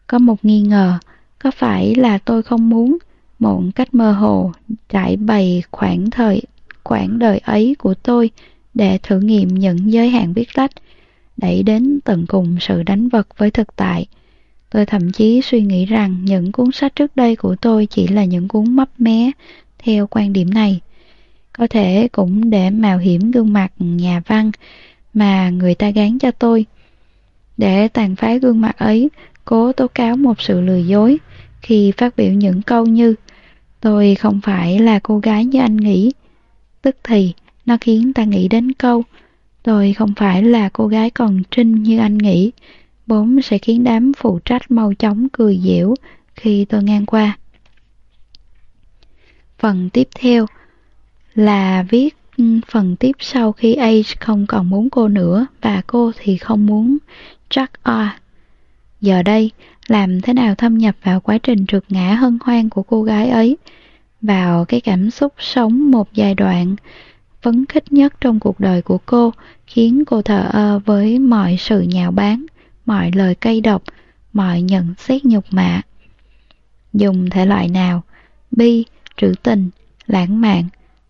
Speaker 1: Có một nghi ngờ, có phải là tôi không muốn một cách mơ hồ trải bày khoảng thời khoảng đời ấy của tôi để thử nghiệm những giới hạn viết lách, đẩy đến tận cùng sự đánh vật với thực tại. Tôi thậm chí suy nghĩ rằng những cuốn sách trước đây của tôi chỉ là những cuốn mấp mé theo quan điểm này. Có thể cũng để mạo hiểm gương mặt nhà văn mà người ta gán cho tôi. Để tàn phá gương mặt ấy, cố tố cáo một sự lừa dối khi phát biểu những câu như Tôi không phải là cô gái như anh nghĩ. Tức thì, nó khiến ta nghĩ đến câu Tôi không phải là cô gái còn trinh như anh nghĩ. Bốn sẽ khiến đám phụ trách mau chóng cười dẻo khi tôi ngang qua. Phần tiếp theo là viết ừ, phần tiếp sau khi Age không còn muốn cô nữa và cô thì không muốn Jack A. Giờ đây, làm thế nào thâm nhập vào quá trình trượt ngã hân hoan của cô gái ấy, vào cái cảm xúc sống một giai đoạn phấn khích nhất trong cuộc đời của cô, khiến cô thờ ơ với mọi sự nhạo báng, mọi lời cay độc, mọi nhận xét nhục mạ. Dùng thể loại nào, bi, trữ tình, lãng mạn,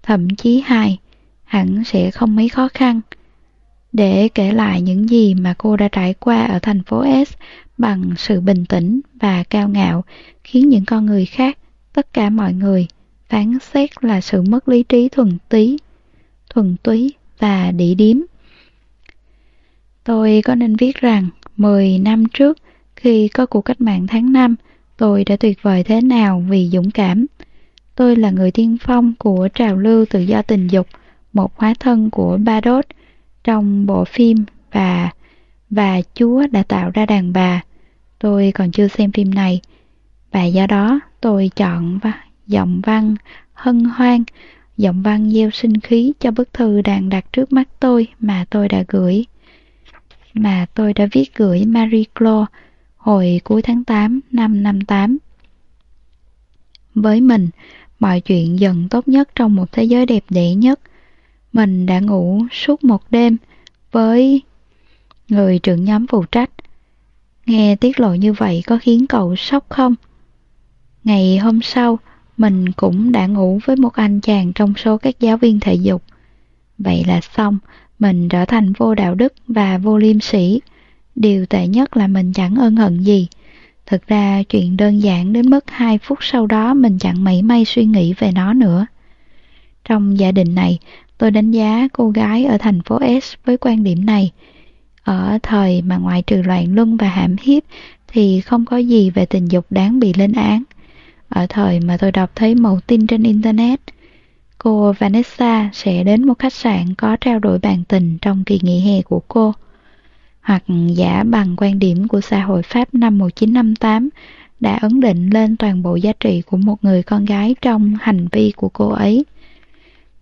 Speaker 1: thậm chí hài, hẳn sẽ không mấy khó khăn. Để kể lại những gì mà cô đã trải qua ở thành phố S bằng sự bình tĩnh và cao ngạo, khiến những con người khác, tất cả mọi người, phán xét là sự mất lý trí thuần túy, thuần túy và đỉ điếm. Tôi có nên viết rằng 10 năm trước khi có cuộc cách mạng tháng 5, tôi đã tuyệt vời thế nào vì dũng cảm. Tôi là người tiên phong của trào lưu tự do tình dục, một hóa thân của Badot trong bộ phim và và Chúa đã tạo ra đàn bà. Tôi còn chưa xem phim này và do đó tôi chọn và giọng văn hân hoan, giọng văn gieo sinh khí cho bức thư đang đặt trước mắt tôi mà tôi đã gửi. Mà tôi đã viết gửi Marie Claude hồi cuối tháng 8 năm 58. Với mình, mọi chuyện dần tốt nhất trong một thế giới đẹp đẽ nhất. Mình đã ngủ suốt một đêm với người trưởng nhóm phụ trách. Nghe tiết lộ như vậy có khiến cậu sốc không? Ngày hôm sau, mình cũng đã ngủ với một anh chàng trong số các giáo viên thể dục. Vậy là xong, mình trở thành vô đạo đức và vô liêm sĩ. Điều tệ nhất là mình chẳng ân hận gì. Thực ra chuyện đơn giản đến mức 2 phút sau đó mình chẳng mảy may suy nghĩ về nó nữa. Trong gia đình này, tôi đánh giá cô gái ở thành phố S với quan điểm này. Ở thời mà ngoại trừ loạn luân và hãm hiếp thì không có gì về tình dục đáng bị lên án. Ở thời mà tôi đọc thấy mẫu tin trên Internet, cô Vanessa sẽ đến một khách sạn có trao đổi bàn tình trong kỳ nghỉ hè của cô. Hoặc giả bằng quan điểm của xã hội Pháp năm 1958 đã ấn định lên toàn bộ giá trị của một người con gái trong hành vi của cô ấy.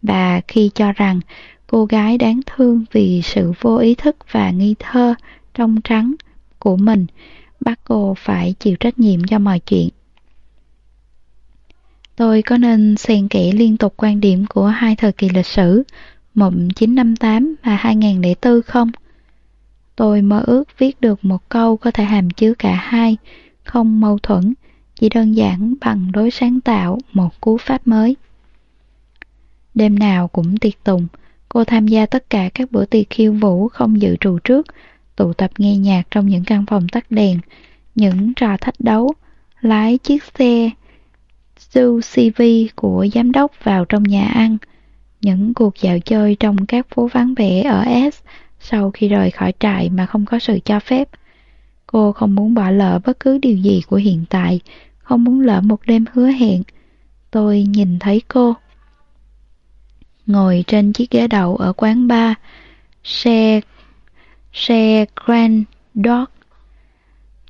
Speaker 1: Và khi cho rằng cô gái đáng thương vì sự vô ý thức và nghi thơ trong trắng của mình, bắt cô phải chịu trách nhiệm cho mọi chuyện. Tôi có nên xen kẽ liên tục quan điểm của hai thời kỳ lịch sử 1958 và 2004 không? Tôi mơ ước viết được một câu có thể hàm chứa cả hai, không mâu thuẫn, chỉ đơn giản bằng đối sáng tạo một cú pháp mới. Đêm nào cũng tiệc tùng, cô tham gia tất cả các bữa tiệc khiêu vũ không dự trù trước, tụ tập nghe nhạc trong những căn phòng tắt đèn, những trò thách đấu, lái chiếc xe CV của giám đốc vào trong nhà ăn, những cuộc dạo chơi trong các phố vắng vẻ ở S sau khi rời khỏi trại mà không có sự cho phép. Cô không muốn bỏ lỡ bất cứ điều gì của hiện tại, không muốn lỡ một đêm hứa hẹn. Tôi nhìn thấy cô. Ngồi trên chiếc ghế đầu ở quán bar, xe, xe Grand Dog,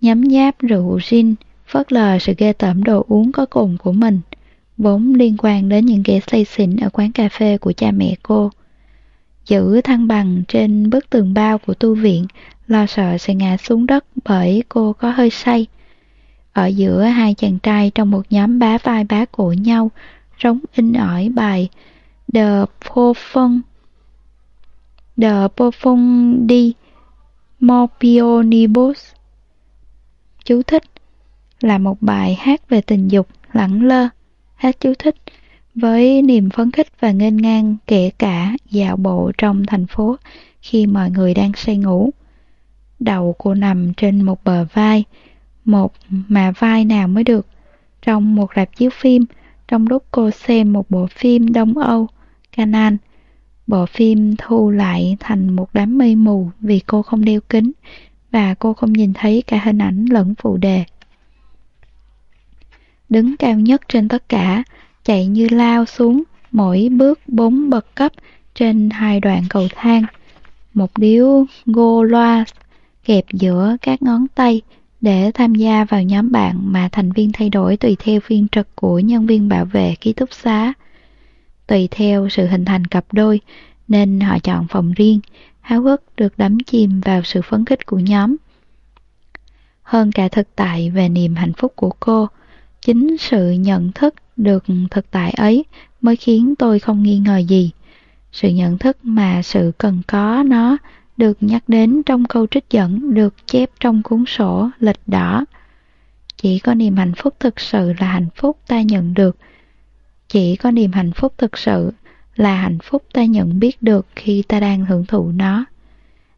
Speaker 1: nhấm nháp rượu gin, phớt lờ sự ghê tởm đồ uống có cồn của mình, vốn liên quan đến những ghế say xỉn ở quán cà phê của cha mẹ cô. Giữ thăng bằng trên bức tường bao của tu viện, lo sợ sẽ ngã xuống đất bởi cô có hơi say. Ở giữa hai chàng trai trong một nhóm bá vai bá cổ nhau, rống in ỏi bài The profond The Profundi Morpionibus Chú thích là một bài hát về tình dục lẳng lơ, hát chú thích với niềm phấn khích và nghênh ngang kể cả dạo bộ trong thành phố khi mọi người đang say ngủ. Đầu cô nằm trên một bờ vai, một mà vai nào mới được. Trong một rạp chiếu phim, trong lúc cô xem một bộ phim Đông Âu, Canaan, bộ phim thu lại thành một đám mây mù vì cô không đeo kính và cô không nhìn thấy cả hình ảnh lẫn phụ đề. Đứng cao nhất trên tất cả, chạy như lao xuống mỗi bước bốn bậc cấp trên hai đoạn cầu thang. Một điếu gô loa kẹp giữa các ngón tay để tham gia vào nhóm bạn mà thành viên thay đổi tùy theo phiên trực của nhân viên bảo vệ ký túc xá. Tùy theo sự hình thành cặp đôi nên họ chọn phòng riêng, háo hức được đắm chìm vào sự phấn khích của nhóm. Hơn cả thực tại về niềm hạnh phúc của cô, chính sự nhận thức được thực tại ấy mới khiến tôi không nghi ngờ gì. Sự nhận thức mà sự cần có nó được nhắc đến trong câu trích dẫn được chép trong cuốn sổ lịch đỏ. Chỉ có niềm hạnh phúc thực sự là hạnh phúc ta nhận được. Chỉ có niềm hạnh phúc thực sự là hạnh phúc ta nhận biết được khi ta đang hưởng thụ nó.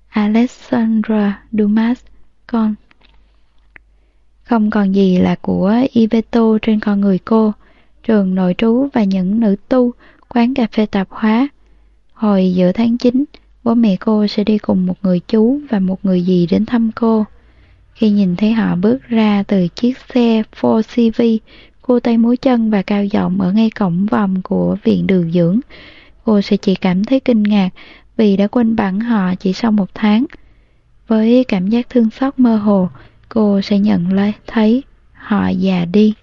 Speaker 1: Alexandra Dumas, con. Không còn gì là của Iveto trên con người cô, trường nội trú và những nữ tu, quán cà phê tạp hóa. Hồi giữa tháng 9, bố mẹ cô sẽ đi cùng một người chú và một người dì đến thăm cô. Khi nhìn thấy họ bước ra từ chiếc xe Ford CV, cô tay múa chân và cao giọng ở ngay cổng vòng của viện điều dưỡng, cô sẽ chỉ cảm thấy kinh ngạc vì đã quên bẵng họ chỉ sau một tháng. Với cảm giác thương xót mơ hồ, cô sẽ nhận lấy thấy họ già đi.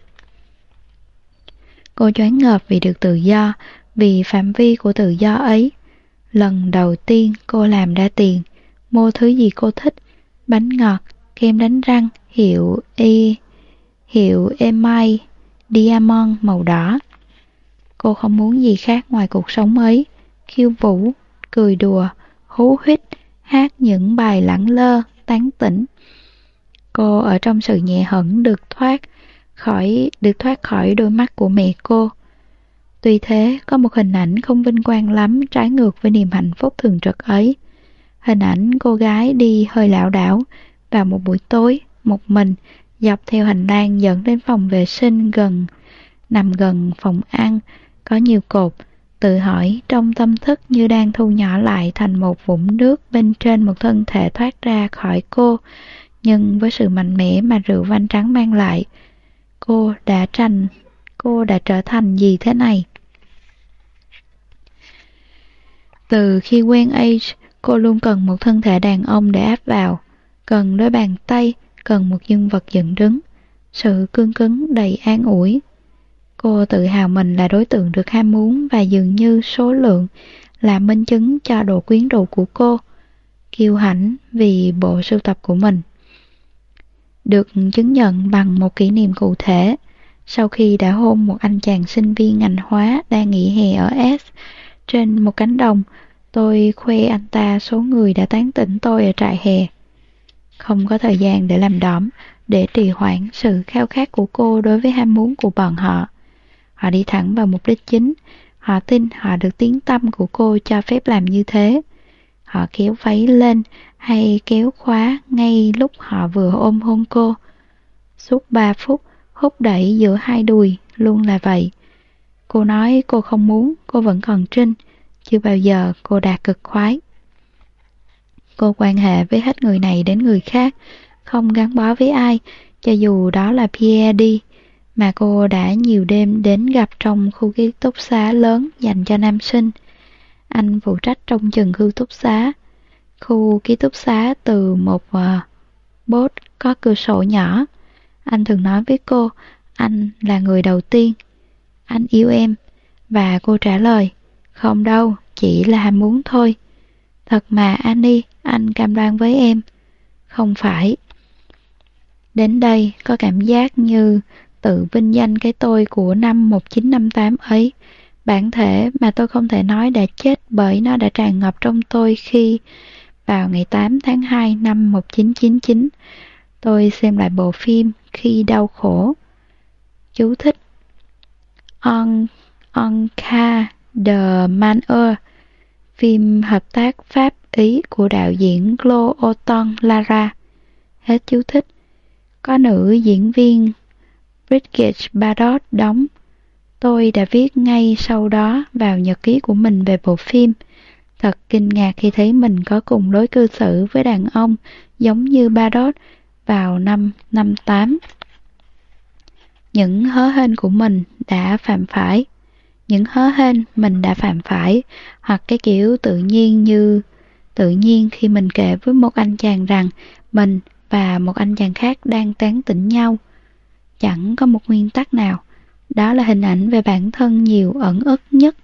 Speaker 1: Cô choáng ngợp vì được tự do, vì phạm vi của tự do ấy. Lần đầu tiên cô làm ra tiền, mua thứ gì cô thích, bánh ngọt, kem đánh răng, hiệu y, hiệu emi, diamond màu đỏ. Cô không muốn gì khác ngoài cuộc sống ấy, khiêu vũ, cười đùa, hú hít, hát những bài lẳng lơ, tán tỉnh. Cô ở trong sự nhẹ hẳn được thoát khỏi được thoát khỏi đôi mắt của mẹ cô. Tuy thế, có một hình ảnh không vinh quang lắm trái ngược với niềm hạnh phúc thường trực ấy. Hình ảnh cô gái đi hơi lảo đảo vào một buổi tối, một mình, dọc theo hành lang dẫn đến phòng vệ sinh gần, nằm gần phòng ăn, có nhiều cột, tự hỏi trong tâm thức như đang thu nhỏ lại thành một vũng nước bên trên một thân thể thoát ra khỏi cô, nhưng với sự mạnh mẽ mà rượu vanh trắng mang lại, cô đã tranh, cô đã trở thành gì thế này? Từ khi quen Age, cô luôn cần một thân thể đàn ông để áp vào, cần đôi bàn tay, cần một nhân vật dựng đứng, sự cương cứng đầy an ủi. Cô tự hào mình là đối tượng được ham muốn và dường như số lượng là minh chứng cho độ quyến rũ của cô, kiêu hãnh vì bộ sưu tập của mình. Được chứng nhận bằng một kỷ niệm cụ thể, sau khi đã hôn một anh chàng sinh viên ngành hóa đang nghỉ hè ở S, trên một cánh đồng, tôi khoe anh ta số người đã tán tỉnh tôi ở trại hè. Không có thời gian để làm đóm, để trì hoãn sự khao khát của cô đối với ham muốn của bọn họ. Họ đi thẳng vào mục đích chính, họ tin họ được tiếng tâm của cô cho phép làm như thế. họ kéo váy lên hay kéo khóa ngay lúc họ vừa ôm hôn cô. Suốt ba phút, hút đẩy giữa hai đùi luôn là vậy. Cô nói cô không muốn, cô vẫn còn trinh, chưa bao giờ cô đạt cực khoái. Cô quan hệ với hết người này đến người khác, không gắn bó với ai, cho dù đó là Pierre đi, mà cô đã nhiều đêm đến gặp trong khu ký túc xá lớn dành cho nam sinh. Anh phụ trách trong chừng khu túc xá. Khu ký túc xá từ một uh, bốt có cửa sổ nhỏ. Anh thường nói với cô, anh là người đầu tiên. Anh yêu em. Và cô trả lời, không đâu, chỉ là ham muốn thôi. Thật mà Annie, anh cam đoan với em. Không phải. Đến đây có cảm giác như tự vinh danh cái tôi của năm 1958 ấy. Bản thể mà tôi không thể nói đã chết bởi nó đã tràn ngập trong tôi khi vào ngày 8 tháng 2 năm 1999 tôi xem lại bộ phim Khi đau khổ. Chú thích On, On the de Maneur phim hợp tác pháp Ý của đạo diễn Glo Oton Lara. Hết chú thích. Có nữ diễn viên Bridget Bardot đóng. Tôi đã viết ngay sau đó vào nhật ký của mình về bộ phim. Thật kinh ngạc khi thấy mình có cùng lối cư xử với đàn ông giống như Bardot vào năm 58. Những hớ hên của mình đã phạm phải. Những hớ hên mình đã phạm phải, hoặc cái kiểu tự nhiên như tự nhiên khi mình kể với một anh chàng rằng mình và một anh chàng khác đang tán tỉnh nhau. Chẳng có một nguyên tắc nào, đó là hình ảnh về bản thân nhiều ẩn ức nhất.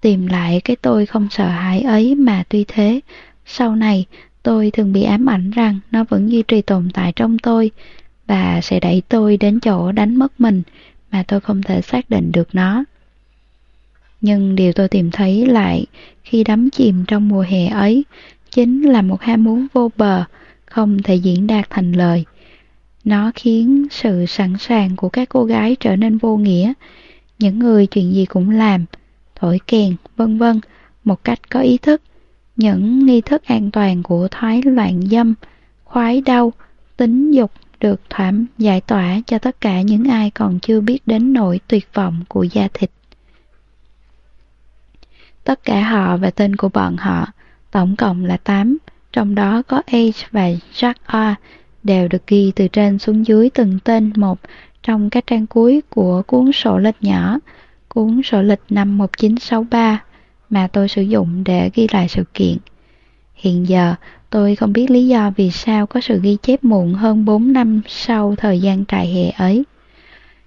Speaker 1: Tìm lại cái tôi không sợ hãi ấy mà tuy thế, sau này tôi thường bị ám ảnh rằng nó vẫn duy trì tồn tại trong tôi và sẽ đẩy tôi đến chỗ đánh mất mình mà tôi không thể xác định được nó. Nhưng điều tôi tìm thấy lại khi đắm chìm trong mùa hè ấy chính là một ham muốn vô bờ, không thể diễn đạt thành lời. Nó khiến sự sẵn sàng của các cô gái trở nên vô nghĩa. Những người chuyện gì cũng làm, thổi kèn, vân vân, một cách có ý thức. Những nghi thức an toàn của thoái loạn dâm, khoái đau, tính dục được thoảm giải tỏa cho tất cả những ai còn chưa biết đến nỗi tuyệt vọng của da thịt. Tất cả họ và tên của bọn họ, tổng cộng là 8, trong đó có H và Jack R, đều được ghi từ trên xuống dưới từng tên một trong các trang cuối của cuốn sổ lịch nhỏ, cuốn sổ lịch năm 1963 mà tôi sử dụng để ghi lại sự kiện. Hiện giờ, tôi không biết lý do vì sao có sự ghi chép muộn hơn 4 năm sau thời gian trại hè ấy.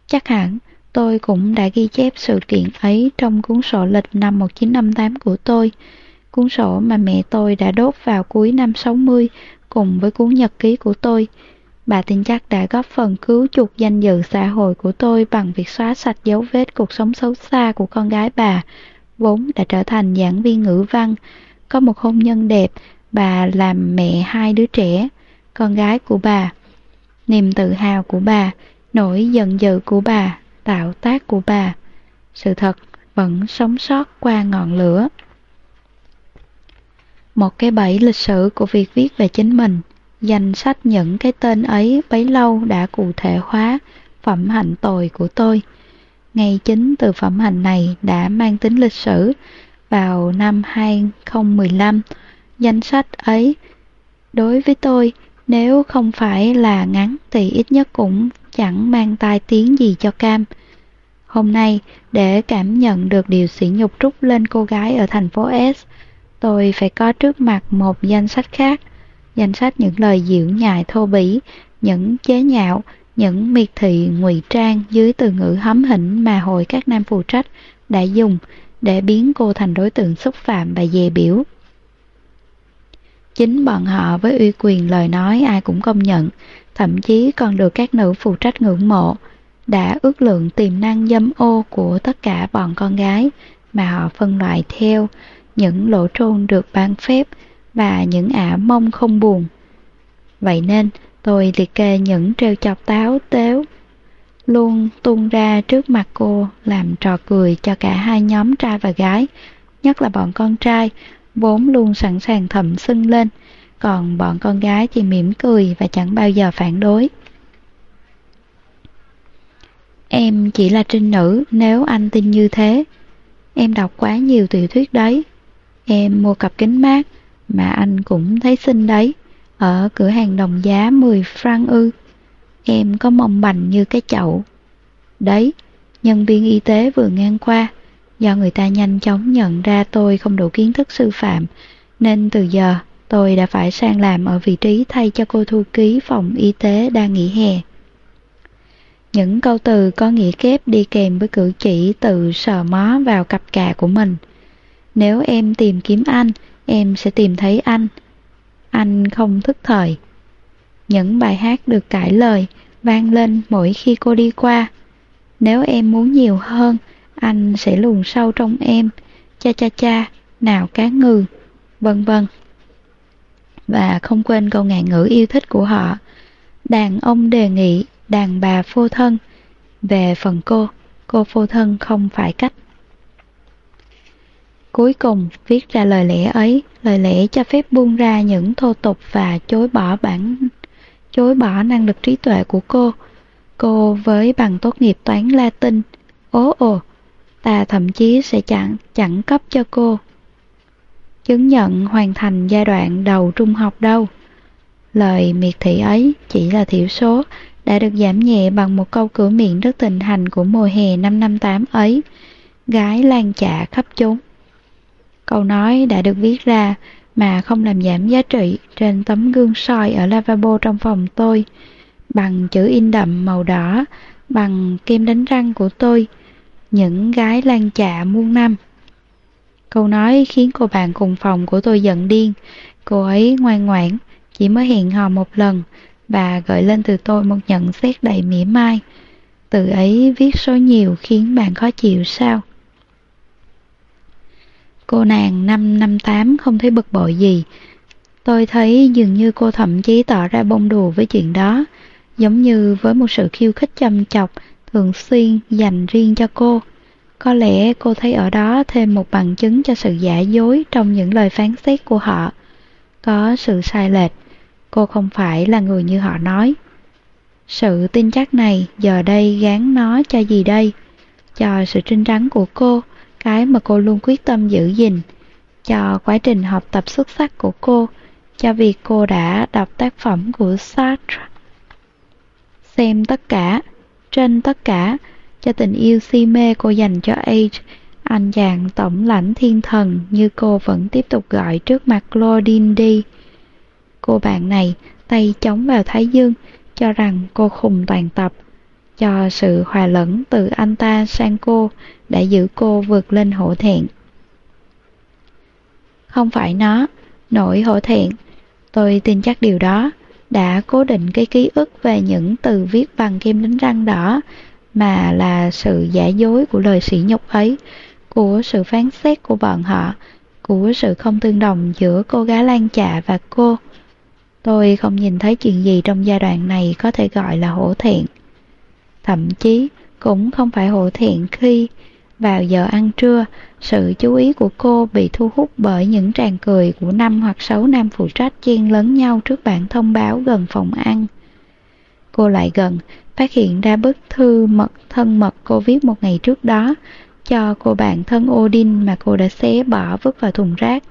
Speaker 1: Chắc hẳn, tôi cũng đã ghi chép sự kiện ấy trong cuốn sổ lịch năm 1958 của tôi, cuốn sổ mà mẹ tôi đã đốt vào cuối năm 60 cùng với cuốn nhật ký của tôi. Bà tin chắc đã góp phần cứu chuộc danh dự xã hội của tôi bằng việc xóa sạch dấu vết cuộc sống xấu xa của con gái bà, vốn đã trở thành giảng viên ngữ văn. Có một hôn nhân đẹp, bà làm mẹ hai đứa trẻ, con gái của bà. Niềm tự hào của bà, nỗi giận dữ của bà, tạo tác của bà. Sự thật vẫn sống sót qua ngọn lửa một cái bẫy lịch sử của việc viết về chính mình. Danh sách những cái tên ấy bấy lâu đã cụ thể hóa phẩm hạnh tồi của tôi. Ngay chính từ phẩm hạnh này đã mang tính lịch sử vào năm 2015. Danh sách ấy đối với tôi, nếu không phải là ngắn thì ít nhất cũng chẳng mang tai tiếng gì cho cam. Hôm nay, để cảm nhận được điều sỉ nhục trút lên cô gái ở thành phố S, tôi phải có trước mặt một danh sách khác, danh sách những lời dịu nhại thô bỉ, những chế nhạo, những miệt thị ngụy trang dưới từ ngữ hấm hỉnh mà hội các nam phụ trách đã dùng để biến cô thành đối tượng xúc phạm và dè biểu. Chính bọn họ với uy quyền lời nói ai cũng công nhận, thậm chí còn được các nữ phụ trách ngưỡng mộ, đã ước lượng tiềm năng dâm ô của tất cả bọn con gái mà họ phân loại theo những lỗ trôn được ban phép và những ả mông không buồn. Vậy nên tôi liệt kê những trêu chọc táo tếu luôn tung ra trước mặt cô làm trò cười cho cả hai nhóm trai và gái, nhất là bọn con trai, vốn luôn sẵn sàng thầm sưng lên, còn bọn con gái thì mỉm cười và chẳng bao giờ phản đối. Em chỉ là trinh nữ nếu anh tin như thế. Em đọc quá nhiều tiểu thuyết đấy. Em mua cặp kính mát mà anh cũng thấy xinh đấy. Ở cửa hàng đồng giá 10 franc ư. Em có mông bành như cái chậu. Đấy, nhân viên y tế vừa ngang qua. Do người ta nhanh chóng nhận ra tôi không đủ kiến thức sư phạm, nên từ giờ tôi đã phải sang làm ở vị trí thay cho cô thư ký phòng y tế đang nghỉ hè. Những câu từ có nghĩa kép đi kèm với cử chỉ tự sờ mó vào cặp cà của mình. Nếu em tìm kiếm anh, em sẽ tìm thấy anh. Anh không thức thời. Những bài hát được cải lời vang lên mỗi khi cô đi qua. Nếu em muốn nhiều hơn, anh sẽ luồn sâu trong em. Cha cha cha, nào cá ngừ, vân vân. Và không quên câu ngạn ngữ yêu thích của họ. Đàn ông đề nghị đàn bà phô thân. Về phần cô, cô phô thân không phải cách. Cuối cùng, viết ra lời lẽ ấy, lời lẽ cho phép buông ra những thô tục và chối bỏ bản chối bỏ năng lực trí tuệ của cô. Cô với bằng tốt nghiệp toán Latin, ố ồ, ta thậm chí sẽ chẳng chẳng cấp cho cô. Chứng nhận hoàn thành giai đoạn đầu trung học đâu. Lời miệt thị ấy chỉ là thiểu số đã được giảm nhẹ bằng một câu cửa miệng rất tình hành của mùa hè năm năm tám ấy, gái lan chạ khắp chốn. Câu nói đã được viết ra mà không làm giảm giá trị trên tấm gương soi ở lavabo trong phòng tôi, bằng chữ in đậm màu đỏ, bằng kem đánh răng của tôi, những gái lan chạ muôn năm. Câu nói khiến cô bạn cùng phòng của tôi giận điên, cô ấy ngoan ngoãn, chỉ mới hẹn hò một lần, và gợi lên từ tôi một nhận xét đầy mỉa mai. Từ ấy viết số nhiều khiến bạn khó chịu sao? Cô nàng năm năm tám không thấy bực bội gì. Tôi thấy dường như cô thậm chí tỏ ra bông đùa với chuyện đó, giống như với một sự khiêu khích châm chọc thường xuyên dành riêng cho cô. Có lẽ cô thấy ở đó thêm một bằng chứng cho sự giả dối trong những lời phán xét của họ. Có sự sai lệch cô không phải là người như họ nói. Sự tin chắc này giờ đây gán nó cho gì đây? Cho sự trinh trắng của cô, cái mà cô luôn quyết tâm giữ gìn, cho quá trình học tập xuất sắc của cô, cho việc cô đã đọc tác phẩm của Sartre. Xem tất cả, trên tất cả, cho tình yêu si mê cô dành cho Age, anh chàng tổng lãnh thiên thần như cô vẫn tiếp tục gọi trước mặt Claudine đi. Cô bạn này tay chống vào thái dương, cho rằng cô khùng toàn tập. Cho sự hòa lẫn từ anh ta sang cô đã giữ cô vượt lên hổ thẹn. Không phải nó, nỗi hổ thẹn. Tôi tin chắc điều đó đã cố định cái ký ức về những từ viết bằng kem đánh răng đỏ mà là sự giả dối của lời sỉ nhục ấy, của sự phán xét của bọn họ, của sự không tương đồng giữa cô gái Lan Chạ và cô. Tôi không nhìn thấy chuyện gì trong giai đoạn này có thể gọi là hổ thiện, Thậm chí cũng không phải hổ thiện khi vào giờ ăn trưa, sự chú ý của cô bị thu hút bởi những tràng cười của năm hoặc sáu nam phụ trách chen lấn nhau trước bản thông báo gần phòng ăn. Cô lại gần, phát hiện ra bức thư mật thân mật cô viết một ngày trước đó cho cô bạn thân Odin mà cô đã xé bỏ vứt vào thùng rác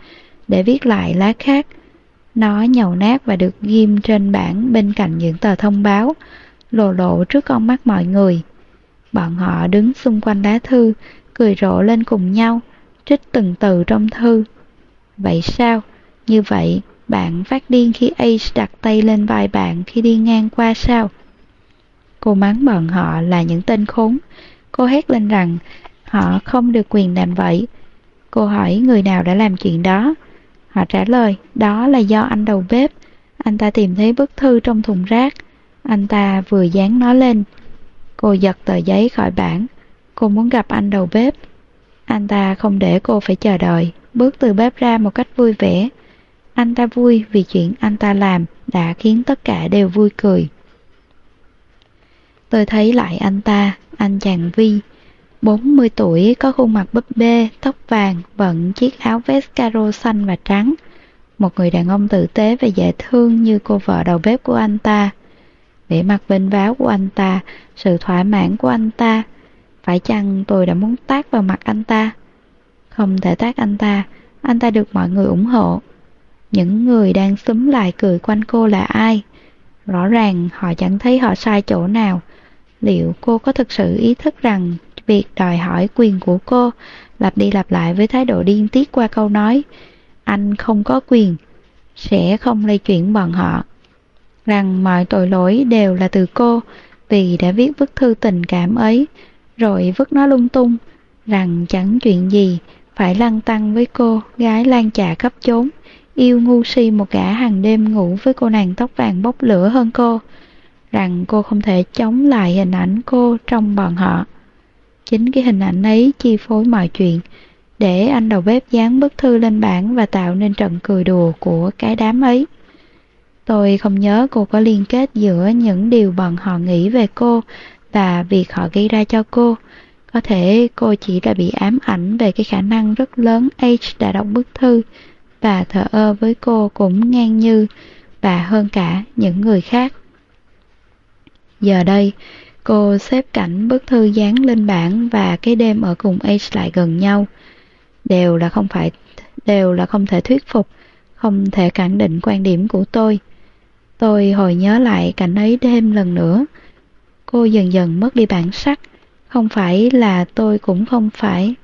Speaker 1: để viết lại lá khác nó nhầu nát và được ghim trên bảng bên cạnh những tờ thông báo, lộ lộ trước con mắt mọi người. Bọn họ đứng xung quanh lá thư, cười rộ lên cùng nhau, trích từng từ trong thư. Vậy sao? Như vậy, bạn phát điên khi Ace đặt tay lên vai bạn khi đi ngang qua sao? Cô mắng bọn họ là những tên khốn. Cô hét lên rằng họ không được quyền làm vậy. Cô hỏi người nào đã làm chuyện đó. Họ trả lời, đó là do anh đầu bếp. Anh ta tìm thấy bức thư trong thùng rác. Anh ta vừa dán nó lên. Cô giật tờ giấy khỏi bảng. Cô muốn gặp anh đầu bếp. Anh ta không để cô phải chờ đợi, bước từ bếp ra một cách vui vẻ. Anh ta vui vì chuyện anh ta làm đã khiến tất cả đều vui cười. Tôi thấy lại anh ta, anh chàng Vi. 40 tuổi, có khuôn mặt búp bê, tóc vàng, vận chiếc áo vest caro xanh và trắng. Một người đàn ông tử tế và dễ thương như cô vợ đầu bếp của anh ta. Vẻ mặt vinh váo của anh ta, sự thỏa mãn của anh ta. Phải chăng tôi đã muốn tác vào mặt anh ta? Không thể tác anh ta, anh ta được mọi người ủng hộ. Những người đang xúm lại cười quanh cô là ai? Rõ ràng họ chẳng thấy họ sai chỗ nào. Liệu cô có thực sự ý thức rằng việc đòi hỏi quyền của cô, lặp đi lặp lại với thái độ điên tiết qua câu nói, anh không có quyền, sẽ không lây chuyển bọn họ? Rằng mọi tội lỗi đều là từ cô, vì đã viết bức thư tình cảm ấy, rồi vứt nó lung tung, rằng chẳng chuyện gì phải lăng tăng với cô gái lan trà khắp chốn, yêu ngu si một gã hàng đêm ngủ với cô nàng tóc vàng bốc lửa hơn cô rằng cô không thể chống lại hình ảnh cô trong bọn họ Chính cái hình ảnh ấy chi phối mọi chuyện, để anh đầu bếp dán bức thư lên bảng và tạo nên trận cười đùa của cái đám ấy. Tôi không nhớ cô có liên kết giữa những điều bọn họ nghĩ về cô và việc họ gây ra cho cô. Có thể cô chỉ là bị ám ảnh về cái khả năng rất lớn H đã đọc bức thư và thờ ơ với cô cũng ngang như và hơn cả những người khác. Giờ đây, Cô xếp cảnh bức thư dán lên bảng và cái đêm ở cùng Ace lại gần nhau. Đều là không phải đều là không thể thuyết phục, không thể khẳng định quan điểm của tôi. Tôi hồi nhớ lại cảnh ấy thêm lần nữa. Cô dần dần mất đi bản sắc, không phải là tôi cũng không phải.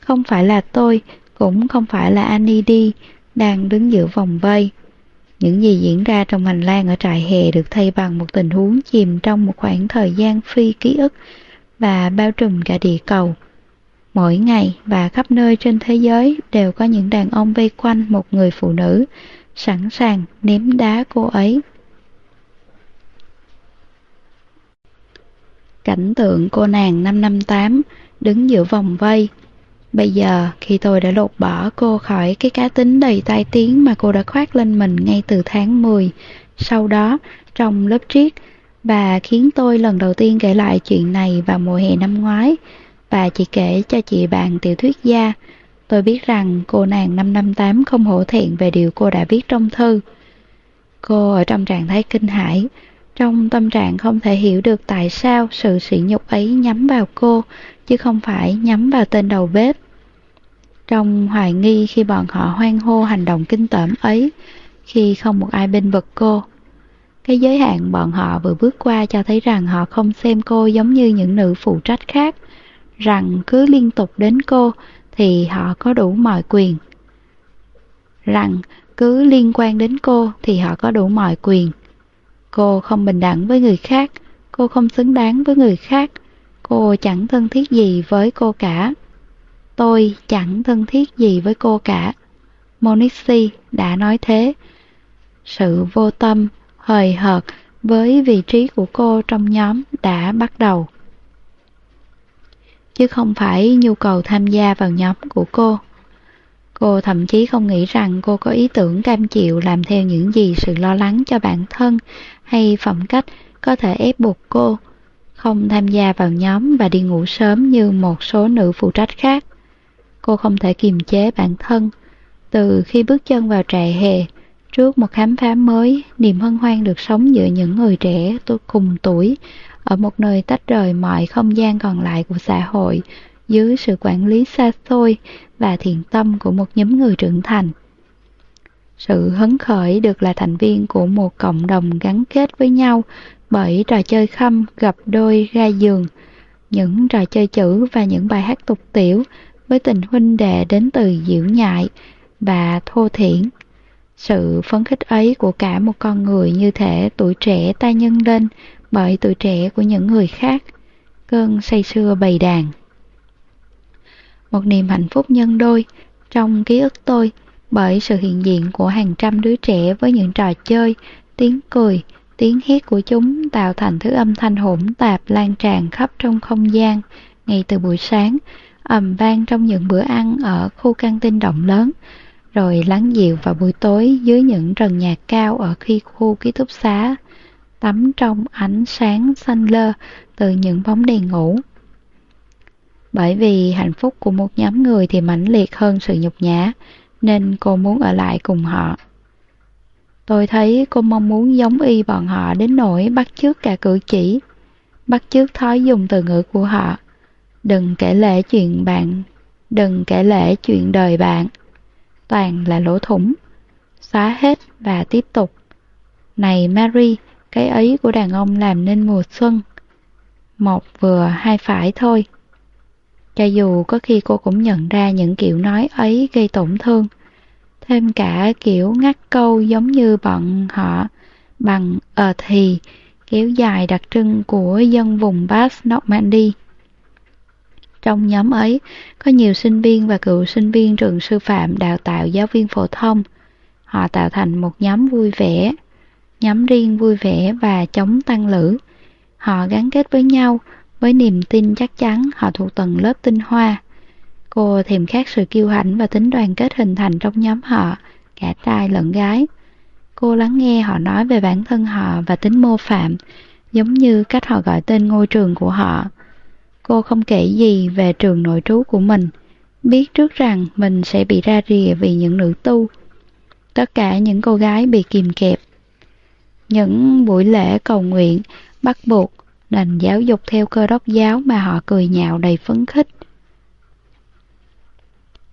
Speaker 1: Không phải là tôi, cũng không phải là Annie đi, đang đứng giữa vòng vây. Những gì diễn ra trong hành lang ở trại hè được thay bằng một tình huống chìm trong một khoảng thời gian phi ký ức và bao trùm cả địa cầu. Mỗi ngày và khắp nơi trên thế giới đều có những đàn ông vây quanh một người phụ nữ, sẵn sàng ném đá cô ấy. Cảnh tượng cô nàng 558 đứng giữa vòng vây, Bây giờ, khi tôi đã lột bỏ cô khỏi cái cá tính đầy tai tiếng mà cô đã khoác lên mình ngay từ tháng 10, sau đó, trong lớp triết, bà khiến tôi lần đầu tiên kể lại chuyện này vào mùa hè năm ngoái. Bà chỉ kể cho chị bạn tiểu thuyết gia. Tôi biết rằng cô nàng 558 không hổ thẹn về điều cô đã viết trong thư. Cô ở trong trạng thái kinh hãi, trong tâm trạng không thể hiểu được tại sao sự sỉ nhục ấy nhắm vào cô, chứ không phải nhắm vào tên đầu bếp. Trong hoài nghi khi bọn họ hoan hô hành động kinh tởm ấy, khi không một ai bên vực cô. Cái giới hạn bọn họ vừa bước qua cho thấy rằng họ không xem cô giống như những nữ phụ trách khác, rằng cứ liên tục đến cô thì họ có đủ mọi quyền. Rằng cứ liên quan đến cô thì họ có đủ mọi quyền. Cô không bình đẳng với người khác, cô không xứng đáng với người khác, cô chẳng thân thiết gì với cô cả. Tôi chẳng thân thiết gì với cô cả. Monixi đã nói thế. Sự vô tâm, hời hợt với vị trí của cô trong nhóm đã bắt đầu. Chứ không phải nhu cầu tham gia vào nhóm của cô. Cô thậm chí không nghĩ rằng cô có ý tưởng cam chịu làm theo những gì sự lo lắng cho bản thân hay phẩm cách có thể ép buộc cô không tham gia vào nhóm và đi ngủ sớm như một số nữ phụ trách khác. Cô không thể kiềm chế bản thân. Từ khi bước chân vào trại hè, trước một khám phá mới, niềm hân hoan được sống giữa những người trẻ tôi cùng tuổi, ở một nơi tách rời mọi không gian còn lại của xã hội, dưới sự quản lý xa xôi và thiện tâm của một nhóm người trưởng thành. Sự hấn khởi được là thành viên của một cộng đồng gắn kết với nhau bởi trò chơi khăm gặp đôi ga giường, những trò chơi chữ và những bài hát tục tiểu với tình huynh đệ đến từ diễu nhại và thô thiển. Sự phấn khích ấy của cả một con người như thể tuổi trẻ ta nhân lên bởi tuổi trẻ của những người khác, cơn say sưa bầy đàn. Một niềm hạnh phúc nhân đôi trong ký ức tôi bởi sự hiện diện của hàng trăm đứa trẻ với những trò chơi, tiếng cười, tiếng hét của chúng tạo thành thứ âm thanh hỗn tạp lan tràn khắp trong không gian. Ngay từ buổi sáng ầm vang trong những bữa ăn ở khu căng tin rộng lớn, rồi lắng dịu vào buổi tối dưới những trần nhà cao ở khi khu ký túc xá, tắm trong ánh sáng xanh lơ từ những bóng đèn ngủ. Bởi vì hạnh phúc của một nhóm người thì mãnh liệt hơn sự nhục nhã, nên cô muốn ở lại cùng họ. Tôi thấy cô mong muốn giống y bọn họ đến nỗi bắt chước cả cử chỉ, bắt chước thói dùng từ ngữ của họ. Đừng kể lễ chuyện bạn, đừng kể lễ chuyện đời bạn. Toàn là lỗ thủng. Xóa hết và tiếp tục. Này Mary, cái ấy của đàn ông làm nên mùa xuân. Một vừa hai phải thôi. Cho dù có khi cô cũng nhận ra những kiểu nói ấy gây tổn thương, thêm cả kiểu ngắt câu giống như bọn họ bằng ờ thì kéo dài đặc trưng của dân vùng Bass Normandy. Trong nhóm ấy, có nhiều sinh viên và cựu sinh viên trường sư phạm đào tạo giáo viên phổ thông. Họ tạo thành một nhóm vui vẻ, nhóm riêng vui vẻ và chống tăng lữ. Họ gắn kết với nhau, với niềm tin chắc chắn họ thuộc tầng lớp tinh hoa. Cô thèm khát sự kiêu hãnh và tính đoàn kết hình thành trong nhóm họ, cả trai lẫn gái. Cô lắng nghe họ nói về bản thân họ và tính mô phạm, giống như cách họ gọi tên ngôi trường của họ. Cô không kể gì về trường nội trú của mình, biết trước rằng mình sẽ bị ra rìa vì những nữ tu. Tất cả những cô gái bị kìm kẹp. Những buổi lễ cầu nguyện bắt buộc nền giáo dục theo cơ đốc giáo mà họ cười nhạo đầy phấn khích.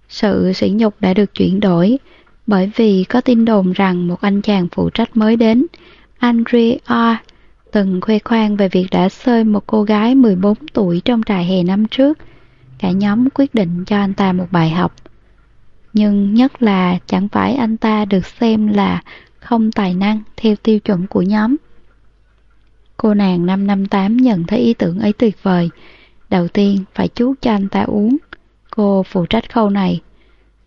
Speaker 1: Sự sỉ nhục đã được chuyển đổi bởi vì có tin đồn rằng một anh chàng phụ trách mới đến, Andre từng khoe khoang về việc đã sơi một cô gái 14 tuổi trong trại hè năm trước. Cả nhóm quyết định cho anh ta một bài học. Nhưng nhất là chẳng phải anh ta được xem là không tài năng theo tiêu chuẩn của nhóm. Cô nàng 558 nhận thấy ý tưởng ấy tuyệt vời. Đầu tiên phải chuốt cho anh ta uống. Cô phụ trách khâu này.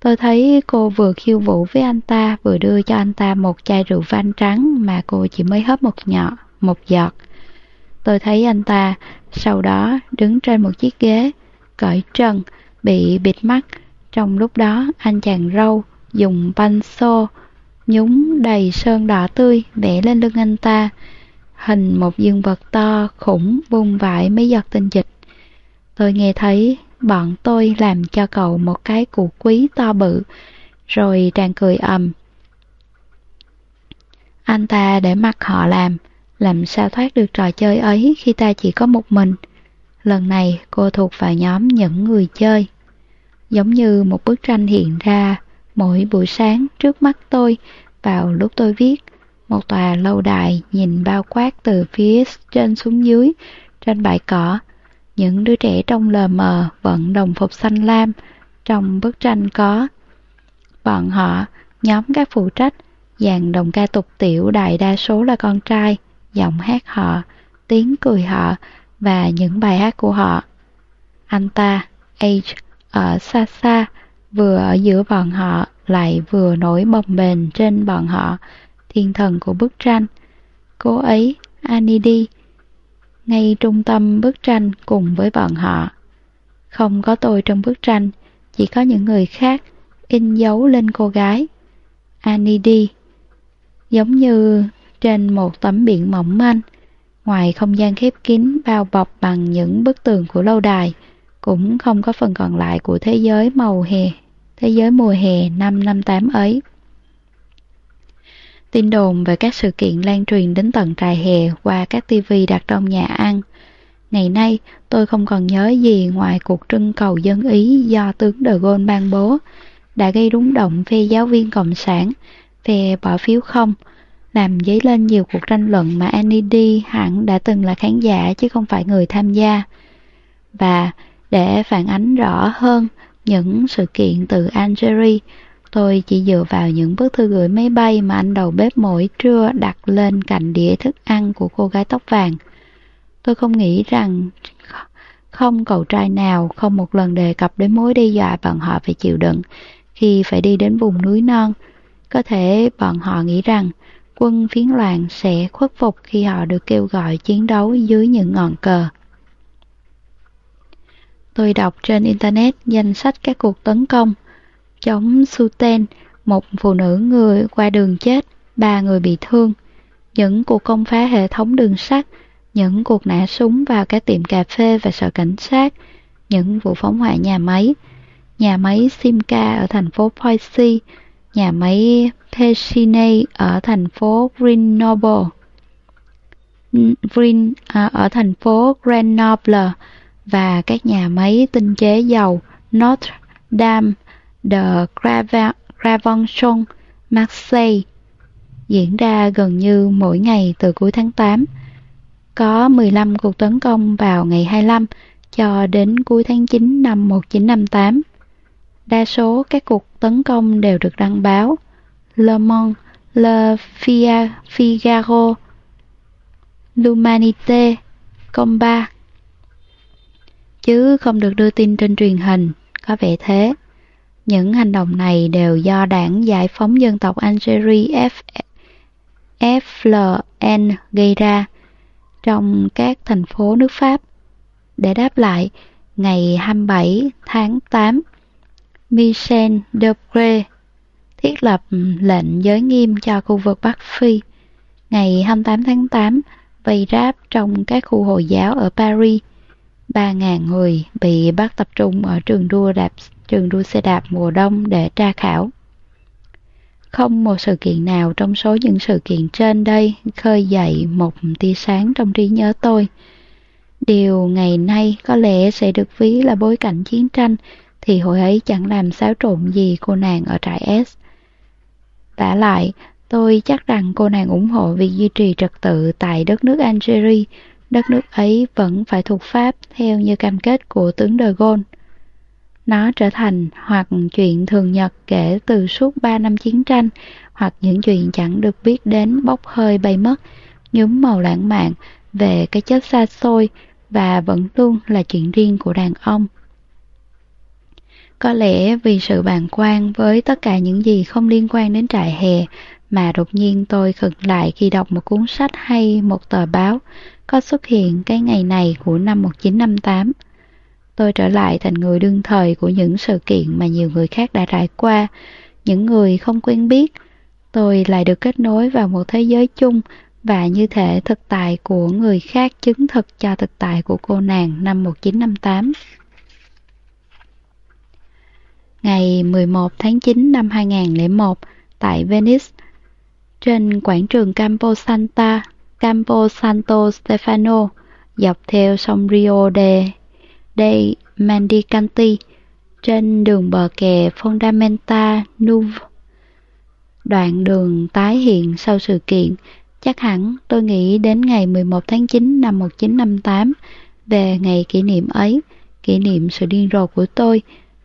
Speaker 1: Tôi thấy cô vừa khiêu vũ với anh ta vừa đưa cho anh ta một chai rượu vang trắng mà cô chỉ mới hớp một nhỏ, một giọt. Tôi thấy anh ta sau đó đứng trên một chiếc ghế, cởi trần, bị bịt mắt. Trong lúc đó anh chàng râu dùng banh xô nhúng đầy sơn đỏ tươi vẽ lên lưng anh ta hình một dương vật to khủng vung vãi mấy giọt tinh dịch. Tôi nghe thấy bọn tôi làm cho cậu một cái củ quý to bự, rồi đang cười ầm. Anh ta để mặc họ làm, làm sao thoát được trò chơi ấy khi ta chỉ có một mình. Lần này cô thuộc vào nhóm những người chơi. Giống như một bức tranh hiện ra mỗi buổi sáng trước mắt tôi vào lúc tôi viết một tòa lâu đài nhìn bao quát từ phía trên xuống dưới, trên bãi cỏ. Những đứa trẻ trong lờ mờ vận đồng phục xanh lam, trong bức tranh có. Bọn họ, nhóm các phụ trách, dàn đồng ca tục tiểu đại đa số là con trai, giọng hát họ, tiếng cười họ và những bài hát của họ. Anh ta, H, ở xa xa, vừa ở giữa bọn họ lại vừa nổi bồng bềnh trên bọn họ, thiên thần của bức tranh. Cô ấy, Anidi, ngay trung tâm bức tranh cùng với bọn họ. Không có tôi trong bức tranh, chỉ có những người khác in dấu lên cô gái. Anidi, giống như trên một tấm biển mỏng manh, ngoài không gian khép kín bao bọc bằng những bức tường của lâu đài, cũng không có phần còn lại của thế giới màu hè, thế giới mùa hè năm năm tám ấy. Tin đồn về các sự kiện lan truyền đến tận trại hè qua các tivi đặt trong nhà ăn. Ngày nay, tôi không còn nhớ gì ngoài cuộc trưng cầu dân Ý do tướng De Gaulle ban bố, đã gây rúng động phe giáo viên Cộng sản, phe bỏ phiếu không, làm dấy lên nhiều cuộc tranh luận mà Annie D hẳn đã từng là khán giả chứ không phải người tham gia. Và để phản ánh rõ hơn những sự kiện từ Algeria, Tôi chỉ dựa vào những bức thư gửi máy bay mà anh đầu bếp mỗi trưa đặt lên cạnh đĩa thức ăn của cô gái tóc vàng. Tôi không nghĩ rằng không cậu trai nào không một lần đề cập đến mối đe dọa bọn họ phải chịu đựng khi phải đi đến vùng núi non. Có thể bọn họ nghĩ rằng quân phiến loạn sẽ khuất phục khi họ được kêu gọi chiến đấu dưới những ngọn cờ. Tôi đọc trên Internet danh sách các cuộc tấn công chống Suten, một phụ nữ người qua đường chết, ba người bị thương. Những cuộc công phá hệ thống đường sắt, những cuộc nã súng vào các tiệm cà phê và sở cảnh sát, những vụ phóng hỏa nhà máy, nhà máy Simca ở thành phố Poissy, nhà máy Pechiney ở thành phố Grenoble, Green à, ở thành phố Grenoble và các nhà máy tinh chế dầu Notre Dame de Gravenchon, Marseille diễn ra gần như mỗi ngày từ cuối tháng 8. Có 15 cuộc tấn công vào ngày 25 cho đến cuối tháng 9 năm 1958. Đa số các cuộc tấn công đều được đăng báo. Le Monde, Le Figaro, L'Humanité, Combat chứ không được đưa tin trên truyền hình, có vẻ thế. Những hành động này đều do đảng giải phóng dân tộc Algeria F FLN gây ra trong các thành phố nước Pháp. Để đáp lại, ngày 27 tháng 8, Michel Debré thiết lập lệnh giới nghiêm cho khu vực Bắc Phi. Ngày 28 tháng 8, vây ráp trong các khu Hồi giáo ở Paris. 3.000 người bị bắt tập trung ở trường đua đạp trường đua xe đạp mùa đông để tra khảo. Không một sự kiện nào trong số những sự kiện trên đây khơi dậy một tia sáng trong trí nhớ tôi. Điều ngày nay có lẽ sẽ được ví là bối cảnh chiến tranh thì hồi ấy chẳng làm xáo trộn gì cô nàng ở trại S. Đã lại, tôi chắc rằng cô nàng ủng hộ việc duy trì trật tự tại đất nước Algeria, đất nước ấy vẫn phải thuộc Pháp theo như cam kết của tướng De Gaulle. Nó trở thành hoặc chuyện thường nhật kể từ suốt 3 năm chiến tranh, hoặc những chuyện chẳng được biết đến bốc hơi bay mất, nhúm màu lãng mạn về cái chết xa xôi và vẫn luôn là chuyện riêng của đàn ông. Có lẽ vì sự bàng quan với tất cả những gì không liên quan đến trại hè mà đột nhiên tôi khựng lại khi đọc một cuốn sách hay một tờ báo có xuất hiện cái ngày này của năm 1958. Tôi trở lại thành người đương thời của những sự kiện mà nhiều người khác đã trải qua, những người không quen biết. Tôi lại được kết nối vào một thế giới chung và như thể thực tại của người khác chứng thực cho thực tại của cô nàng năm 1958. Ngày 11 tháng 9 năm 2001 tại Venice, trên quảng trường Campo Santa, Campo Santo Stefano, dọc theo sông Rio de de Mandicanti trên đường bờ kè Fondamenta Nuove. Đoạn đường tái hiện sau sự kiện, chắc hẳn tôi nghĩ đến ngày 11 tháng 9 năm 1958 về ngày kỷ niệm ấy, kỷ niệm sự điên rồ của tôi.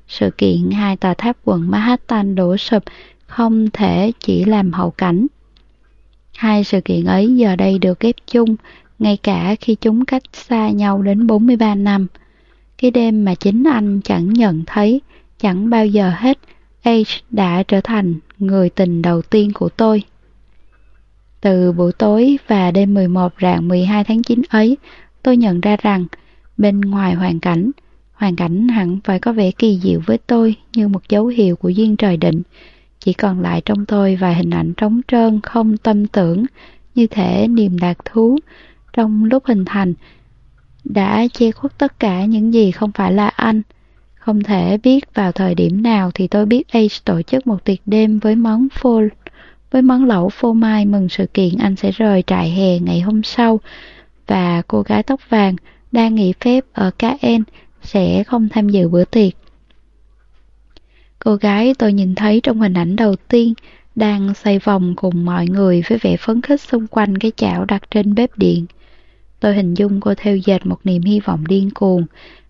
Speaker 1: Sự kiện hai tòa tháp quận Manhattan đổ sụp không thể chỉ làm hậu cảnh. Hai sự kiện ấy giờ đây được ghép chung, ngay cả khi chúng cách xa nhau đến 43 năm. Cái đêm mà chính anh chẳng nhận thấy, chẳng bao giờ hết, H đã trở thành người tình đầu tiên của tôi. Từ buổi tối và đêm 11 rạng 12 tháng 9 ấy, tôi nhận ra rằng bên ngoài hoàn cảnh, hoàn cảnh hẳn phải có vẻ kỳ diệu với tôi như một dấu hiệu của duyên trời định. Chỉ còn lại trong tôi vài hình ảnh trống trơn không tâm tưởng, như thể niềm lạc thú. Trong lúc hình thành, đã che khuất tất cả những gì không phải là anh. Không thể biết vào thời điểm nào thì tôi biết Ace tổ chức một tiệc đêm với món phô, với món lẩu phô mai mừng sự kiện anh sẽ rời trại hè ngày hôm sau và cô gái tóc vàng đang nghỉ phép ở KN sẽ không tham dự bữa tiệc. Cô gái tôi nhìn thấy trong hình ảnh đầu tiên đang xoay vòng cùng mọi người với vẻ phấn khích xung quanh cái chảo đặt trên bếp điện. Tôi hình dung cô theo dệt một niềm hy vọng điên cuồng,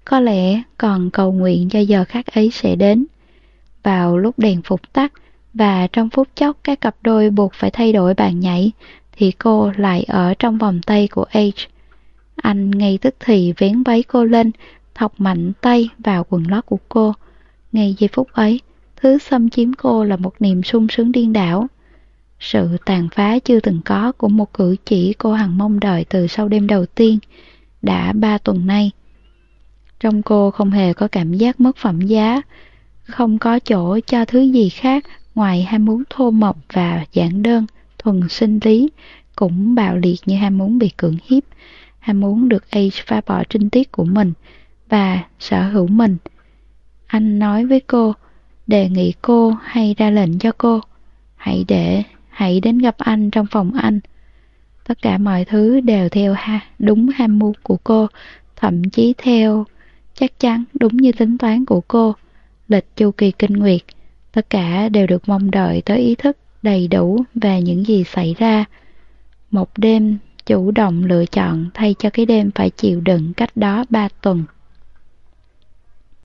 Speaker 1: có lẽ còn cầu nguyện cho giờ khác ấy sẽ đến. Vào lúc đèn phục tắt và trong phút chốc các cặp đôi buộc phải thay đổi bàn nhảy, thì cô lại ở trong vòng tay của H. Anh ngay tức thì vén váy cô lên, thọc mạnh tay vào quần lót của cô. Ngay giây phút ấy, thứ xâm chiếm cô là một niềm sung sướng điên đảo. Sự tàn phá chưa từng có của một cử chỉ cô hằng mong đợi từ sau đêm đầu tiên, đã ba tuần nay. Trong cô không hề có cảm giác mất phẩm giá, không có chỗ cho thứ gì khác ngoài ham muốn thô mộc và giản đơn, thuần sinh lý, cũng bạo liệt như ham muốn bị cưỡng hiếp, ham muốn được H phá bỏ trinh tiết của mình, và sở hữu mình. Anh nói với cô, đề nghị cô hay ra lệnh cho cô. Hãy để, hãy đến gặp anh trong phòng anh. Tất cả mọi thứ đều theo ha, đúng ham muốn của cô, thậm chí theo chắc chắn đúng như tính toán của cô. Lịch chu kỳ kinh nguyệt, tất cả đều được mong đợi tới ý thức đầy đủ về những gì xảy ra. Một đêm chủ động lựa chọn thay cho cái đêm phải chịu đựng cách đó ba tuần.